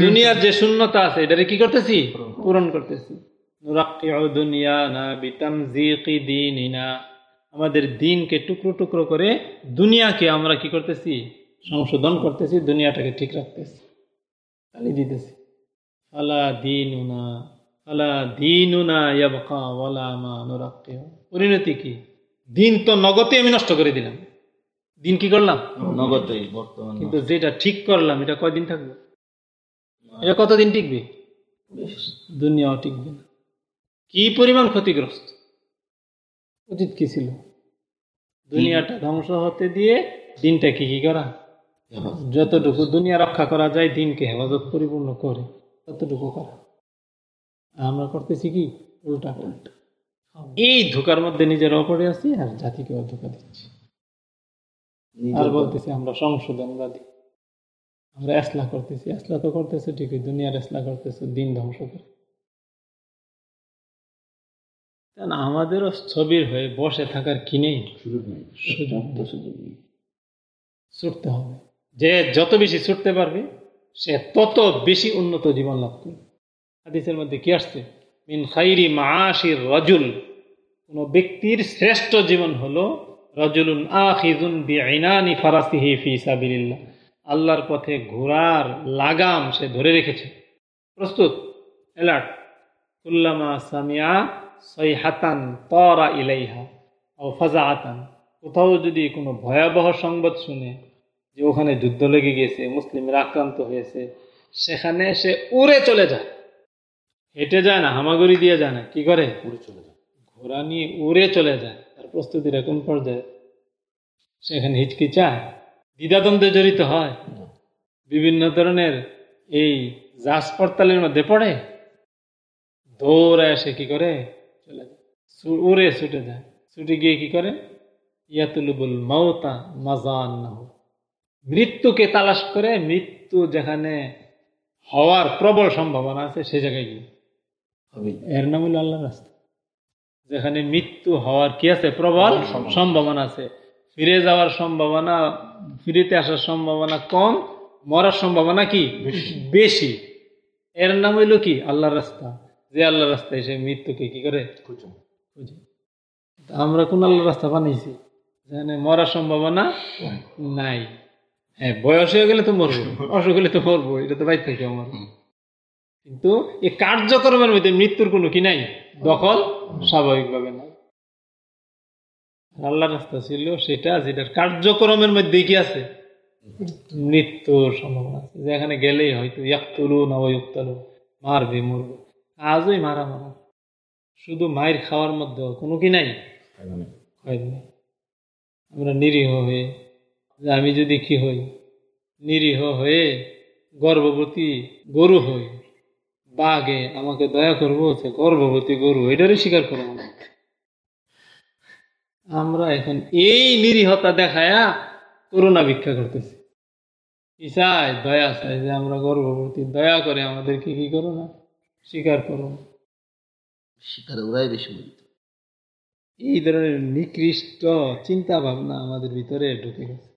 দুনিয়ার যে শূন্যতা আছে এটারে কি করতেছি? পূরণ করতেছি। নুরাক্কিউ দুনিয়ানা বিতামজিকি দীনিনা। আমাদের দিনকে টুকরো টুকরো করে দুনিয়াকে আমরা কি করতেছি? সংশোধন করতেছি দুনিয়াটাকে ঠিক রাখতেছি। তালি দিতেছি। ফালা দিনুনা ফালা দিনুনা ইয়াবকা ওয়ালা মা নুরাক্কিউ পরিণতি কি? দিন তো নগদে আমি নষ্ট করে দিলাম। দিন কি করলাম? নগদই বর্তমান কিন্তু যেটা ঠিক করলাম এটা কয়দিন থাকবে? এটা কতদিন টিকবে? দুনিয়াও টিকবে না। কি পরিমাণ ক্ষতিগ্রস্ত? উচিত কি ছিল? দুনিয়াটা ধ্বংস হতে দিয়ে দিনটা কি কি করা? যতটুকু দুনিয়া রক্ষা করা যায় দিনকে হেফাজত পরিপূর্ণ করে ততটুকু করা। আমরা করতেছি কি? উল্টা এই ধোকার মধ্যে নিজেরাও পড়ে আছি আর জাতিকেও ধোকা দিচ্ছি। আর বলতেছি আমরা সংশোধনবাদী। আমরা এসলা করতেছি এসলা তো করতেছে ঠিকই দুনিয়ার এসলা করতেছে দিন ধ্বংস করে। আমাদেরও ছবির হয়ে বসে থাকার কি নেই? সুযোগ নেই। সুযোগ নেই। ছুটতে হবে। যে যত বেশি ছুটতে পারবে সে তত বেশি উন্নত জীবন লাভ করবে। হাদিসের মধ্যে কি আসছে? মিন খাইরি মাআশির রজুল। কোন ব্যক্তির শ্রেষ্ঠ জীবন হলো রজুলুন আখিজুন বিআইনানি ফারাসিহি ফি সাবিলিল্লাহ। আল্লাহর পথে ঘোড়ার লাগাম সে ধরে রেখেছে। প্রস্তুত? অ্যালার্ট কুল্লামা সামিয়া সৈহাতান তরা ইলাইহা ও ফাজাআতান। কোথাও যদি কোনো ভয়াবহ সংবাদ শুনে যে ওখানে যুদ্ধ লেগে গিয়েছে মুসলিমরা আক্রান্ত হয়েছে সেখানে সে উড়ে চলে যায়। হেঁটে যায় না হামাগুড়ি দিয়ে যায় না কি করে? উড়ে চলে যায়। ঘোড়া নিয়ে উড়ে চলে যায়। তার প্রস্তুতির কোন পর্যায়ে সেখানে হিচকিচায় দ্বিধাদ্বন্দ্বে জড়িত হয়। বিভিন্ন ধরনের এই জাস পড়তালের মধ্যে পড়ে। দৌড়ে এসে কি করে? চলে যায়। উড়ে ছুটে যায়। ছুটে গিয়ে কি করে? ইয়াতুলুবুল মাওতা মাজান মৃত্যুকে তালাশ করে মৃত্যু যেখানে হওয়ার প্রবল সম্ভাবনা আছে সে জায়গায় গিয়ে। হবে। এর নাম হলো আল্লাহ রাস্তা। যেখানে মৃত্যু হওয়ার কি আছে? প্রবল সম্ভাবনা। আছে। ফিরে যাওয়ার সম্ভাবনা ফিরিতে আসার সম্ভাবনা কম মরার সম্ভাবনা কি? বেশি। এর নাম হইল কি? আল্লাহর রাস্তা। যে আল্লাহর রাস্তায় সে মৃত্যুকে কি করে? খুঁজে। আমরা কোন আল্লাহর রাস্তা বানিয়েছি? যেখানে মরার সম্ভাবনা নাই। হ্যাঁ বয়স হয়ে গেলে তো মরবো। অসুখ হলে তো মরবো এটা তো বাইর থেকে আমার। কিন্তু এই কার্যক্রমের মধ্যে মৃত্যুর কোনো কি নাই? দখল স্বাভাবিকভাবে নাই। আল্লাহ রাস্তা ছিল সেটা যেটার কার্যক্রমের মধ্যে কি আছে? মৃত্যুর সম্ভাবনা আছে। যেখানে গেলেই হয়তো ইয়াক্তুলু না ইয়ক্তালু মারবে মরবে। আজই মারা মারা। শুধু মায়ের খাওয়ার মধ্যে কোনো কি নাই? আমরা নিরীহ হয়ে যে আমি যদি কি হই? নিরীহ হয়ে গর্ভবতী গরু হই। বাঘে আমাকে দয়া করব সে গর্ভবতী গরু এটারই স্বীকার করব না আমরা এখন এই নিরীহতা দেখায়া করোনা ভিক্ষা করতেছি। কি চাই দয়া চাই যে আমরা গর্ভবতী দয়া করে আমাদেরকে কি করো না? স্বীকার করো শিকারে ওরাই বেশি বলিত এই ধরনের নিকৃষ্ট চিন্তা ভাবনা আমাদের ভিতরে ঢুকে গেছে।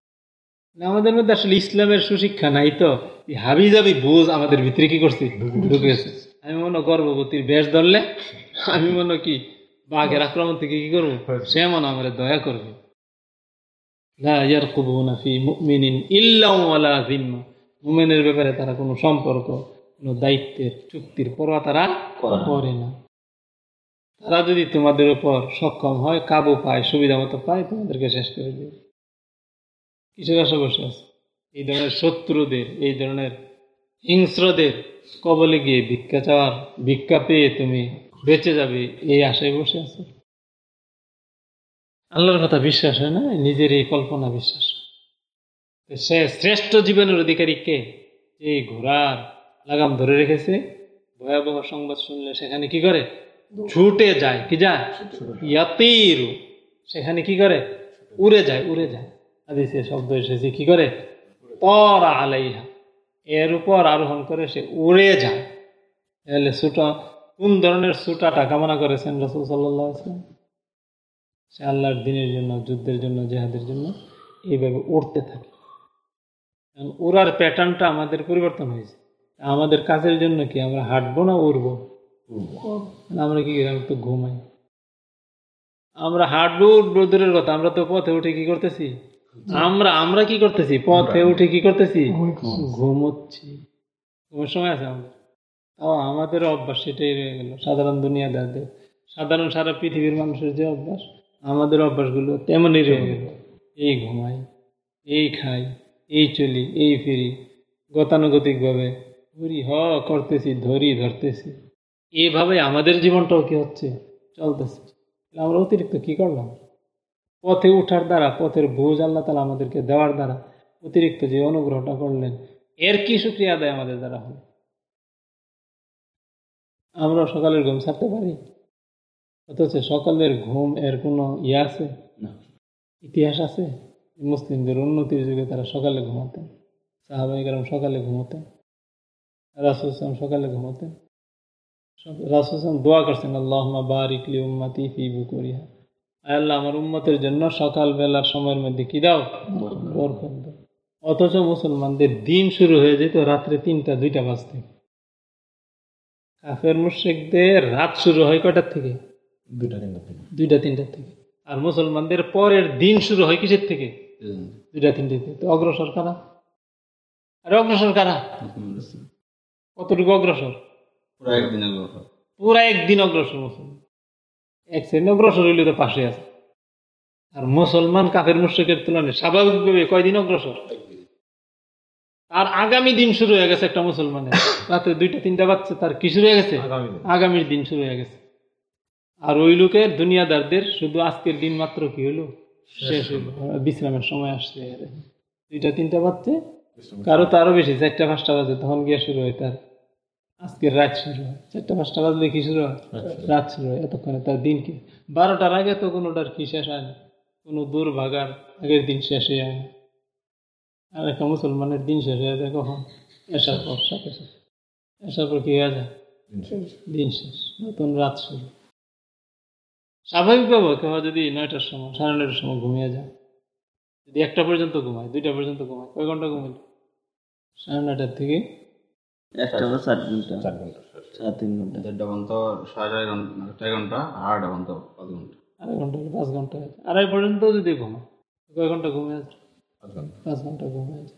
আমাদের মধ্যে আসলে ইসলামের সুশিক্ষা নাই তো। হাবি জাবি বুঝ আমাদের ভিতরে কি করছে? ঢুকে গেছে। আমি মনে হয় গর্ভবতীর বেশ ধরলে আমি মনে কি বাঘের আক্রমণ থেকে কি করব? সে মনে হয় আমার দয়া করবে। মুমিনের ব্যাপারে তারা কোনো সম্পর্ক কোনো দায়িত্বের চুক্তির পরোয়া তারা করে না। তারা যদি তোমাদের উপর সক্ষম হয় কাবু পায় সুবিধা মতো পায় তোমাদেরকে শেষ করে দেবে। কিসের আশা বসে আছে? এই ধরনের শত্রুদের এই ধরনের হিংস্রদের কবলে গিয়ে ভিক্ষা চাওয়ার ভিক্ষা পেয়ে তুমি বেঁচে যাবে এই আশায় বসে আছো? আল্লাহর কথা বিশ্বাস হয় না? নিজের এই কল্পনা বিশ্বাস। সে শ্রেষ্ঠ জীবনের অধিকারী কে? এই ঘোড়ার লাগাম ধরে রেখেছে। ভয়াবহ সংবাদ শুনলে সেখানে কি করে? ছুটে যায়। কি যায়? ইয়াতিরু। সেখানে কি করে? উড়ে যায় উড়ে যায়। হাদিসে শব্দ এসেছে, কি করে? তরা আলাইহা। এর উপর আরোহণ করে সে উড়ে যায়। তাহলে সুটা, কোন ধরনের সুটাটা কামনা করেছেন রসুল সাল্লাহ সে আল্লাহর দিনের জন্য, যুদ্ধের জন্য, জেহাদের জন্য এইভাবে উড়তে থাকে। উড়ার প্যাটার্নটা আমাদের পরিবর্তন হয়েছে। আমাদের কাজের জন্য কি আমরা হাঁটবো না উড়বো? আমরা কি? আমরা তো ঘুমাই? আমরা হাঁটবো উঠবো দূরের কথা। আমরা তো পথে উঠে কি করতেছি? আমরা আমরা কি করতেছি? পথে উঠে কি করতেছি? ঘুমোচ্ছি। ঘুমের সময় আছে আমাদের। তাও আমাদের অভ্যাস সেটাই রয়ে গেল। সাধারণ দুনিয়াদারদের। সাধারণ সারা পৃথিবীর মানুষের যে অভ্যাস আমাদের অভ্যাসগুলো তেমনই রয়ে গেল। এই ঘুমাই এই খাই এই চলি এই ফিরি। গতানুগতিকভাবে ধরি, হ, করতেছি, ধরি, ধরতেছি। এভাবে আমাদের জীবনটাও কি হচ্ছে? চলতেছে। আমরা অতিরিক্ত কি করলাম? পথে উঠার দ্বারা, পথের বোঝ আল্লাহ তালা আমাদেরকে দেওয়ার দ্বারা অতিরিক্ত যে অনুগ্রহটা করলেন, এর কি সুক্রিয়া দেয় আমাদের দ্বারা হলো? আমরা সকালের ঘুম ছাড়তে পারি? অথচ সকালের ঘুম এর কোনো ইয়ে আছে? না। ইতিহাস আছে? মুসলিমদের উন্নতির যুগে তারা সকালে ঘুমাতেন। সাহাবাই কারণ সকালে ঘুমাতেন। রাসুলাম সকালে ঘুমাতেন রাসুলাম দোয়া করছেন আল্লাহ বারিকলি উম্মাতি ফি বুকুরিয়া আয় আল্লাহ আমার উম্মতের জন্য সকাল বেলার সময়ের মধ্যে কি দাও? বরকত দাও। অথচ মুসলমানদের দিন শুরু হয়ে যেত রাত্রে তিনটা দুইটা বাজতে। কাফের মুশ্রিকদের রাত শুরু হয় কটার থেকে? দুইটা তিনটা থেকে। দুইটা তিনটার থেকে। আর মুসলমানদের পরের দিন শুরু হয় কিসের থেকে? দুইটা তিনটে থেকে। তো অগ্রসর কারা? আর অগ্রসর কারা? কতটুকু অগ্রসর? পুরো একদিন আগে পুরা একদিন অগ্রসর মুসলমান। এক শ্রেণি অগ্রসর হইলে তো পাশে আছে। আর মুসলমান কাফের মুশ্রিকের তুলনায় স্বাভাবিকভাবে কয়দিন অগ্রসর? আর আগামী দিন শুরু হয়ে গেছে একটা মুসলমানের। রাতে দুইটা তিনটা বাচ্চা তার কি শুরু হয়ে গেছে? আগামীর দিন শুরু হয়ে গেছে। আর ওই লোকের দুনিয়াদারদের শুধু আজকের দিন মাত্র কি হলো শেষ হইল। বিশ্রামের সময় আসছে। দুইটা তিনটা বাচ্চা কারও তো আরও বেশি চারটা পাঁচটা বাজে তখন গিয়ে শুরু হয় তার। আজকের রাত শুরু হয়। চারটা পাঁচটা বাজলে কি শুরু হয়? রাত শুরু হয় এতক্ষণে তার দিন কি? বারোটার আগে তো কোনো কোনোটার কি শেষ হয় না। কোনো দূর ভাগার আগের দিন শেষ হয়ে যায় না। আর একটা মুসলমানের দিন শেষ হয়ে যায় কখন? এসার পর সাথে সাথে। এসার পর কি হয়ে যায়? দিন শেষ। নতুন রাত শুরু। স্বাভাবিকভাবে কেউ যদি নয়টার সময় সাড়ে নয়টার সময় ঘুমিয়ে যায় যদি একটা পর্যন্ত ঘুমায় দুইটা পর্যন্ত ঘুমায় কয় ঘণ্টা ঘুমাইল? সাড়ে নয়টার থেকে একটা হলো চার ঘণ্টা। চার ঘণ্টা সাড়ে তিন ঘণ্টা। দেড়টা সাড়ে চার ঘণ্টা চার ঘণ্টা আর পাঁচ ঘণ্টা। আড়াই ঘণ্টা পাঁচ ঘণ্টা। আড়াই পর্যন্ত যদি কয় ঘণ্টা আছে? পাঁচ ঘণ্টা। আছে।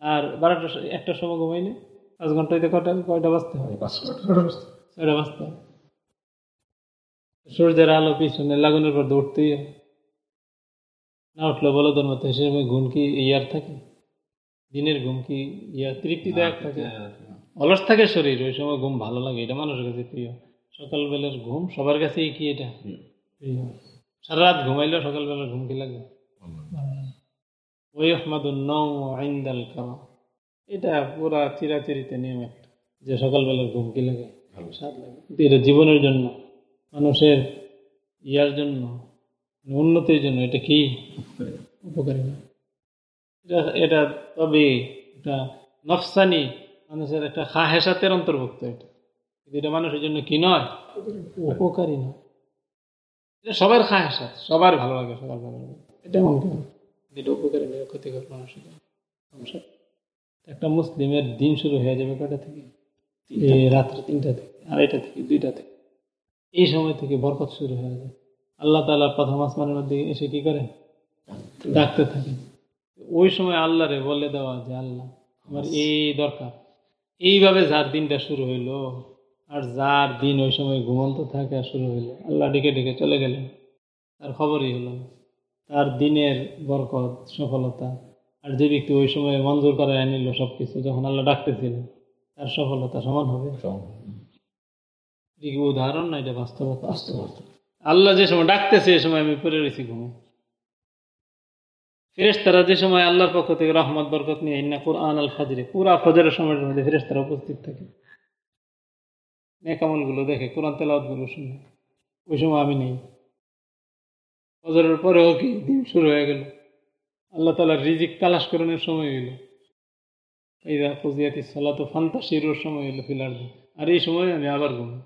আর বারোটা একটার সময় ঘুমাইলে পাঁচ কয়টা কয়টা বাজতে হয়। ছয়টা বাজতে হয়। সূর্যের আলো পিছনে লাগানোর পর দৌড়তেই হয়। না উঠলে বলো তোর মতো সে সময় ঘুম কি ইয়ার থাকে? দিনের ঘুম কি ইয়ার তৃপ্তিদায়ক থাকে? অলস থাকে শরীর ওই সময় ঘুম ভালো লাগে এটা মানুষের কাছে প্রিয়। সকালবেলার ঘুম সবার কাছেই কি এটা? প্রিয়। সারা রাত ঘুমাইলেও সকালবেলার ঘুম কি লাগে ওই আইন্দাল কামা এটা পুরা চিরাচিরিতে নিয়ম একটা যে সকালবেলার ঘুম কি লাগে? স্বাদ লাগে। কিন্তু এটা জীবনের জন্য মানুষের ইয়ার জন্য মানে উন্নতির জন্য এটা কি? উপকারী না। এটা এটা তবে এটা নফসানি মানুষের একটা খাহেসাতের অন্তর্ভুক্ত এটা। কিন্তু এটা মানুষের জন্য কি নয়? উপকারী নয়। এটা সবার খাহেসাত সবার ভালো লাগে সবার ভালো লাগে। এটা এমন কেন? এটা উপকারী নয় ক্ষতিকর মানুষের জন্য। একটা মুসলিমের দিন শুরু হয়ে যাবে কটা থেকে? রাত্রে তিনটা থেকে। আড়াইটা থেকে দুইটা থেকে। এই সময় থেকে বরকত শুরু হয়ে যায়। আল্লাহ তালা প্রথম আসমানের মধ্যে এসে কি করেন? ডাকতে থাকেন। ওই সময় আল্লাহরে বলে দেওয়া যে আল্লাহ আমার এই দরকার। এইভাবে যার দিনটা শুরু হইল আর যার দিন ওই সময় ঘুমন্ত থাকে আর শুরু হইল আল্লাহ ডেকে ডেকে চলে গেলেন। তার খবরই হলো তার দিনের বরকত সফলতা আর যে ব্যক্তি ওই সময় মঞ্জুর করে আনিল সব কিছু যখন আল্লাহ ডাকতেছিলেন তার সফলতা সমান হবে। উদাহরণ না এটা বাস্তবতা। আল্লাহ যে সময় ডাকতেছে এই সময় আমি পড়ে রয়েছি ঘুমে। ফেরেশতারা যে সময় আল্লাহর পক্ষ থেকে রহমত, বরকত নিয়ে ইন্না কোরআন আল ফাজরে, পুরা ফজরের সময়ের মধ্যে ফেরেশতারা উপস্থিত থাকে। নেকামলগুলো দেখে, কোরআন তেলাওয়াতগুলো শুনে। ওই সময় আমি নেই। ফজরের পরেও কি দিন শুরু হয়ে গেল? আল্লাহ তালার রিজিক তালাশ করানোর সময় হইল এইদা ফজিয়াতি ফান্তা শিরোর সময় হইল ফিলার আর এই সময় আমি আবার ঘুমাই।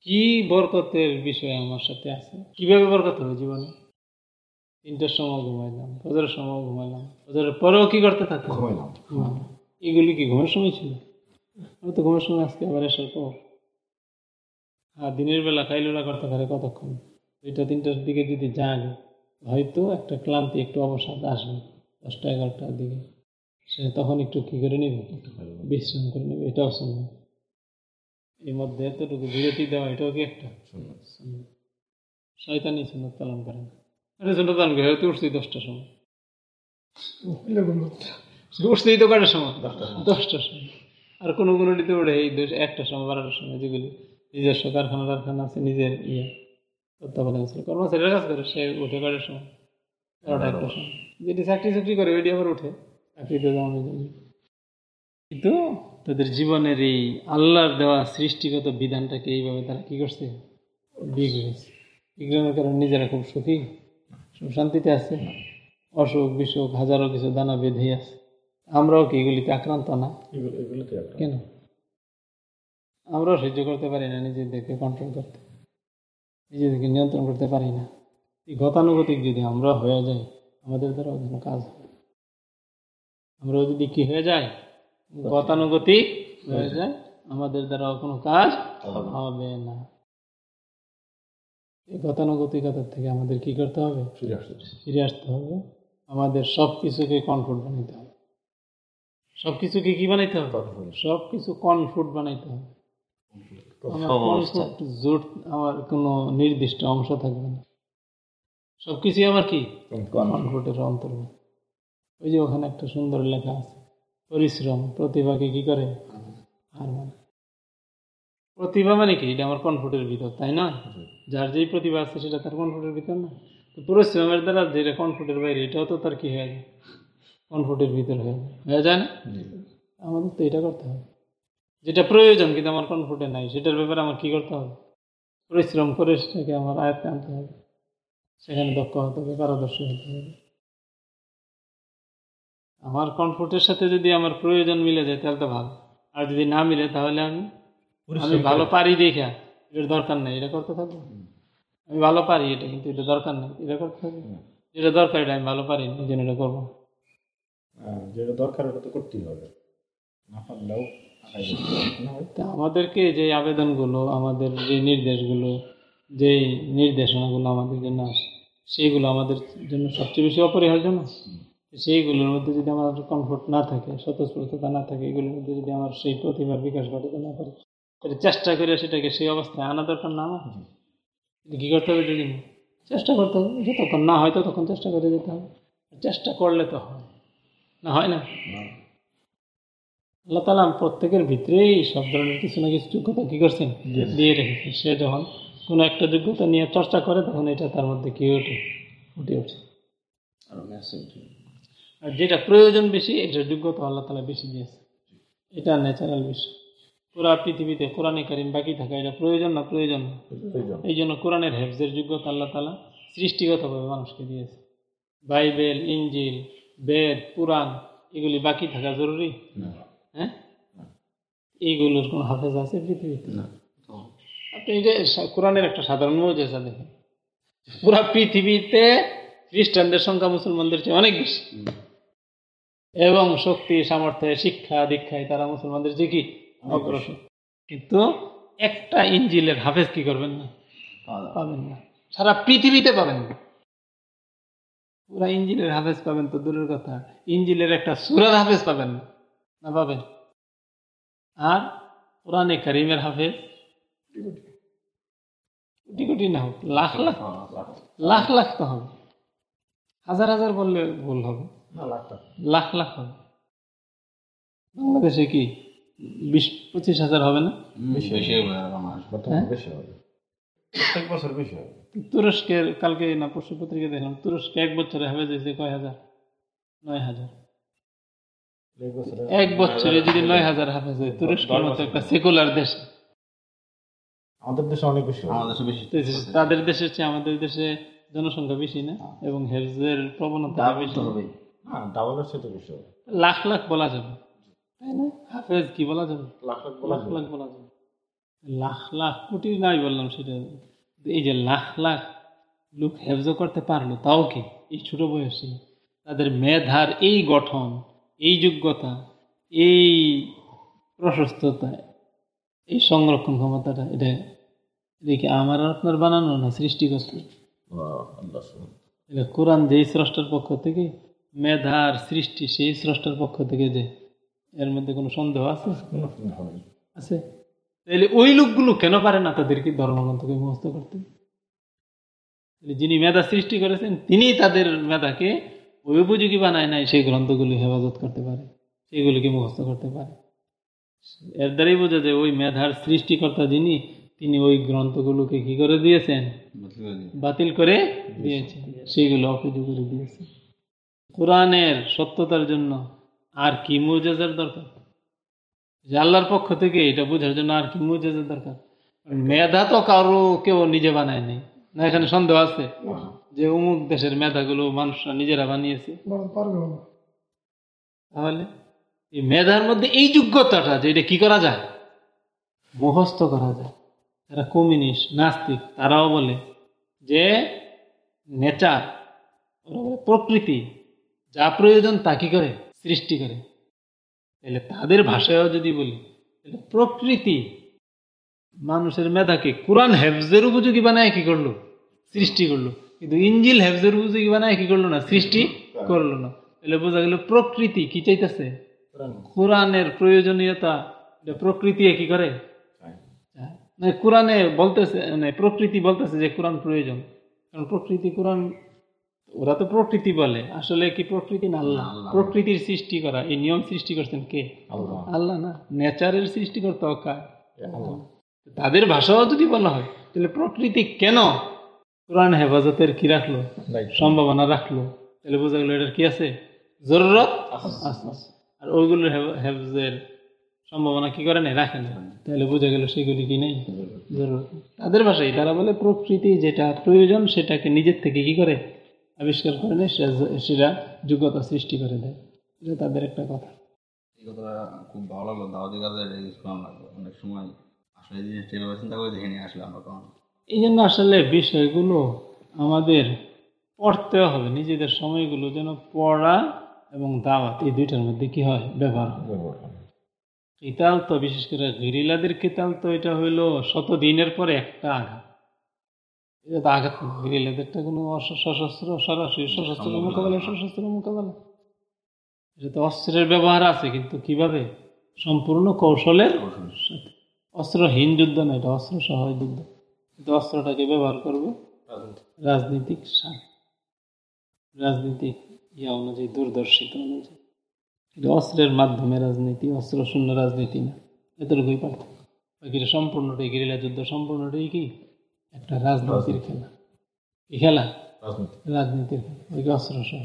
কি বরকতের বিষয় আমার সাথে আছে? কীভাবে বরকত হবে জীবনে? তিনটার সময় ঘুমাইলাম ফজরের সময় ঘুমাইলাম। ফজরের পরেও কি করতে থাকো ঘুমাইলাম। এগুলি কি ঘুমের সময় ছিল? আমি তো ঘুমের সময় আজকে আবার আসার পর। আর দিনের বেলা খাইলুলা করতে পারে কতক্ষণ? দুইটা তিনটার দিকে যদি জাগে হয়তো একটা ক্লান্তি একটু অবসাদ আসবে দশটা এগারোটার দিকে। সে তখন একটু কি করে নেবে? বিশ্রাম করে নেবে। এটাও সম্ভব। এর মধ্যে এতটুকু বিরতি দেওয়া এটাও কি একটা। শয়তানি সুন্নত পালন করে না আরে সুন্নত পালন করে হয়তো উঠছি দশটার সময়। উঠতেই তো কটার সময়? দশটার সময়। আর কোনো কোনো দিতে ওঠে এই দশ একটার সময় বারোটার সময় যেগুলি নিজস্ব কারখানা কারখানা আছে নিজের ইয়ে তত্ত্বাবধান আছে। কর্মচারীরা কাজ করে সে উঠে কটার সময়? বারোটা একটার সময়। যেটি চাকরি চাকরি করে ওইটি আবার উঠে চাকরিতে যাওয়ানোর জন্য কিন্তু তাদের জীবনের এই আল্লাহর দেওয়া সৃষ্টিগত বিধানটাকে এইভাবে তারা কি করছে? বিগড়েছে বিগ্রহের কারণে নিজেরা খুব সুখ। শান্তিতে আছে। অসুখ বিসুখ হাজারো কিছু দানা বেঁধে আছে। আমরাও কি এগুলিতে আক্রান্ত না? কেন? আমরাও সহ্য করতে পারি না নিজেদেরকে কন্ট্রোল করতে। নিজেদেরকে নিয়ন্ত্রণ করতে পারি না। এই গতানুগতিক যদি আমরা হয়ে যাই আমাদের দ্বারাও যেন কাজ হয়। আমরাও যদি কি হয়ে যায় গতানুগতিক হয়ে যায় আমাদের দ্বারাও কোনো কাজ হবে না। এই গতানুগতিকতার থেকে আমাদের কি করতে হবে? ফিরে আসতে হবে। আমাদের সব কিছুকে কনফুট বানাইতে হবে। সব কিছুকে কি বানাইতে হবে? সব কিছু কনফুট বানাইতে হবে। জোট আমার কোনো নির্দিষ্ট অংশ থাকবে না। সব কিছুই আমার কি? কনফুটের অন্তর্গত ওই যে ওখানে একটা সুন্দর লেখা আছে পরিশ্রম প্রতিভাকে কি করে? হার মানে। প্রতিভা মানে কি? এটা আমার কনফুটের ভিতর তাই না? যার যেই প্রতিভা আছে সেটা তার কনফুটের ভিতর না? তো পরিশ্রমের দ্বারা যেটা কনফুটের বাইরে এটাও তো তার কি হয়ে যায়? কনফুটের ভিতর হয়ে যায়। হয়ে যায় না? আমাদের তো এটা করতে হবে। যেটা প্রয়োজন কিন্তু আমার কনফুটে নাই সেটার ব্যাপারে আমার কি করতে হবে? পরিশ্রম করে সেটাকে আমার আয়ত্তে আনতে হবে। সেখানে দক্ষ হতে হবে পারদর্শী হতে হবে। আমার কনফুটের সাথে যদি আমার প্রয়োজন মিলে যায় তাহলে তো ভালো। আর যদি না মিলে তাহলে আমি আমি ভালো পারি দেখা এটার দরকার নেই এটা করতে থাকব। আমি ভালো পারি এটা কিন্তু এটা দরকার নেই এটা করতে থাকব। যেটা দরকার এটা আমি ভালো পারি না এই জন্য এটা করব। আর যেটা দরকার ওটা তো করতেই হবে। না পারলেও আমাদেরকে যে আবেদনগুলো আমাদের যে নির্দেশগুলো যে নির্দেশনাগুলো আমাদের জন্য আসে সেইগুলো আমাদের জন্য সবচেয়ে বেশি অপরিহার্য না? সেইগুলোর মধ্যে যদি আমার কমফোর্ট না থাকে স্বতঃস্ফূর্ততা না থাকে এগুলোর মধ্যে যদি আমার সেই প্রতিভার বিকাশ ঘটাতে না পারি তাহলে চেষ্টা করে সেটাকে সেই অবস্থায় আনা দরকার না আমার। কী করতে হবে যদি চেষ্টা করতে হবে। যতক্ষণ না হয় তখন চেষ্টা করে যেতে হবে। চেষ্টা করলে তো হয়। না হয় না? আল্লাহ তালা প্রত্যেকের ভিতরেই সব ধরনের কিছু না কিছু যোগ্যতা কী করছেন? দিয়ে রেখেছেন। সে যখন কোনো একটা যোগ্যতা নিয়ে চর্চা করে তখন এটা তার মধ্যে কি ওঠে? ফুটে ওঠে। আর যেটা প্রয়োজন বেশি এটার যোগ্যতা আল্লাহ তালা বেশি দিয়েছে এটা ন্যাচারাল বিষয়। পুরা পৃথিবীতে কোরআনে কারিম বাকি থাকা এটা প্রয়োজন না প্রয়োজন? এই জন্য কোরআনের হেফজের যোগ্যতা আল্লাহ তালা সৃষ্টিগতভাবে মানুষকে দিয়েছে। বাইবেল ইঞ্জিল বেদ পুরাণ এগুলি বাকি থাকা জরুরি? হ্যাঁ? এইগুলোর কোনো হাফেজ আছে পৃথিবীতে? না। আপনি এই যে কোরআনের একটা সাধারণ মৌজেসা দেখেন। পুরা পৃথিবীতে খ্রিস্টানদের সংখ্যা মুসলমানদের চেয়ে অনেক বেশি। এবং শক্তি সামর্থ্যে শিক্ষা দীক্ষায় তারা মুসলমানদের চেয়ে কি? অগ্রসর। কিন্তু একটা ইঞ্জিলের হাফেজ কি করবেন না? পাবেন না। সারা পৃথিবীতে পাবেন না। পুরা ইঞ্জিলের হাফেজ পাবেন তো দূরের কথা। ইঞ্জিলের একটা সুরার হাফেজ পাবেন না না পাবেন? আর পুরানে কারিমের হাফেজ? কোটি কোটি না হোক লাখ লাখ। লাখ লাখ। তো হবে। হাজার হাজার বললে ভুল হবে। লাখ লাখ হবে। বাংলাদেশে কি বিশ পঁচিশ হাজার হবে না? বেশি হবে। হবে হবে। তুরস্কের কালকে না পরশু পত্রিকা দেখলাম তুরস্কে এক বছরে হাফেজ হয়েছে কয় হাজার? নয় হাজার। এক বছরে যদি নয় হাজার হাফেজ হয় তুরস্কের মতো একটা সেকুলার দেশ। আমাদের দেশে অনেক বেশি আমাদের বেশি। তাদের দেশের চেয়ে আমাদের দেশে জনসংখ্যা বেশি না? এবং হেফজের প্রবণতা বেশি। হবে সাথে বেশি হবে। লাখ লাখ বলা যাবে। হাফেজ কি বলা যাবে? লাখ লাখ বলা লাখ বলা যাবে। লাখ লাখ কোটি নাই বললাম সেটা। এই যে লাখ লাখ লোক হেফজ করতে পারল তাও কি? এই ছোট বয়সে। তাদের মেধার এই গঠন এই যোগ্যতা এই প্রশস্ততা এই সংরক্ষণ ক্ষমতাটা এটা কি আমার আপনার বানানো না আল্লাহ সুবহান। এটা কোরআন যেই স্রষ্টার পক্ষ থেকে মেধার সৃষ্টি সেই স্রষ্টার পক্ষ থেকে যে এর মধ্যে কোনো সন্দেহ আছে? কোনো সন্দেহ নেই। আছে? তাহলে ওই লোকগুলো কেন পারে না তাদেরকে ধর্মগ্রন্থকে মুখস্থ করতে? যিনি মেধা সৃষ্টি করেছেন তিনি তাদের মেধাকে ওই উপযোগী বানায় নাই সেই গ্রন্থগুলি হেফাজত করতে পারে সেগুলিকে মুখস্থ করতে পারে। এর দ্বারাই বোঝা যায় ওই মেধার সৃষ্টিকর্তা যিনি তিনি ওই গ্রন্থগুলোকে কি করে দিয়েছেন? বাতিল করে দিয়েছেন। সেইগুলো অপযোগ করে দিয়েছেন। কোরআনের সত্যতার জন্য আর কি মুজেজার দরকার? যে আল্লাহর পক্ষ থেকে এটা বোঝার জন্য আর কি মুজেজার দরকার? মেধা তো কারও কেউ নিজে বানায়নি না এখানে সন্দেহ আছে যে অমুক দেশের মেধাগুলো মানুষরা নিজেরা বানিয়েছে। তাহলে এই মেধার মধ্যে এই যোগ্যতাটা যে এটা কি করা যায়? মুখস্থ করা যায়। যারা কমিউনিস্ট নাস্তিক তারাও বলে যে নেচার প্রকৃতি যা প্রয়োজন তা কি করে? সৃষ্টি করে। তাহলে তাদের ভাষায়ও যদি বলি তাহলে প্রকৃতি মানুষের মেধাকে কোরআন হেফজের উপযোগী বানায় কি করল? সৃষ্টি করল। কিন্তু ইঞ্জিল হেফজের উপযোগী বানায় কি করল না? সৃষ্টি করল না। তাহলে বোঝা গেল প্রকৃতি কি চাইতেছে? কোরআনের প্রয়োজনীয়তা প্রকৃতি কি করে? মানে কোরআনে বলতেছে মানে প্রকৃতি বলতেছে যে কোরআন প্রয়োজন। কারণ প্রকৃতি কোরআন ওরা তো প্রকৃতি বলে। আসলে কি প্রকৃতি না আল্লাহ? প্রকৃতির সৃষ্টি করা। এই নিয়ম সৃষ্টি করছেন কে? আল্লাহ। না। নেচারের সৃষ্টিকর্তা কার তাদের ভাষাও যদি বলা হয় তাহলে প্রকৃতি কেন কোরআন হেফাজতের কি রাখল? সম্ভাবনা রাখল। তাহলে বোঝা গেল এটার কি আছে? জরুরত আর ওইগুলোর হেফ- হেফজের সম্ভাবনা কি করে রাখে না। তাহলে বোঝা গেল সেগুলি কি নেই? জরুরত। তাদের ভাষায় তারা বলে প্রকৃতি যেটা প্রয়োজন সেটাকে নিজের থেকে কি করে? আবিষ্কার করে নেয় সেটা- যোগ্যতা সৃষ্টি করে দেয়। এটা তাদের একটা কথা। এই কথাটা খুব ভালো লাগল। দাওয়াতি কাজে এটা ইউজ অনেক সময় আসলে এই জিনিসটা এভাবে চিন্তা করে দেখে নিয়ে আসলে আমরা কারণ এই জন্য আসলে বিষয়গুলো আমাদের পড়তে হবে নিজেদের সময়গুলো যেন পড়া এবং দাওয়াত এই দুইটার মধ্যে কি হয়? ব্যবহার কিতাল তো বিশেষ করে গেরিলাদের কিতাল তো এটা হইল শত দিনের পরে একটা আঘাত। এটা তো আঘাত গেরিলাদেরটা কোনো সশস্ত্র সরাসরি সশস্ত্র মোকাবেলা সশস্ত্র মোকাবেলা। এটা তো অস্ত্রের ব্যবহার আছে কিন্তু কীভাবে? সম্পূর্ণ কৌশলের সাথে। অস্ত্রহীন যুদ্ধ না এটা অস্ত্র সহ যুদ্ধ। কিন্তু অস্ত্রটাকে ব্যবহার করবে রাজনীতিক স্বার্থ রাজনীতিক ইয়া অনুযায়ী দূরদর্শিতা অনুযায়ী। এটা অস্ত্রের মাধ্যমে রাজনীতি অস্ত্র শূন্য রাজনীতি না। এতটুকুই পার্থক্য। বাকিটা সম্পূর্ণটাই গেরিলা যুদ্ধ সম্পূর্ণটাই কি? একটা রাজনীতির খেলা। কি খেলা? রাজনীতির খেলা ওই অস্ত্র সহ।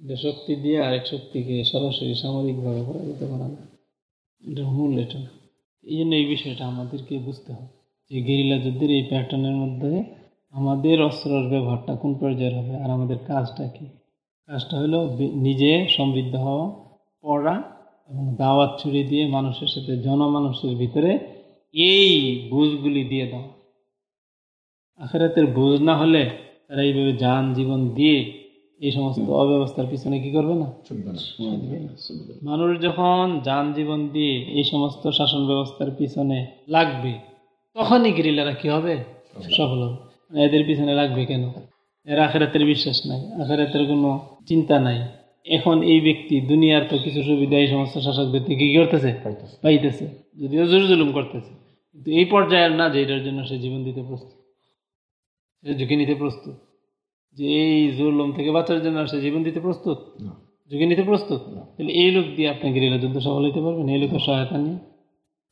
এটা শক্তি দিয়ে আরেক শক্তিকে সরাসরি সামরিকভাবে পরাজিত করা না এটা মূল এটা না। এই জন্য এই বিষয়টা আমাদেরকে বুঝতে হবে যে গেরিলা যুদ্ধের এই প্যাটার্নের মধ্যে আমাদের অস্ত্রের ব্যবহারটা কোন পর্যায়ের হবে আর আমাদের কাজটা কি? কাজটা হলো নিজে সমৃদ্ধ হওয়া পড়া এবং দাওয়াত ছড়িয়ে দিয়ে মানুষের সাথে জনমানুষের ভিতরে এই বুঝগুলি দিয়ে দেওয়া আখেরাতের বুঝ না হলে তারা এইভাবে যান জীবন দিয়ে এই সমস্ত অব্যবস্থার পিছনে কি করবে না? মানুষ যখন যান জীবন দিয়ে এই সমস্ত শাসন ব্যবস্থার পিছনে লাগবে তখনই গেরিলারা কি হবে। সফল হবে। এদের পিছনে লাগবে কেন? এর আখেরাতের বিশ্বাস নাই আখেরাতের কোনো চিন্তা নাই। এখন এই ব্যক্তি দুনিয়ার তো কিছু সুবিধা এই সমস্ত শাসকদের থেকে কি করতেছে? পাইতেছে। পাইতেছে। যদিও জোর জুলুম করতেছে। কিন্তু এই পর্যায়ের না যে এটার জন্য সে জীবন দিতে প্রস্তুত। সে ঝুঁকি নিতে প্রস্তুত। যে এই জুলুম থেকে বাঁচার জন্য সে জীবন দিতে প্রস্তুত? না। ঝুঁকি নিতে প্রস্তুত? তাহলে এই লোক দিয়ে আপনি গেরিলা যুদ্ধ সফল হইতে পারবেন? এই লোকের সহায়তা নিয়ে।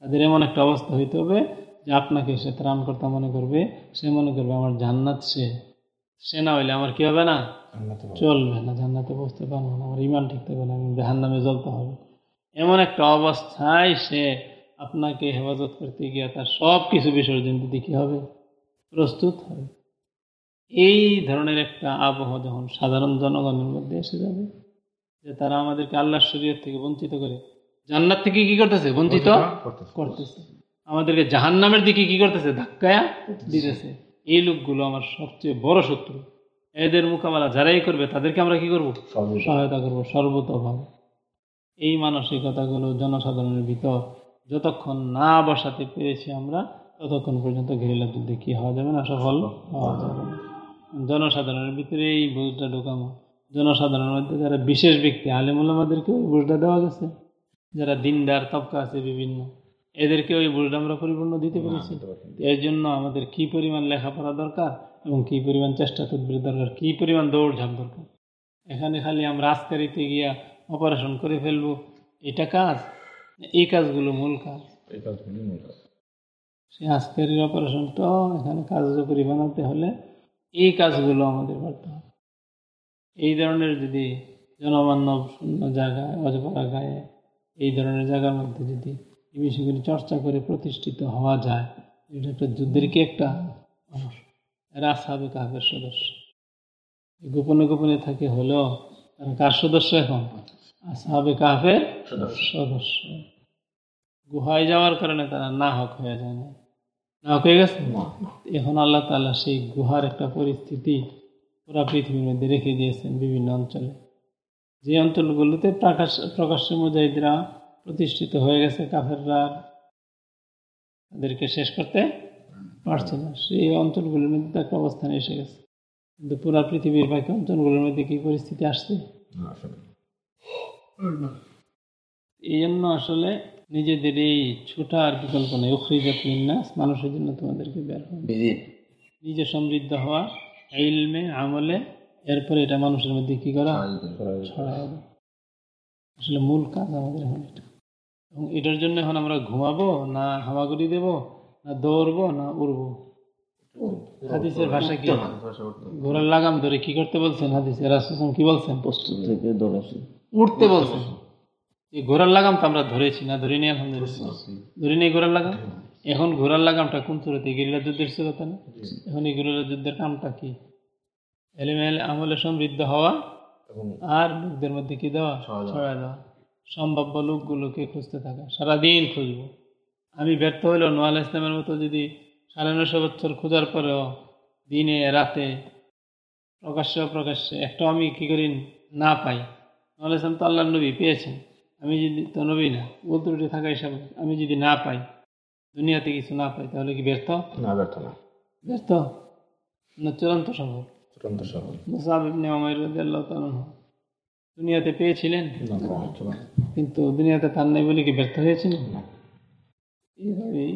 তাদের এমন একটা অবস্থা হইতে হবে যে আপনাকে সে ত্রাণকর্তা মনে করবে সে মনে করবে আমার জান্নাত সে। সে না হইলে আমার কি হবে না? জান্নাতে চলবে না জান্নাতে বসতে পারব না আমার ইমান ঠিক থাকবে না আমি জাহান নামে জ্বলতে হবে। এমন একটা অবস্থায় সে আপনাকে হেফাজত করতে গিয়ে তার সব কিছু বিসর্জন দিতে কি হবে? প্রস্তুত হবে। এই ধরনের একটা আবহাওয়া যখন সাধারণ জনগণের মধ্যে এসে যাবে যে তারা আমাদেরকে আল্লাহর শরীয়ত থেকে বঞ্চিত করে জান্নাত থেকে কি করতেছে? বঞ্চিত করতেছে। করতেছে। আমাদেরকে জাহান্নামের দিকে কি করতেছে? ধাক্কায়া দিতেছে। এই লোকগুলো আমার সবচেয়ে বড় শত্রু। এদের মোকাবেলা যারাই করবে তাদেরকে আমরা কি করব? সহায়তা করব সর্বতভাবে। এই মানসিকতাগুলো জনসাধারণের ভিতর যতক্ষণ না বসাতে পেরেছি আমরা ততক্ষণ পর্যন্ত ঘেরিলা যুদ্ধে কি হওয়া যাবে না? সফল হওয়া যাবে জনসাধারণের ভিতরে এই বুঝটা ঢোকানো জনসাধারণের মধ্যে যারা বিশেষ ব্যক্তি আলেমুল্লামাদেরকে ওই বুঝটা দেওয়া গেছে। যারা দিনদার তবকা আছে বিভিন্ন। এদেরকে ওই বুঝটা আমরা পরিপূর্ণ দিতে পেরেছি। এর জন্য আমাদের কি পরিমাণ লেখাপড়া দরকার এবং কী পরিমাণ চেষ্টা তদবির দরকার কী পরিমাণ দৌড়ঝাঁপ দরকার? এখানে খালি আমরা আজকারিতে গিয়া অপারেশন করে ফেলব। এটা কাজ? এই কাজগুলো মূল কাজ। এই কাজগুলি মূল কাজ। সেই আজকারির অপারেশনটা এখানে কার্যকরী বানাতে হলে এই কাজগুলো আমাদের করতে হবে। এই ধরনের যদি জনমানব শূন্য জায়গায় অজপাড়া গায়ে এই ধরনের জায়গার মধ্যে যদি এই বিষয়গুলি চর্চা করে প্রতিষ্ঠিত হওয়া যায়। এটা একটা যুদ্ধের কি একটা এরা সাবে কাহের সদস্য। এই গোপনে গোপনে থাকে হলেও তারা কার সদস্য এখন? সাবে কাহের সদস্য। গুহায় যাওয়ার কারণে তারা না হক হয়ে যায় না না হক হয়ে গেছে? এখন আল্লাহ তালা সেই গুহার একটা পরিস্থিতি পুরা পৃথিবীর মধ্যে রেখে দিয়েছেন বিভিন্ন অঞ্চলে। যে অঞ্চলগুলোতে প্রকাশ প্রকাশ্য মুজাহিদরা প্রতিষ্ঠিত হয়ে গেছে কাফেররা তাদেরকে শেষ করতে পারছে না। সেই অঞ্চলগুলোর মধ্যে তো একটা অবস্থানে এসে গেছে। কিন্তু পুরা পৃথিবীর বাকি অঞ্চলগুলোর মধ্যে কি পরিস্থিতি আসছে? এই জন্য আসলে নিজেদের এই ছোটার বিকল্প নেই উখরিজাত মিন্নাস মানুষের জন্য তোমাদেরকে বের হবে নিজে। সমৃদ্ধ হওয়া ইলমে আমলে এরপরে এটা মানুষের মধ্যে কি করা? ছড়ায়। আসলে মূল কাজ আমাদের এখন এটা। এটার জন্য এখন আমরা ঘুমাবো না হামাগুড়ি দেব না দৌড়বো না উড়বো। হাদিসের ভাষা কি? ঘোড়ার লাগাম ধরে কি করতে বলছেন হাদিসের রাসূল কি বলছেন? প্রস্তুত থেকে দৌড়াচ্ছি। উঠতে বলছেন। এই ঘোড়ার লাগাম তো আমরা ধরেছি না ধরি নি আলহামদুলিল্লাহ। ধরি নেই ঘোড়ার লাগাম? এখন ঘোড়ার লাগামটা কোন সুরতে? গেরিলা যুদ্ধের সুরতে না? এখন এই গেরিলা যুদ্ধের কামটা কি? এলিমেল আমলে সমৃদ্ধ হওয়া আর লোকদের মধ্যে কি দেওয়া? ছড়ায় দেওয়া। সম্ভাব্য লোকগুলোকে খুঁজতে থাকা। সারাদিন খুঁজবো। আমি ব্যর্থ হইলেও নোয়াল ইসলামের মতো যদি সাড়ে নশো বছর খোঁজার পরেও দিনে রাতে প্রকাশ্য প্রকাশ্যে অপ্রকাশ্যে একটাও আমি কী করি না পাই। নোয়াল ইসলাম তো আল্লাহ নবী পেয়েছেন। আমি যদি তো নবী না বলতে ত্রুটি থাকা হিসাব আমি যদি না পাই দুনিয়াতে কিছু না পাই তাহলে কি ব্যর্থ? না ব্যর্থ না। ব্যর্থ? না চূড়ান্ত সফল। চূড়ান্ত সফল। মুসাব ইবনে উমাইর রাদিয়াল্লাহু তাআলা আনহু। দুনিয়াতে পেয়েছিলেন। কিন্তু দুনিয়াতে তার নাই বলে কি ব্যর্থ হয়েছিল এইভাবেই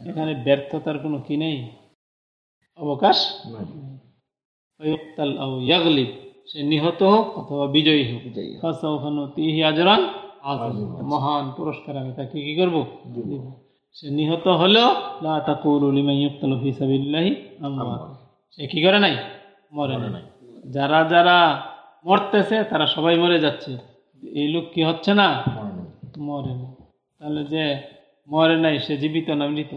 এখানে ব্যর্থতার কোনো কি নেই? অবকাশ? ইয়াগলিব। সে নিহত হোক অথবা বিজয়ী হোক। নুতিহি আজরান। মহান পুরস্কার আমি তাকে কি করব? সে নিহত হলেও সে কি করে নাই? মরে নাই। যারা যারা মরতেছে তারা সবাই মরে যাচ্ছে। এই লোক কি হচ্ছে না? মরে নাই। না তাহলে যে মরে নাই সে জীবিত না মৃত?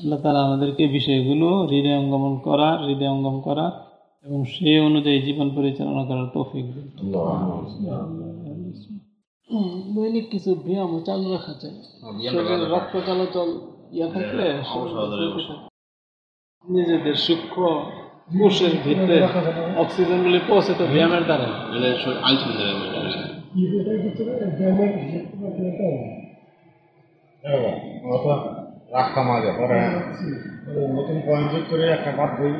আল্লাহ তালা আমাদেরকে বিষয়গুলো হৃদয় অঙ্গমন করা হৃদয় অঙ্গম করা এবং সেই অনুযায়ী জীবন পরিচালনা করার তৌফিক দিন। দৈনিক কিছু ব্যায়াম চালু রাখা চাই রক্ত চলাচল ইয়া থাকলে নিজেদের সূক্ষ্ম কোষের ভিতরে অক্সিজেনগুলি পৌঁছে তো ব্যায়ামের দ্বারা রাখা মাঝে পরে নতুন পয়েন্ট যোগ করে। একটা বাদ বই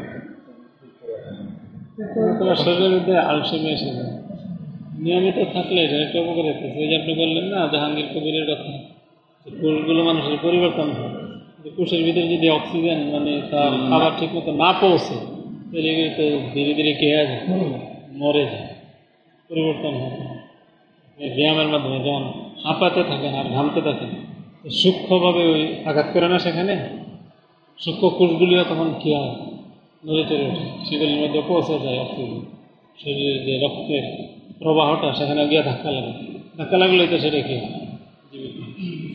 তোমার শরীরের মধ্যে আলসেমি এসে যায়। নিয়মিত থাকলে এটা একটা উপকার হতেছে ওই যে আপনি বললেন না জাহাঙ্গীর কবিরের কথা কোষগুলো মানুষের পরিবর্তন হয়। যে কোষের ভিতরে যদি অক্সিজেন মানে তার খাবার ঠিক মতো না পৌঁছে এগুলো তো ধীরে ধীরে কে যায় মরে যায়, পরিবর্তন হয়। ব্যায়ামের মাধ্যমে যখন হাঁপাতে থাকেন আর ঘামতে থাকেন সূক্ষ্মভাবে ওই আঘাত করে না সেখানে? সূক্ষ্ম কোষগুলিও তখন কী হয়? নড়ে চড়ে ওঠে। সেগুলির মধ্যে পৌঁছে যায় অক্সিজেন। শরীরের যে রক্তের প্রবাহটা সেখানে গিয়ে ধাক্কা লাগে। ধাক্কা লাগলেই তো সেটা কি হয়? জীবিত।